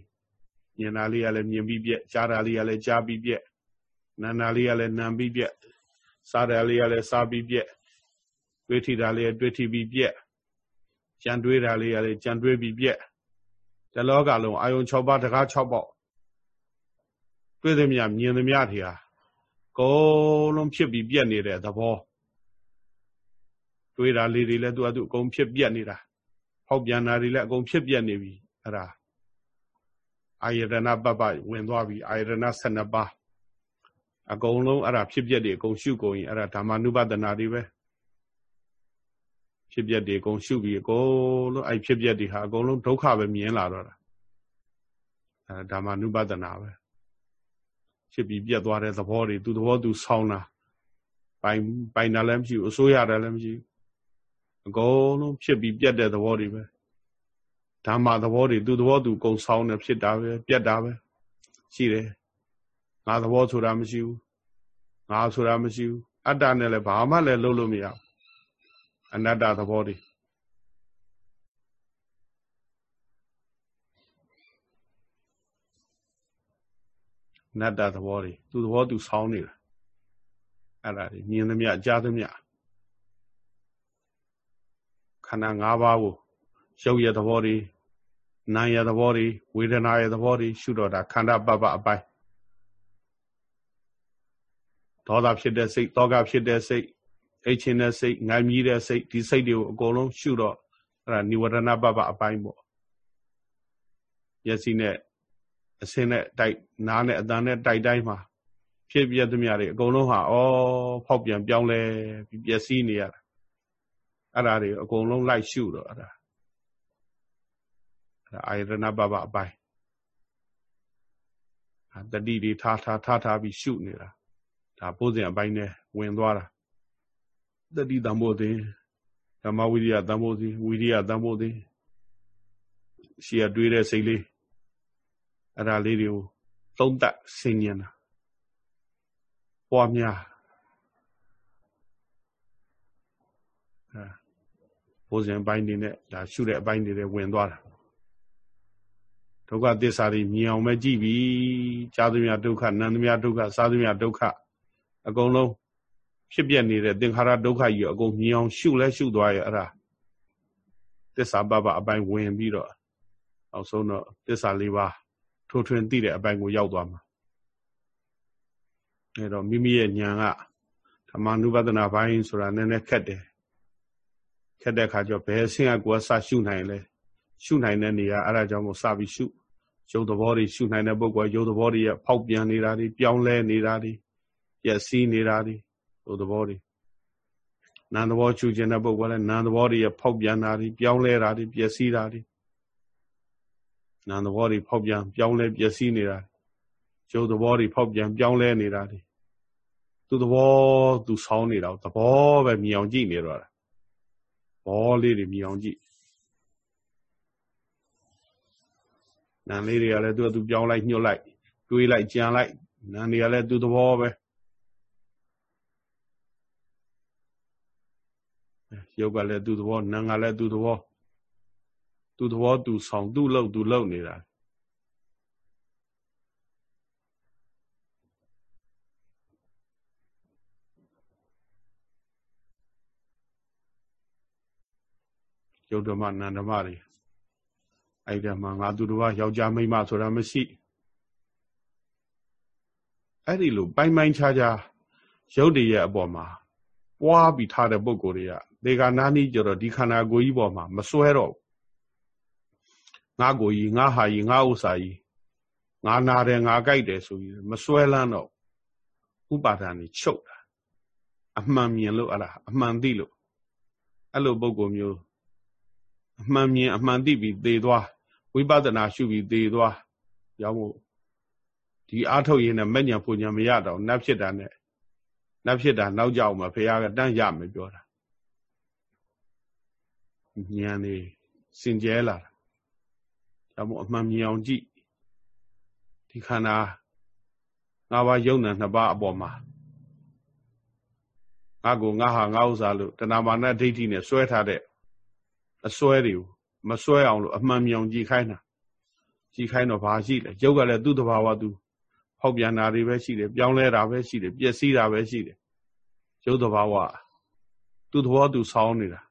မြင်တာလေးကလည်းမြင်ပြီးပြက်ကြားတာလေးကလည်းကြားပြီးပြက်နာနာလေးကလည်းနာပြီးပြက်စားတာလေးကလည်းစားပြီးပြက်တွေးထီတာလေးကတွေးထီပြီးပြက်ကြံတွေးတာလေးကလည်းကြံတွေးပြီးပြက် တလောကလုံးအာယုံ6ပါးတကား6ပေါက်တွေ့သမျှမြင်သမျှတွေဟာကုန်လုံးဖြစ်ပြီးပြက်နေတဲ့သဘောတွေးတာလေးတွေလည်းသူ့အတူအကုန်ဖြစ်ပြက်နေတာဖောက်ပြန်တာတွေလည်းအကုန်ဖြစ်ပြက်နေပြီအဲ့ဒါအာယတနာပပဝင်သွားပြီအာယတနာ12ပါးအကုန်လုံးအဲ့ဒါဖြစ်ပြက်တွေအကုန်ရှုကုန်ရင်အဲ့ဒါဓမ္မနုပဒနာတွေပဲ ဖြစ်ပြက်တွေအကုန်ရှုပြီးအကုန်လုံးအဲ့ဖြစ်ပြက်တွေဟာအကုန်လုံးဒုက္ခပဲမြင်လာတော့တာအဲဓမ္မနုပဒနာပဲဖြစ်ပြီးပြက်သွားတဲ့သဘောတွေသူသဘောသူဆောင်းတာပိုင်ပိုင်တာလည်းမရှိဘူးအစိုးရတယ်လည်းမရှိဘူးအကုန်လုံးဖြစ်ပြီးပြက်တဲ့သဘောတွေပဲဓမ္မသဘောတွေသူသဘောသူကုံဆောင်းနေဖြစ်တာပဲပြက်တာပဲရှိတယ်ငါသဘောဆိုတာမရှိဘူးငါဆိုတာမရှိဘူးအတ္တနဲ့လည်းဘာမှလည်းလုပ်လို့မရဘူး အနတ္တသဘောတွေနတ္တသဘောတွေသူသဘောသူဆောင်းနေတာအဲ့ဒါတွေမြင်သမျှကြားသမျှခန္ဓာ၅ပါးကိုရုပ်ရသဘောတွေနာမ်ရသဘောတွေဝေဒနာရသဘောတွေရှုတော့တာခန္ဓာပပအပိုင်းဒေါသဖြစ်တဲ့စိတ်တောကဖြစ်တဲ့စိတ် အိတ်ချင်တဲ့စိတ်ငိုင်းမြည်တဲ့စိတ်ဒီစိတ်တွေကိုအကုန်လုံးရှုတော့အဲ့ဒါនិဝရဏပပအပိုင်းပေါ့ယစီနဲ့အစင်းနဲ့တိုက်နားနဲ့အတန်နဲ့တိုက်တိုင်းမှာဖြစ်ပြသမျှတွေအကုန်လုံးဟာဩဖောက်ပြန်ပြောင်းလဲပြီးပျက်စီးနေရတာအဲ့ဒါတွေအကုန်လုံးလိုက်ရှုတော့အဲ့ဒါအဲ့ဒါအာယတနာပပအပိုင်းတတိတွေထားထားထားထားပြီးရှုနေတာဒါပိုးစဉ်အပိုင်းနဲ့ဝင်သွားတာ တတိတံဘောသင်ဓမ္မဝိရိယတံဘောသင်ဝိရိယတံဘောသင်ရှေ့ကတွေးတဲ့စိတ်လေးအဲ့ဒါလေးတွေကိုသုံးသပ်ဆင်ញင်တာပွားများအဲဘိုးစဉ်ပိုင်းနေနဲ့ဒါရှုတဲ့အပိုင်းတွေဝင်သွားတာဒုက္ခသစ္စာတွေမြင်အောင်ပဲကြည့်ပြီကြားသမျှဒုက္ခနံသမျှဒုက္ခစားသမျှဒုက္ခအကုန်လုံး ဖြစ်ပြနေတဲ့သင်္ခါရဒုက္ခကြီးအကုန်မြင်အောင်ရှုလဲရှုသွားရဲ့အဲ့ဒါသစ္စာပပအပိုင်းဝင်ပြီးတော့အောက်ဆုံးတော့သစ္စာလေးပါးထိုးထွင်းသိတဲ့အပိုင်းကိုရောက်သွားမှာအဲတော့မိမိရဲ့ဉာဏ်ကဓမ္မနုပဒနာပိုင်းဆိုတာနည်းနည်းခက်တယ်ခက်တဲ့အခါကျတော့ဘယ်အဆင့်ကကိုယ်စရှုနိုင်လဲရှုနိုင်တဲ့နေရာအဲ့ဒါကြောင့်မို့စပြီးရှုရုပ်သဘောတွေရှုနိုင်တဲ့ပုဂ္ဂိုလ်ရုပ်သဘောတွေရဖောက်ပြန်နေတာတွေပြောင်းလဲနေတာတွေပျက်စီးနေတာတွေ ရုပ်သဘောတွေနာမ်သဘောရှုခြင်းတဲ့ပုဂ္ဂိုလ်လည်းနာမ်သဘောတွေရဖောက်ပြန်တာတွေပြောင်းလဲတာတွေပျက်စီးတာတွေနာမ်သဘောတွေဖောက်ပြန်ပြောင်းလဲပျက်စီးနေတာရုပ်သဘောတွေဖောက်ပြန်ပြောင်းလဲနေတာတွေသူသဘောသူဆောင်းနေတာသဘောပဲမြင်အောင်ကြည့်နေတော့တာဘောလေးတွေမြင်အောင်ကြည့်နာမ်လေးတွေကလည်းသူ့အတူပြောင်းလိုက်ညှို့လိုက်တွေးလိုက်ကြံလိုက်နာမ်တွေကလည်းသူ့သဘောပဲ ရုပ်ကလည်းသူ့သဘောနာမ်ကလည်းသူ့သဘောသူ့သဘောသူဆောင်သူ့လောက်သူလောက်နေတာယုတ်ဓမ္မနန္ဓမ္မတွေအဲ့ဒီမှာငါသူတစ်ပါးယောက်ျားမိန်းမဆိုတာမရှိအဲ့ဒီလိုပိုင်းပိုင်းခြားခြားယုတ်တွေရဲ့အပေါ်မှာပွားပြီးထားတဲ့ပုံကိုယ်တွေက ဒေဂာနာနီးကြတော့ဒီခန္ဓာကိုယ်ကြီးပေါ်မှာမစွဲတော့ငါကိုယ်ကြီးငါဟာကြီးငါဥစ္စာကြီးငါနာတယ်ငါကြိုက်တယ်ဆိုပြီးမစွဲလန်းတော့ဥပါဒာနေချုပ်တာအမှန်မြင်လို့အလားအမှန်သိလို့အဲ့လိုပုံကိုယ်မျိုးအမှန်မြင်အမှန်သိပြီးသေသွားဝိပဿနာရှုပြီးသေသွားရောက်မို့ဒီအားထုတ်ရင်နဲ့မဲ့ညာပူညာမရတော့နတ်ဖြစ်တာနဲ့နတ်ဖြစ်တာနောက်ကြောက်မှာဖះကတန်းရမယ်ပြောတာ ဉာဏ်နေစင်ကြဲလာတာဒါမို့အမှန်မြင်အောင်ကြည့်ဒီခန္ဓာငါးပါးယုံနာနှစ်ပါးအပေါ်မှာငါကိုငါဟာငါဥစ္စာလို့တဏမာနဒိဋ္ဌိနဲ့စွဲထားတဲ့အစွဲတွေကိုမစွဲအောင်လို့အမှန်မြောင်ကြည်ခိုင်းတာကြည်ခိုင်းတော့ဘာရှိလဲရုပ်ကလည်းသူ့တဘာဝသူဖောက်ပြန်တာတွေပဲရှိတယ်ပြောင်းလဲတာပဲရှိတယ်ပျက်စီးတာပဲရှိတယ်ရုပ်တဘာဝသူ့သဘောသူဆောင်းနေတာ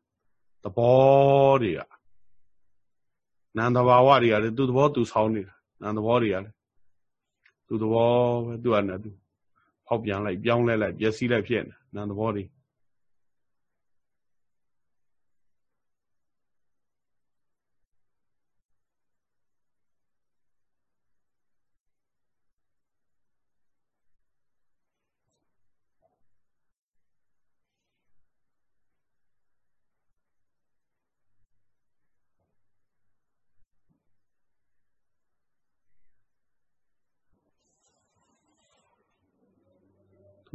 သဘောတွေကနာမ်တဘာဝတွေကလည်းသူ့သဘောသူဆောင်းနေတာနာမ်သဘောတွေကလည်းသူ့သဘောပဲသူ့အနေနဲ့သူဖောက်ပြန်လိုက်ပြောင်းလဲလိုက်ပျက်စီးလိုက်ဖြစ်နေနာမ်သဘောတွေ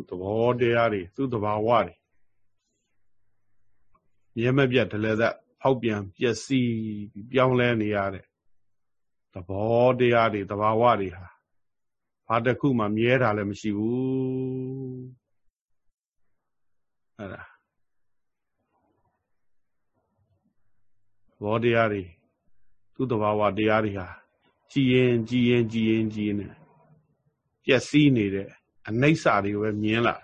သူ့သဘောတရားတွေသူ့သဘာဝတွေမြဲမပြတ်တလဲသက်ဖောက်ပြန်ပျက်စီးပြောင်းလဲနေရတဲ့သဘောတရားတွေသဘာဝတွေဟာဘာတစ်ခုမှမြဲတာလည်းမရှိဘူးအဲ့ဒါသဘောတရားတွေသူ့သဘာဝတရားတွေဟာကြည်ရင်ကြည်ရင်ကြည်ရင်ကြည်ရင်ပျက်စီးနေတဲ့ အနိစ္စတွေကိုပဲမြင်လာ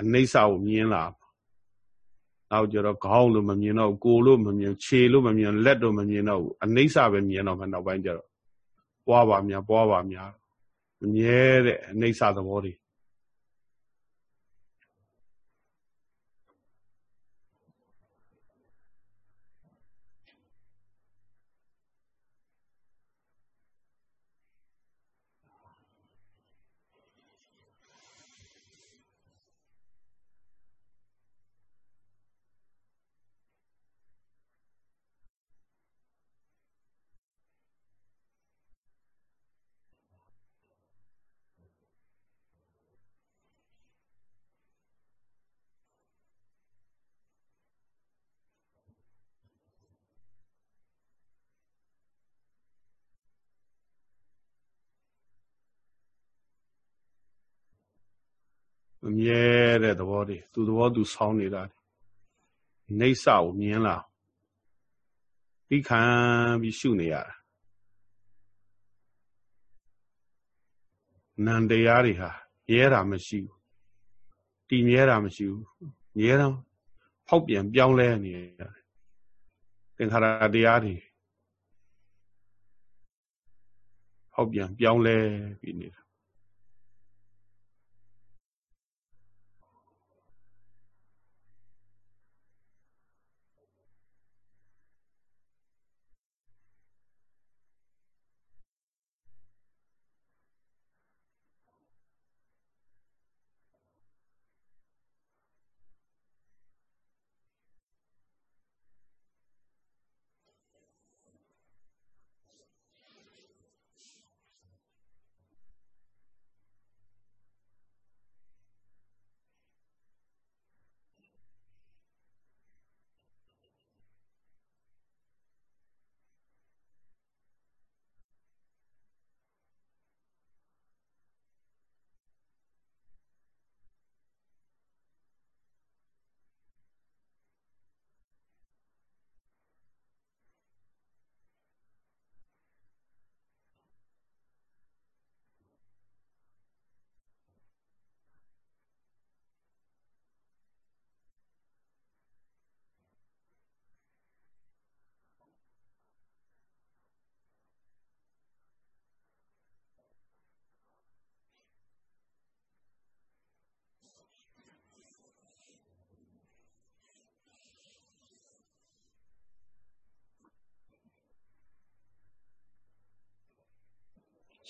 အနိစ္စကိုမြင်လာနောက်ကျတော့ခေါင်းလို့မမြင်တော့ကိုလို့မမြင်ခြေလို့မမြင်လက်လို့မမြင်တော့ဘူးအနိစ္စပဲမြင်တော့မှနောက်ပိုင်းကျတော့ပွားပါများပွားပါများမမြဲတဲ့အနိစ္စသဘောတွေမမြဲတဲ့ သဘောတွေသူသဘောသူဆောင်းနေတာနေဆာကိုမြင်လာပြီးခံပြီးရှုနေရတာနန္တရားတွေဟာရဲတာမရှိဘူးတည်မြဲတာမရှိဘူးမြဲတော့ဖောက်ပြန်ပြောင်းလဲနေရတယ်သင်္ခါရတရားတွေဖောက်ပြန်ပြောင်းလဲပြီးနေတာ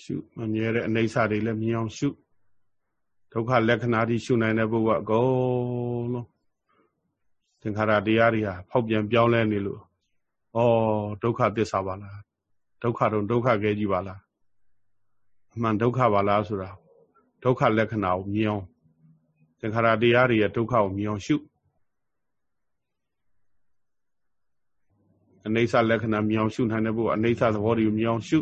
ရှုမမြဲတဲ့အနိစ္စတွေလည်းမြင်အောင်ရှုဒုက္ခလက္ခဏာတွေရှုနိုင်တဲ့ပုဂ္ဂိုလ်အကုန်လုံးသင်္ခါရတရားတွေဟာဖောက်ပြန်ပြောင်းလဲနေလို့ဩဒုက္ခသစ္စာပါလားဒုက္ခတော့ဒုက္ခကဲကြီးပါလားအမှန်ဒုက္ခပါလားဆိုတာဒုက္ခလက္ခဏာကိုမြင်အောင်သင်္ခါရတရားတွေရဲ့ဒုက္ခကိုမြင်အောင်ရှုအနေဆလက္ခဏာမြင်အောင်ရှုနိုင်တဲ့ပုဂ္ဂိုလ်အနေဆသဘောတွေကိုမြင်အောင်ရှု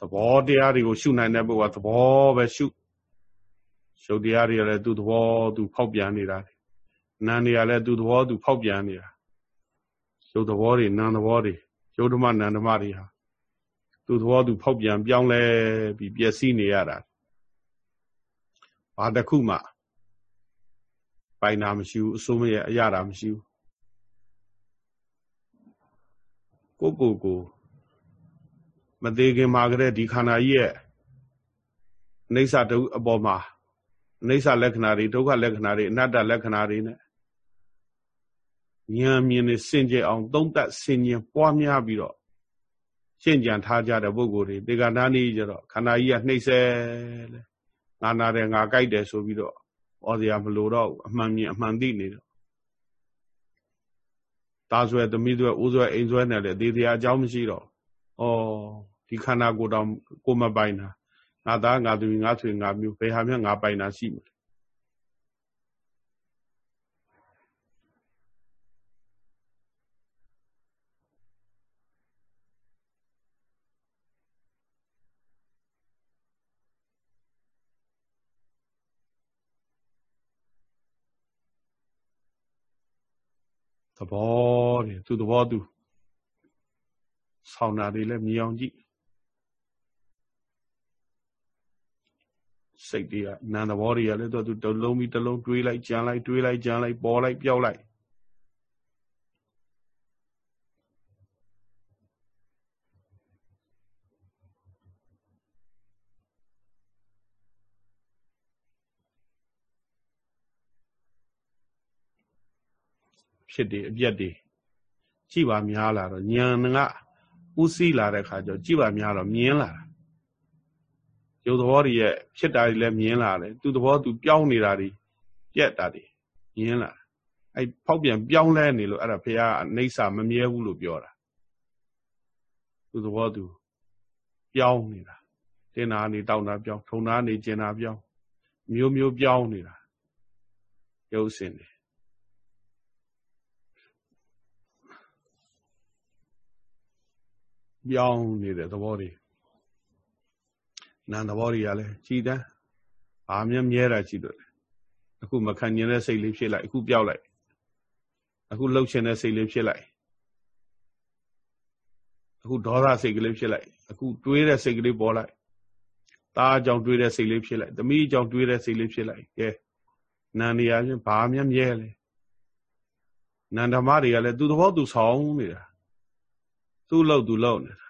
သဘောတရားတွေကိုရှုနိုင်တဲ့ပုဂ္ဂိုလ်ကသဘောပဲရှုရှုပ်တရားတွေကလည်းသူ့သဘောသူဖောက်ပြန်နေတာနာနေရလည်းသူ့သဘောသူဖောက်ပြန်နေတာရှုပ်သဘောတွေနာသဘောတွေယုတ်ဓမ္မနန္ဓမတွေဟာသူ့သဘောသူဖောက်ပြန်ပြောင်းလဲပြီးပျက်စီးနေရတာဘာတစ်ခုမှပိုင်တာမရှိဘူးအစိုးမရအရတာမရှိဘူးကိုကိုကို မသေးခင်မှာကတည်းဒီခန္ဓာကြီးရဲ့အိဋ္ဌတုအပေါ်မှာအိဋ္ဌလက္ခဏာတွေဒုက္ခလက္ခဏာတွေအနတ္တလက္ခဏာတွေနဲ့ဉာဏ်မြင်နေစင်ကြယ်အောင် သုံးသပ်ဆင်ញင်ပွားများပြီးတော့ရှင်းကြံထားကြတဲ့ပုဂ္ဂိုလ်တွေတေကနာနီးကြတော့ခန္ဓာကြီးကနှိမ့်ဆဲလေငါနာတယ်ငါကြိုက်တယ်ဆိုပြီးတော့ဩစရာမလိုတော့အမှန်မြင်အမှန်သိနေတော့ตาဆွဲသမီးဆွဲအိုးဆွဲအိမ်ဆွဲနဲ့လေဒီတရားအကြောင်းမရှိတော့ဩ ဒီခန္ဓာကိုယ်တော်ကိုမပိုင်တာငါသားငါသူငါဆွေငါမျိုးဘယ်ဟာမှငါပိုင်တာရှိမလဲသဘောတဲ့သူသဘောသူဆောင်းတာတွေလည်းမြင်အောင်ကြည့် စိတ်တွေကနာမ်သဘောတွေကလည်းသူသူတလုံးပြီးတလုံးတွေးလိုက်ကြံလိုက်တွေးလိုက်ကြံလိုက်ပေါ်လိုက်ပြောက်လိုက်ဖြစ်တယ်အပြက်တွေကြည်ပါများလာတော့ဉာဏ်ကဥသိလာတဲ့ခါကျတော့ကြည်ပါများတော့မြင်လာတာ ရုပ်သဘောတွေရဲ့ဖြစ်တာတွေလည်းမြင်လာတယ်သူသဘောသူပြောင်းနေတာတွေပြက်တာတွေမြင်လာအဲဖောက်ပြန်ပြောင်းလဲနေလို့အဲ့ဒါဘုရားအိဋ္ဌာမမြဲဘူးလို့ပြောတာသူသဘောသူပြောင်းနေတာတင်နာနေတောင်းတာပြောင်းထုံနာနေကျင်တာပြောင်းမျိုးမျိုးပြောင်းနေတာရုပ်စင်တယ်ပြောင်းနေတဲ့သဘောတွေ နာမ်သဘောတွေကလည်းကြည်တန်းဘာမှမြဲတာရှိတော့အခုမခံကျင်တဲ့စိတ်လေးဖြစ်လိုက်အခုပြောက်လိုက်အခုလှုပ်ရှင်တဲ့စိတ်လေးဖြစ်လိုက်အခုဒေါသစိတ်ကလေးဖြစ်လိုက်အခုတွေးတဲ့စိတ်ကလေးပေါ်လိုက်သားအကြောင်းတွေးတဲ့စိတ်လေးဖြစ်လိုက်သမီးအကြောင်းတွေးတဲ့စိတ်လေးဖြစ်လိုက်ကဲနာနေရချင်းဘာမှမြဲလဲနန္ဓမတွေကလည်းသူ့သဘောသူဆောင်နေတာသူ့လို့သူလို့နေတာ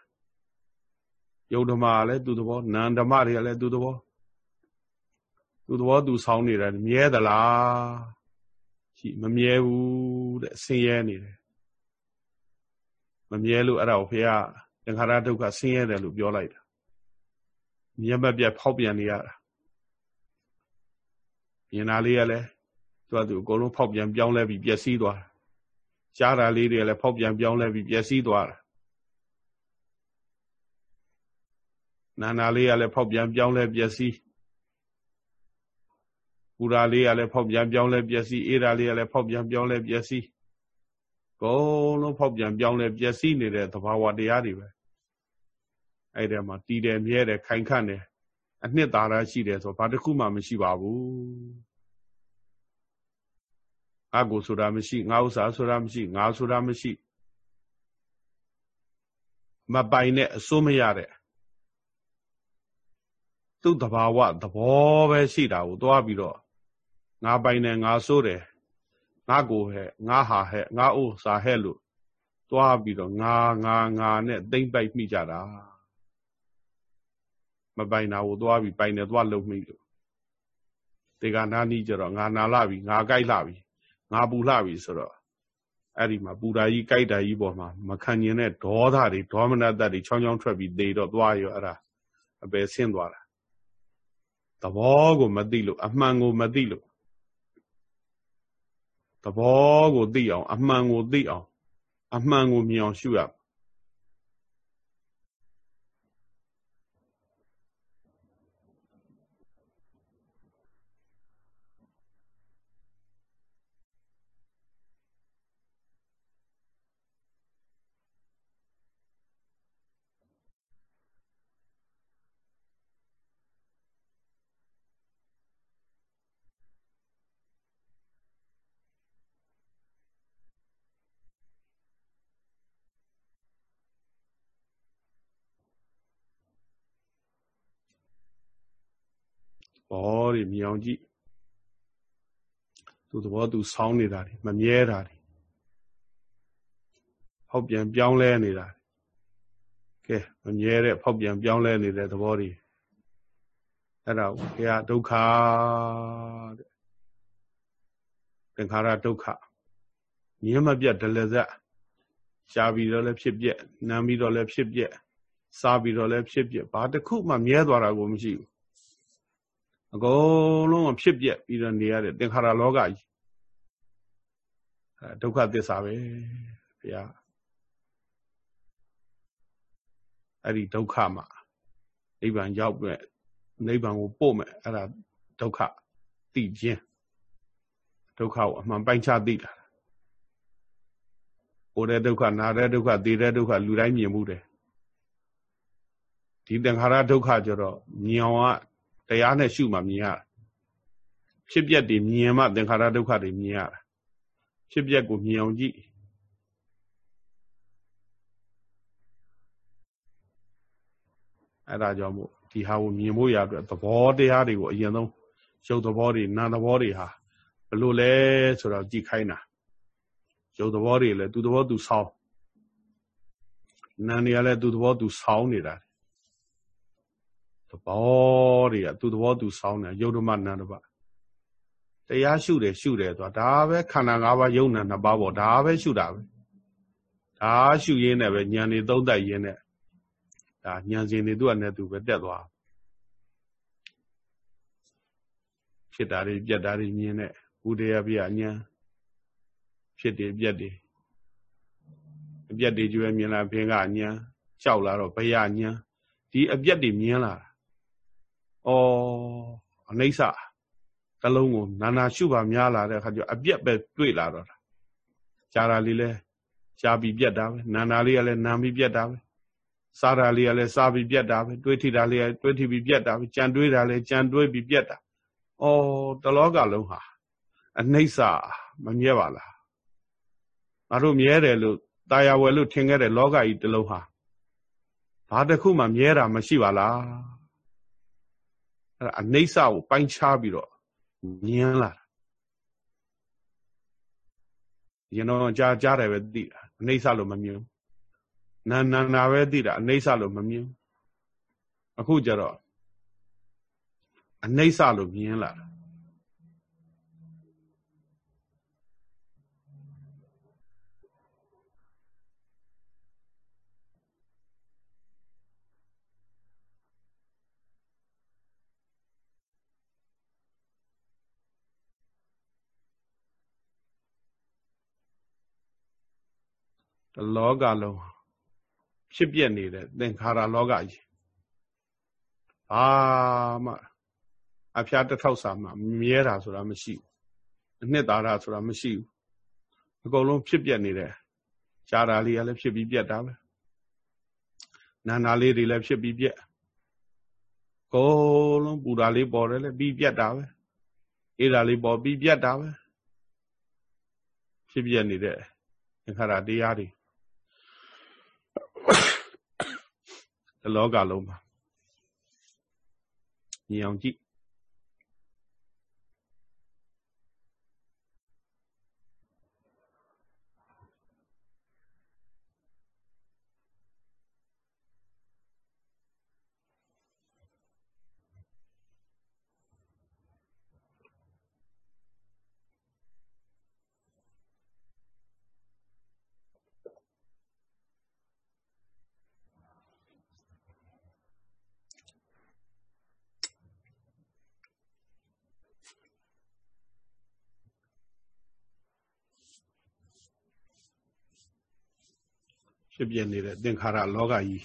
ယုတ်ဓမ္မကလည်းသူ့သဘောနန္ဓမတွေကလည်းသူ့သဘောသူ့သဘောသူဆောင်းနေတာမြဲသလားရှိမမြဲဘူးတဲ့ဆင်းရဲနေတယ်မမြဲလို့အဲ့ဒါကိုဖေကသင်္ခါရဒုက္ခဆင်းရဲတယ်လို့ပြောလိုက်တာမြဲမပြတ်ဖောက်ပြန်နေရတာမြင်တာလေးကလည်းသူကသူအကုန်လုံးဖောက်ပြန်ပြောင်းလဲပြီးပျက်စီးသွားတာကြားတာလေးတွေလည်းဖောက်ပြန်ပြောင်းလဲပြီးပျက်စီးသွားတာ နာနာလေးကလည်းဖောက်ပြန်ပြောင်းလဲပျက်စီးပူရာလေးကလည်းဖောက်ပြန်ပြောင်းလဲပျက်စီးအေးရာလေးကလည်းဖောက်ပြန်ပြောင်းလဲပျက်စီးကုန်လုံးဖောက်ပြန်ပြောင်းလဲပျက်စီးနေတဲ့သဘာဝတရားတွေပဲအဲ့ဒီမှာတည်တယ်မြဲတယ်ခိုင်ခန့်တယ်အနှစ်သာရရှိတယ်ဆိုဘာတစ်ခုမှမရှိပါဘူးအကုဆိုတာမရှိငါဥစ္စာဆိုတာမရှိငါဆိုတာမရှိမပိုင်တဲ့အစိုးမရတဲ့ သူ့တဘာဝသဘောပဲရှိတာကိုသွားပြီးတော့ငါပိုင်တယ်ငါစိုးတယ်ငါကိုဟဲ့ငါဟာဟဲ့ငါဥစာဟဲ့လို့သွားပြီးတော့ငါငါငါနဲ့သိမ့်ပိုက်မိကြတာမပိုင်တာကိုသွားပြီးပိုင်တယ်သွားလုံမိလို့ဒီကနာနီးကြတော့ငါနာလာပြီငါကြိုက်လာပြီငါပူလာပြီဆိုတော့အဲ့ဒီမှာပူတာကြီးကြိုက်တာကြီးပေါ်မှာမခံကျင်တဲ့ဒေါသတွေဒေါမနတတွေချောင်းချောင်းထွက်ပြီးသေတော့သွားရောအဲ့ဒါအပယ်ဆင်းသွားတာ သဘောကိုမသိလို့အမှန်ကိုမသိလို့သဘောကိုသိအောင် အမှန်ကိုသိအောင် အမှန်ကိုမြင်အောင်ရှုရဘော တွေမြောင်ကြည့်သူသဘောသူဆောင်းနေတာတွေမမြဲတာတွေဟောက်ပြန်ပြောင်းလဲနေတာကဲမမြဲတဲ့ဖောက်ပြန်ပြောင်းလဲနေတဲ့သဘောတွေအဲ့ဒါကိုဘုရားဒုက္ခတဲ့သင်္ခါရဒုက္ခမြင်မပြတ်ဒလဇက်ရှားပြီးတော့လည်းဖြစ်ပြက်နားပြီးတော့လည်းဖြစ်ပြက်စားပြီးတော့လည်းဖြစ်ပြက်ဘာတစ်ခုမှမြဲသွားတာကိုမရှိဘူး အကုန်လုံးဖြစ်ပြက်ပြီးတော့နေရတဲ့သင်္ခါရလောကကြီးအဲဒုက္ခသစ္စာပဲဘုရားအဲ့ဒီဒုက္ခမှာနိဗ္ဗာန်ရောက်မဲ့နိဗ္ဗာန်ကိုပို့မဲ့အဲ့ဒါဒုက္ခသိခြင်းဒုက္ခကိုအမှန်ပိုင်းခြားသိတာဟိုတဲ့ဒုက္ခနာတဲ့ဒုက္ခသိတဲ့ဒုက္ခလူတိုင်းမြင်မှုတယ်ဒီသင်္ခါရဒုက္ခကြတော့မြင်အောင်က တရားနဲ့ရှုမှမြင်ရတာဖြစ်ပျက်တွေမြင်မှသင်္ခါရဒုက္ခတွေမြင်ရတာဖြစ်ပျက်ကိုမြင်အောင်ကြည့်အဲ့ဒါကြောင့်မို့ဒီဟာကိုမြင်ဖို့ရအတွက်သဘောတရားတွေကိုအရင်ဆုံးရုပ်သဘောတွေနာမ်သဘောတွေဟာဘလို့လဲဆိုတော့ကြည့်ခိုင်းတာရုပ်သဘောတွေလည်းသူသဘောသူဆောင်းနာမ်တွေကလည်းသူသဘောသူဆောင်းနေတာသ ဘောတွေကသူသဘောသူဆောင်းနေရုပ်ဓမ္မနာမ်ဓမ္မတရားရှုတယ်ရှုတယ်ဆိုတာဒါပဲခန္ဓာ၅ပါးယုံနာနှစ်ပါးပေါ့ဒါပဲရှုတာပဲဒါရှုရင်းနဲ့ပဲဉာဏ်တွေသုံးသပ်ရင်းနဲ့ဒါဉာဏ်စဉ်တွေသူ့အနေနဲ့သူပဲတက်သွားဖြစ်တာတွေပြက်တာတွေမြင်တဲ့ဥဒေယပြဉာဏ်ဖြစ်တယ်ပြက်တယ်အပြက်တွေကျွဲမြင်လာဘင်ကဉာဏ်ကြောက်လာတော့ဘယဉာဏ်ဒီအပြက်တွေမြင်လာတာ ဩအနိစ္စတလုံးကိုနာနာရှုပါများလာတဲ့အခါကျအပြက်ပဲတွေ့လာတော့တာကြားတာလေးလဲကြားပြီးပြက်တာပဲနာနာလေးကလည်းနာပြီးပြက်တာပဲစားတာလေးကလည်းစားပြီးပြက်တာပဲတွေးထိတာလေးကတွေးထိပြီးပြက်တာပဲကြံတွေးတာလည်းကြံတွေးပြီးပြက်တာဩတလောကလုံးဟာအနှိမ့်စာမမြဲပါလားငါတို့မြဲတယ်လို့တာယာဝယ်လို့ထင်ခဲ့တဲ့လောကကြီးတစ်လုံးဟာဘာတစ်ခုမှမြဲတာမရှိပါလား အဲ့ဒါအနှိမ့်စာကိုပိုင်းခြားပြီးတော့မြင်လာတာရင်တော့ကြားကြားတယ်ပဲသိတာအနှိမ့်စာလို့မမြင်ဘူးနာနာနာပဲသိတာအနှိမ့်စလို့မမြင်အခုကျတော့အနှိမ့်စလို့မြင်လာတာ လောကလုံးဖြစ်ပြနေတဲ့သင်္ခါရလောကကြီးဘာမှအဖျားတစ်ထောက်စာမှမြဲတာဆိုတာမရှိဘူးအနှစ်သာရဆိုတာမရှိဘူးအကုန်လုံးဖြစ်ပြနေတဲ့ရှားတာလေးကလည်းဖြစ်ပြီးပြက်တာပဲနာနာလေးတွေလည်းဖြစ်ပြီးပြက်ကိုလုံးပူတာလေးပေါ်တယ်လေပြီးပြက်တာပဲအေးတာလေးပေါ်ပြီးပြက်တာပဲဖြစ်ပြနေတဲ့သင်္ခါရတရားတွေ လောကလုံးမှာမြင်အောင်ကြည့် ဖြစ်ပြနေတဲ့သင်္ခါရလောကကြီး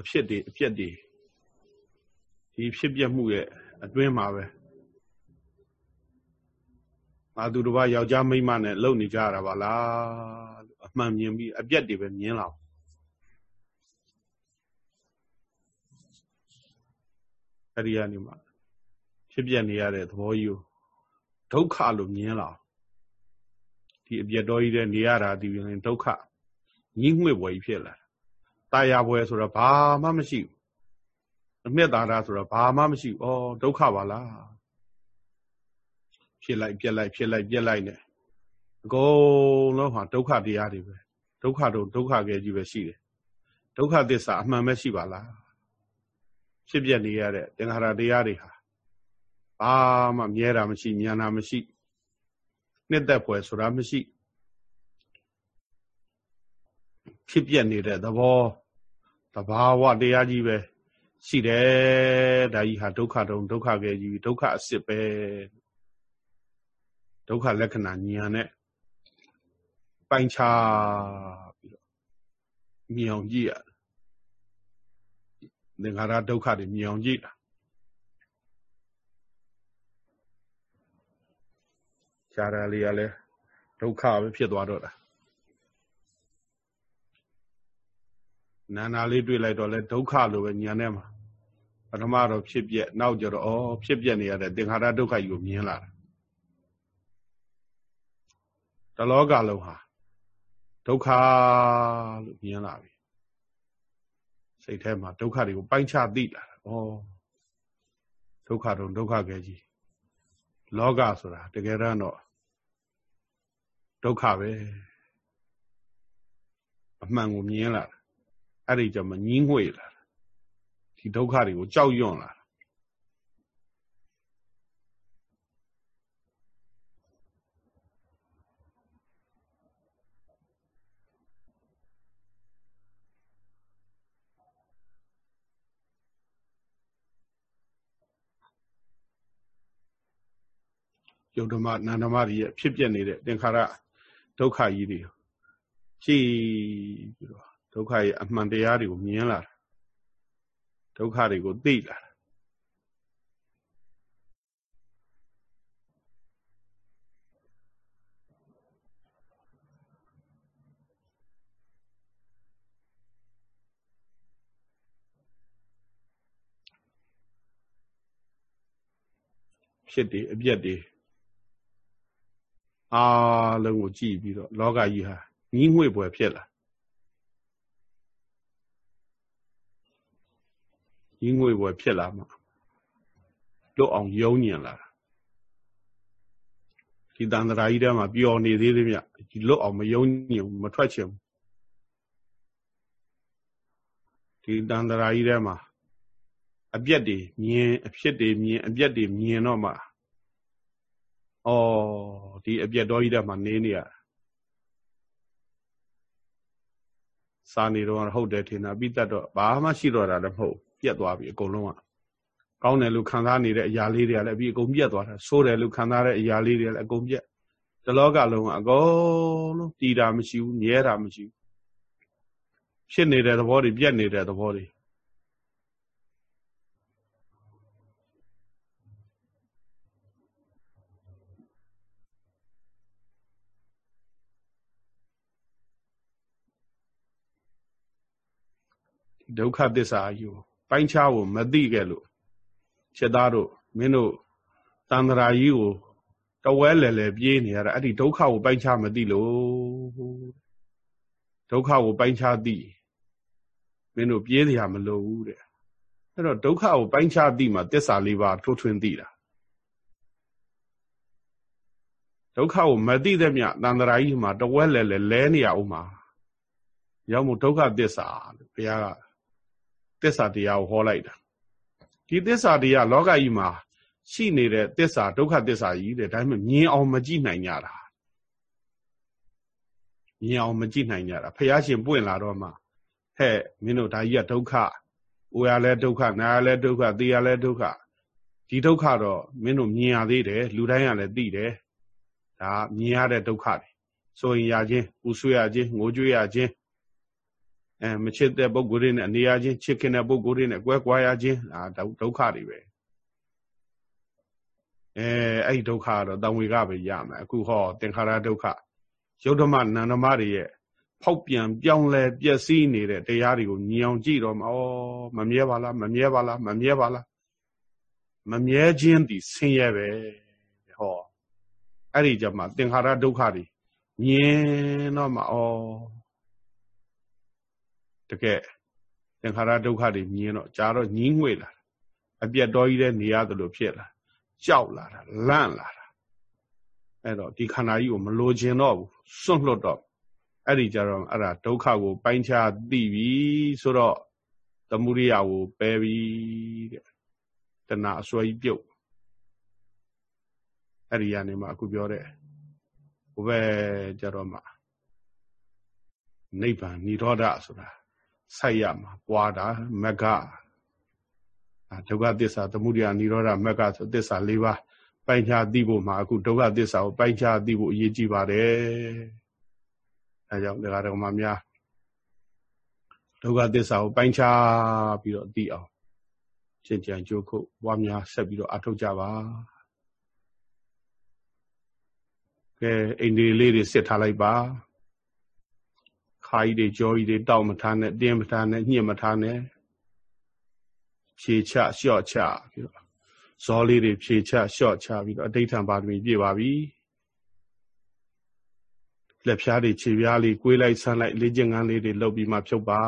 အဖြစ်တွေအပြက်တွေဒီဖြစ်ပြမှုရဲ့အတွင်းမှာပဲငါသူတစ်ပါးယောက်ျားမိန်းမနဲ့လုံနေကြရတာပါလားအမှန်မြင်ပြီးအပြက်တွေပဲမြင်လာအဲ့ဒီကနေမှဖြစ်ပြနေရတဲ့သဘောကြီးကိုဒုက္ခလို့မြင်လာဒီအပြက်တော်ကြီးတဲ့နေရတာဒီရင်ဒုက္ခ ညှိငွေ့ပွဲကြီးဖြစ်လာတာယာပွဲဆိုတော့ဘာမှမရှိဘူးအမြတ်သာရဆိုတော့ဘာမှမရှိဘူးဩဒုက္ခပါလားဖြစ်လိုက်ပြက်လိုက်ဖြစ်လိုက်ပြက်လိုက်နဲ့အကုန်လုံးဟာဒုက္ခတရားတွေပဲဒုက္ခတော့ဒုက္ခကဲကြီးပဲရှိတယ်ဒုက္ခသစ္စာအမှန်ပဲရှိပါလားဖြစ်ပြနေရတဲ့သင်္ခါရတရားတွေဟာဘာမှမြဲတာမရှိဉာဏ်တာမရှိနှစ်သက်ဖွယ်ဆိုတာမရှိ ဖြစ်ပြနေတဲ့သဘောတဘာဝတရားကြီးပဲရှိတယ်ဒါကြီးဟာဒုက္ခတုံဒုက္ခကဲကြီးဒုက္ခအစစ်ပဲဒုက္ခလက္ခဏာဉာဏ်နဲ့ပိုင်းခြားပြီးတော့မြင်အောင်ကြည့်ရသင်္ခါရဒုက္ခတွေမြင်အောင်ကြည့်တာရှားရလေးကလည်းဒုက္ခပဲဖြစ်သွားတော့တာ နာနာလေးတွေ့လိုက်တော့လဲဒုက္ခလိုပဲညာထဲမှာပထမတော့ဖြစ်ပြက်နောက်ကျတော့ဩဖြစ်ပြက်နေရတဲ့သင်္ခါရဒုက္ခကြီးကိုမြင်လာတာတလောကလုံးဟာဒုက္ခလို့မြင်လာပြီစိတ်ထဲမှာဒုက္ခတွေကိုပိုင်းခြားသိလာတာဩဒုက္ခတော့ဒုက္ခကဲကြီးလောကဆိုတာတကယ်တော့ဒုက္ခပဲအမှန်ကိုမြင်လာတာ အဲ့ဒီကြမှာညင်းငွေလာတာဒီဒုက္ခတွေကိုကြောက်ရွံ့လာယုတ်ဓမ္မနာဓမ္မတွေရဲ့ဖြစ်ပြနေတဲ့သင်္ခါရဒုက္ခကြီးတွေကြည်ပြီးတော့ ဒုက္ခရဲ့အမှန်တရားတွေကိုမြင်လာတာဒုက္ခတွေကိုသိလာတာဖြစ်တယ်အပြက်တွေအားလုံးကိုကြည့်ပြီးတော့လောကကြီးဟာညီးငွေ့ပွဲဖြစ်လာ ညီးငွေ့ပွဲဖြစ်လာမှလွတ်အောင်ယုံညင်လာတာဒီတန်တရာကြီးထဲမှာပျော်နေသေးတယ်မြဒီလွတ်အောင်မယုံညင်မထွက်ချင်ဘူးဒီတန်တရာကြီးထဲမှာအပြက်တွေမြင်အဖြစ်တွေမြင်အပြက်တွေမြင်တော့မှဩဒီအပြက်တော်ကြီးတဲ့မှာနေနေရစာနေတော့ဟုတ်တယ်ထင်တာပြီးတတ်တော့ဘာမှရှိတော့တာလည်းမဟုတ် ပြက်သွားပြီအကုန်လုံးကကောင်းတယ်လို့ခံစားနေတဲ့အရာလေးတွေကလည်းပြီးအကုန်ပြက်သွားတာဆိုးတယ်လို့ခံစားတဲ့အရာလေးတွေလည်းအကုန်ပြက်တလောကလုံးကအကုန်လုံးတည်တာမရှိဘူးမြဲတာမရှိဘူးဖြစ်နေတဲ့သဘောတွေပြက်နေတဲ့သဘောတွေဒုက္ခသစ္စာယူ ပိုင်းခြားကိုမသိခဲ့လို့ချက်သားတို့မင်းတို့တန်တရာကြီးကိုတဝဲလဲလဲပြေးနေရတာအဲ့ဒီဒုက္ခကိုပိုင်းခြားမသိလို့ဒုက္ခကိုပိုင်းခြားသိမင်းတို့ပြေးစရာမလိုဘူးတဲ့အဲ့တော့ဒုက္ခကိုပိုင်းခြားသိမှသစ္စာလေးပါထိုးထွင်းသိတာဒုက္ခကိုမသိတဲ့မြတန်တရာကြီးမှာတဝဲလဲလဲလဲနေရအောင်မှာရောက်မှုဒုက္ခသစ္စာလို့ဘုရားက သစ္စာတရားကိုဟောလိုက်တာဒီသစ္စာတရားလောကကြီးမှာရှိနေတဲ့သစ္စာဒုက္ခသစ္စာကြီးတဲ့ဒါပေမဲ့မြင်အောင်မကြည့်နိုင်ကြတာမြင်အောင်မကြည့်နိုင်ကြတာဖះရှင်ပွင့်လာတော့မှဟဲ့မင်းတို့ဒါကြီးကဒုက္ခအိုရလဲဒုက္ခနာရလဲဒုက္ခသိရလဲဒုက္ခဒီဒုက္ခတော့မင်းတို့မြင်ရသေးတယ်လူတိုင်းကလည်းသိတယ်ဒါမြင်ရတဲ့ဒုက္ခတွေဆိုရင်ရခြင်းပူဆွေးရခြင်းငိုကြွေးရခြင်း အဲမချစ်တဲ့ပုဂ္ဂိုလ်တွေနဲ့အနေရချင်းချစ်ခင်တဲ့ပုဂ္ဂိုလ်တွေနဲ့ကွဲကွာရခြင်းဒါဒုက္ခတွေပဲအဲအဲ့ဒီဒုက္ခကတော့တံဝေကပဲရမယ်အခုဟောသင်္ခါရဒုက္ခယုတ်ဓမ္မနန္ဓမတွေရဲ့ဖောက်ပြန်ပြောင်းလဲပျက်စီးနေတဲ့တရားတွေကိုညင်အောင်ကြည့်တော့မှာဩမမြဲပါလားမမြဲပါလားမမြဲပါလားမမြဲခြင်းဒီဆင်းရဲပဲဟောအဲ့ဒီကြမှာသင်္ခါရဒုက္ခတွေမြင်တော့မှာဩ တကယ်သင်္ခါရဒုက္ခတွေမြင်တော့ကြာတော့ညင်းငွေလာအပြတ်တော်ကြီးတဲ့နေရတယ်လို့ဖြစ်လာကြောက်လာတာလန့်လာတာအဲ့တော့ဒီခန္ဓာကြီးကိုမလိုချင်တော့ဘူးစွန့်လွတ်တော့အဲ့ဒီကြတော့အဲ့ဒါဒုက္ခကို ပိုင်းခြားသိပြီဆိုတော့သမုဒိယကိုပယ်ပြီတဲ့တဏှာအစွဲကြီးပြုတ်အဲ့ဒီကနေမှအခုပြောတဲ့ဘုဘဲကြတော့မှနိဗ္ဗာန်និရောဓဆိုတာ ဆိုက်ရမှာပွားတာမကဒုက္ခသစ္စာသမုဒယនិရောဓမကဆိုသစ္စာ၄ပါးပိုင်းခြားသိဖို့မှာအခုဒုက္ခသစ္စာကိုပိုင်းခြားသိဖို့အရေးကြီးပါတယ်အဲကြောင့်ဒကာဒကမများဒုက္ခသစ္စာကိုပိုင်းခြားပြီးတော့သိအောင်ရှင်းကြံကြိုးခုပွားများဆက်ပြီးတော့အထောက်ကြပါကဲအိန္ဒိလေးတွေစစ်ထားလိုက်ပါ ခါကြီးတွေကြောကြီးတွေတောက်မထားနဲ့တင်းမထားနဲ့ညှစ်မထားနဲ့ဖြေချလျှော့ချပြီးတော့ဇောလေးတွေဖြေချလျှော့ချပြီးတော့အဋိဋ္ဌံပါရမီပြည့်ပါပြီလက်ဖြားတွေခြေပြားလေးကွေးလိုက်ဆန်းလိုက်လေ့ကျင့်ခန်းလေးတွေလုပ်ပြီးမှဖြုတ်ပါ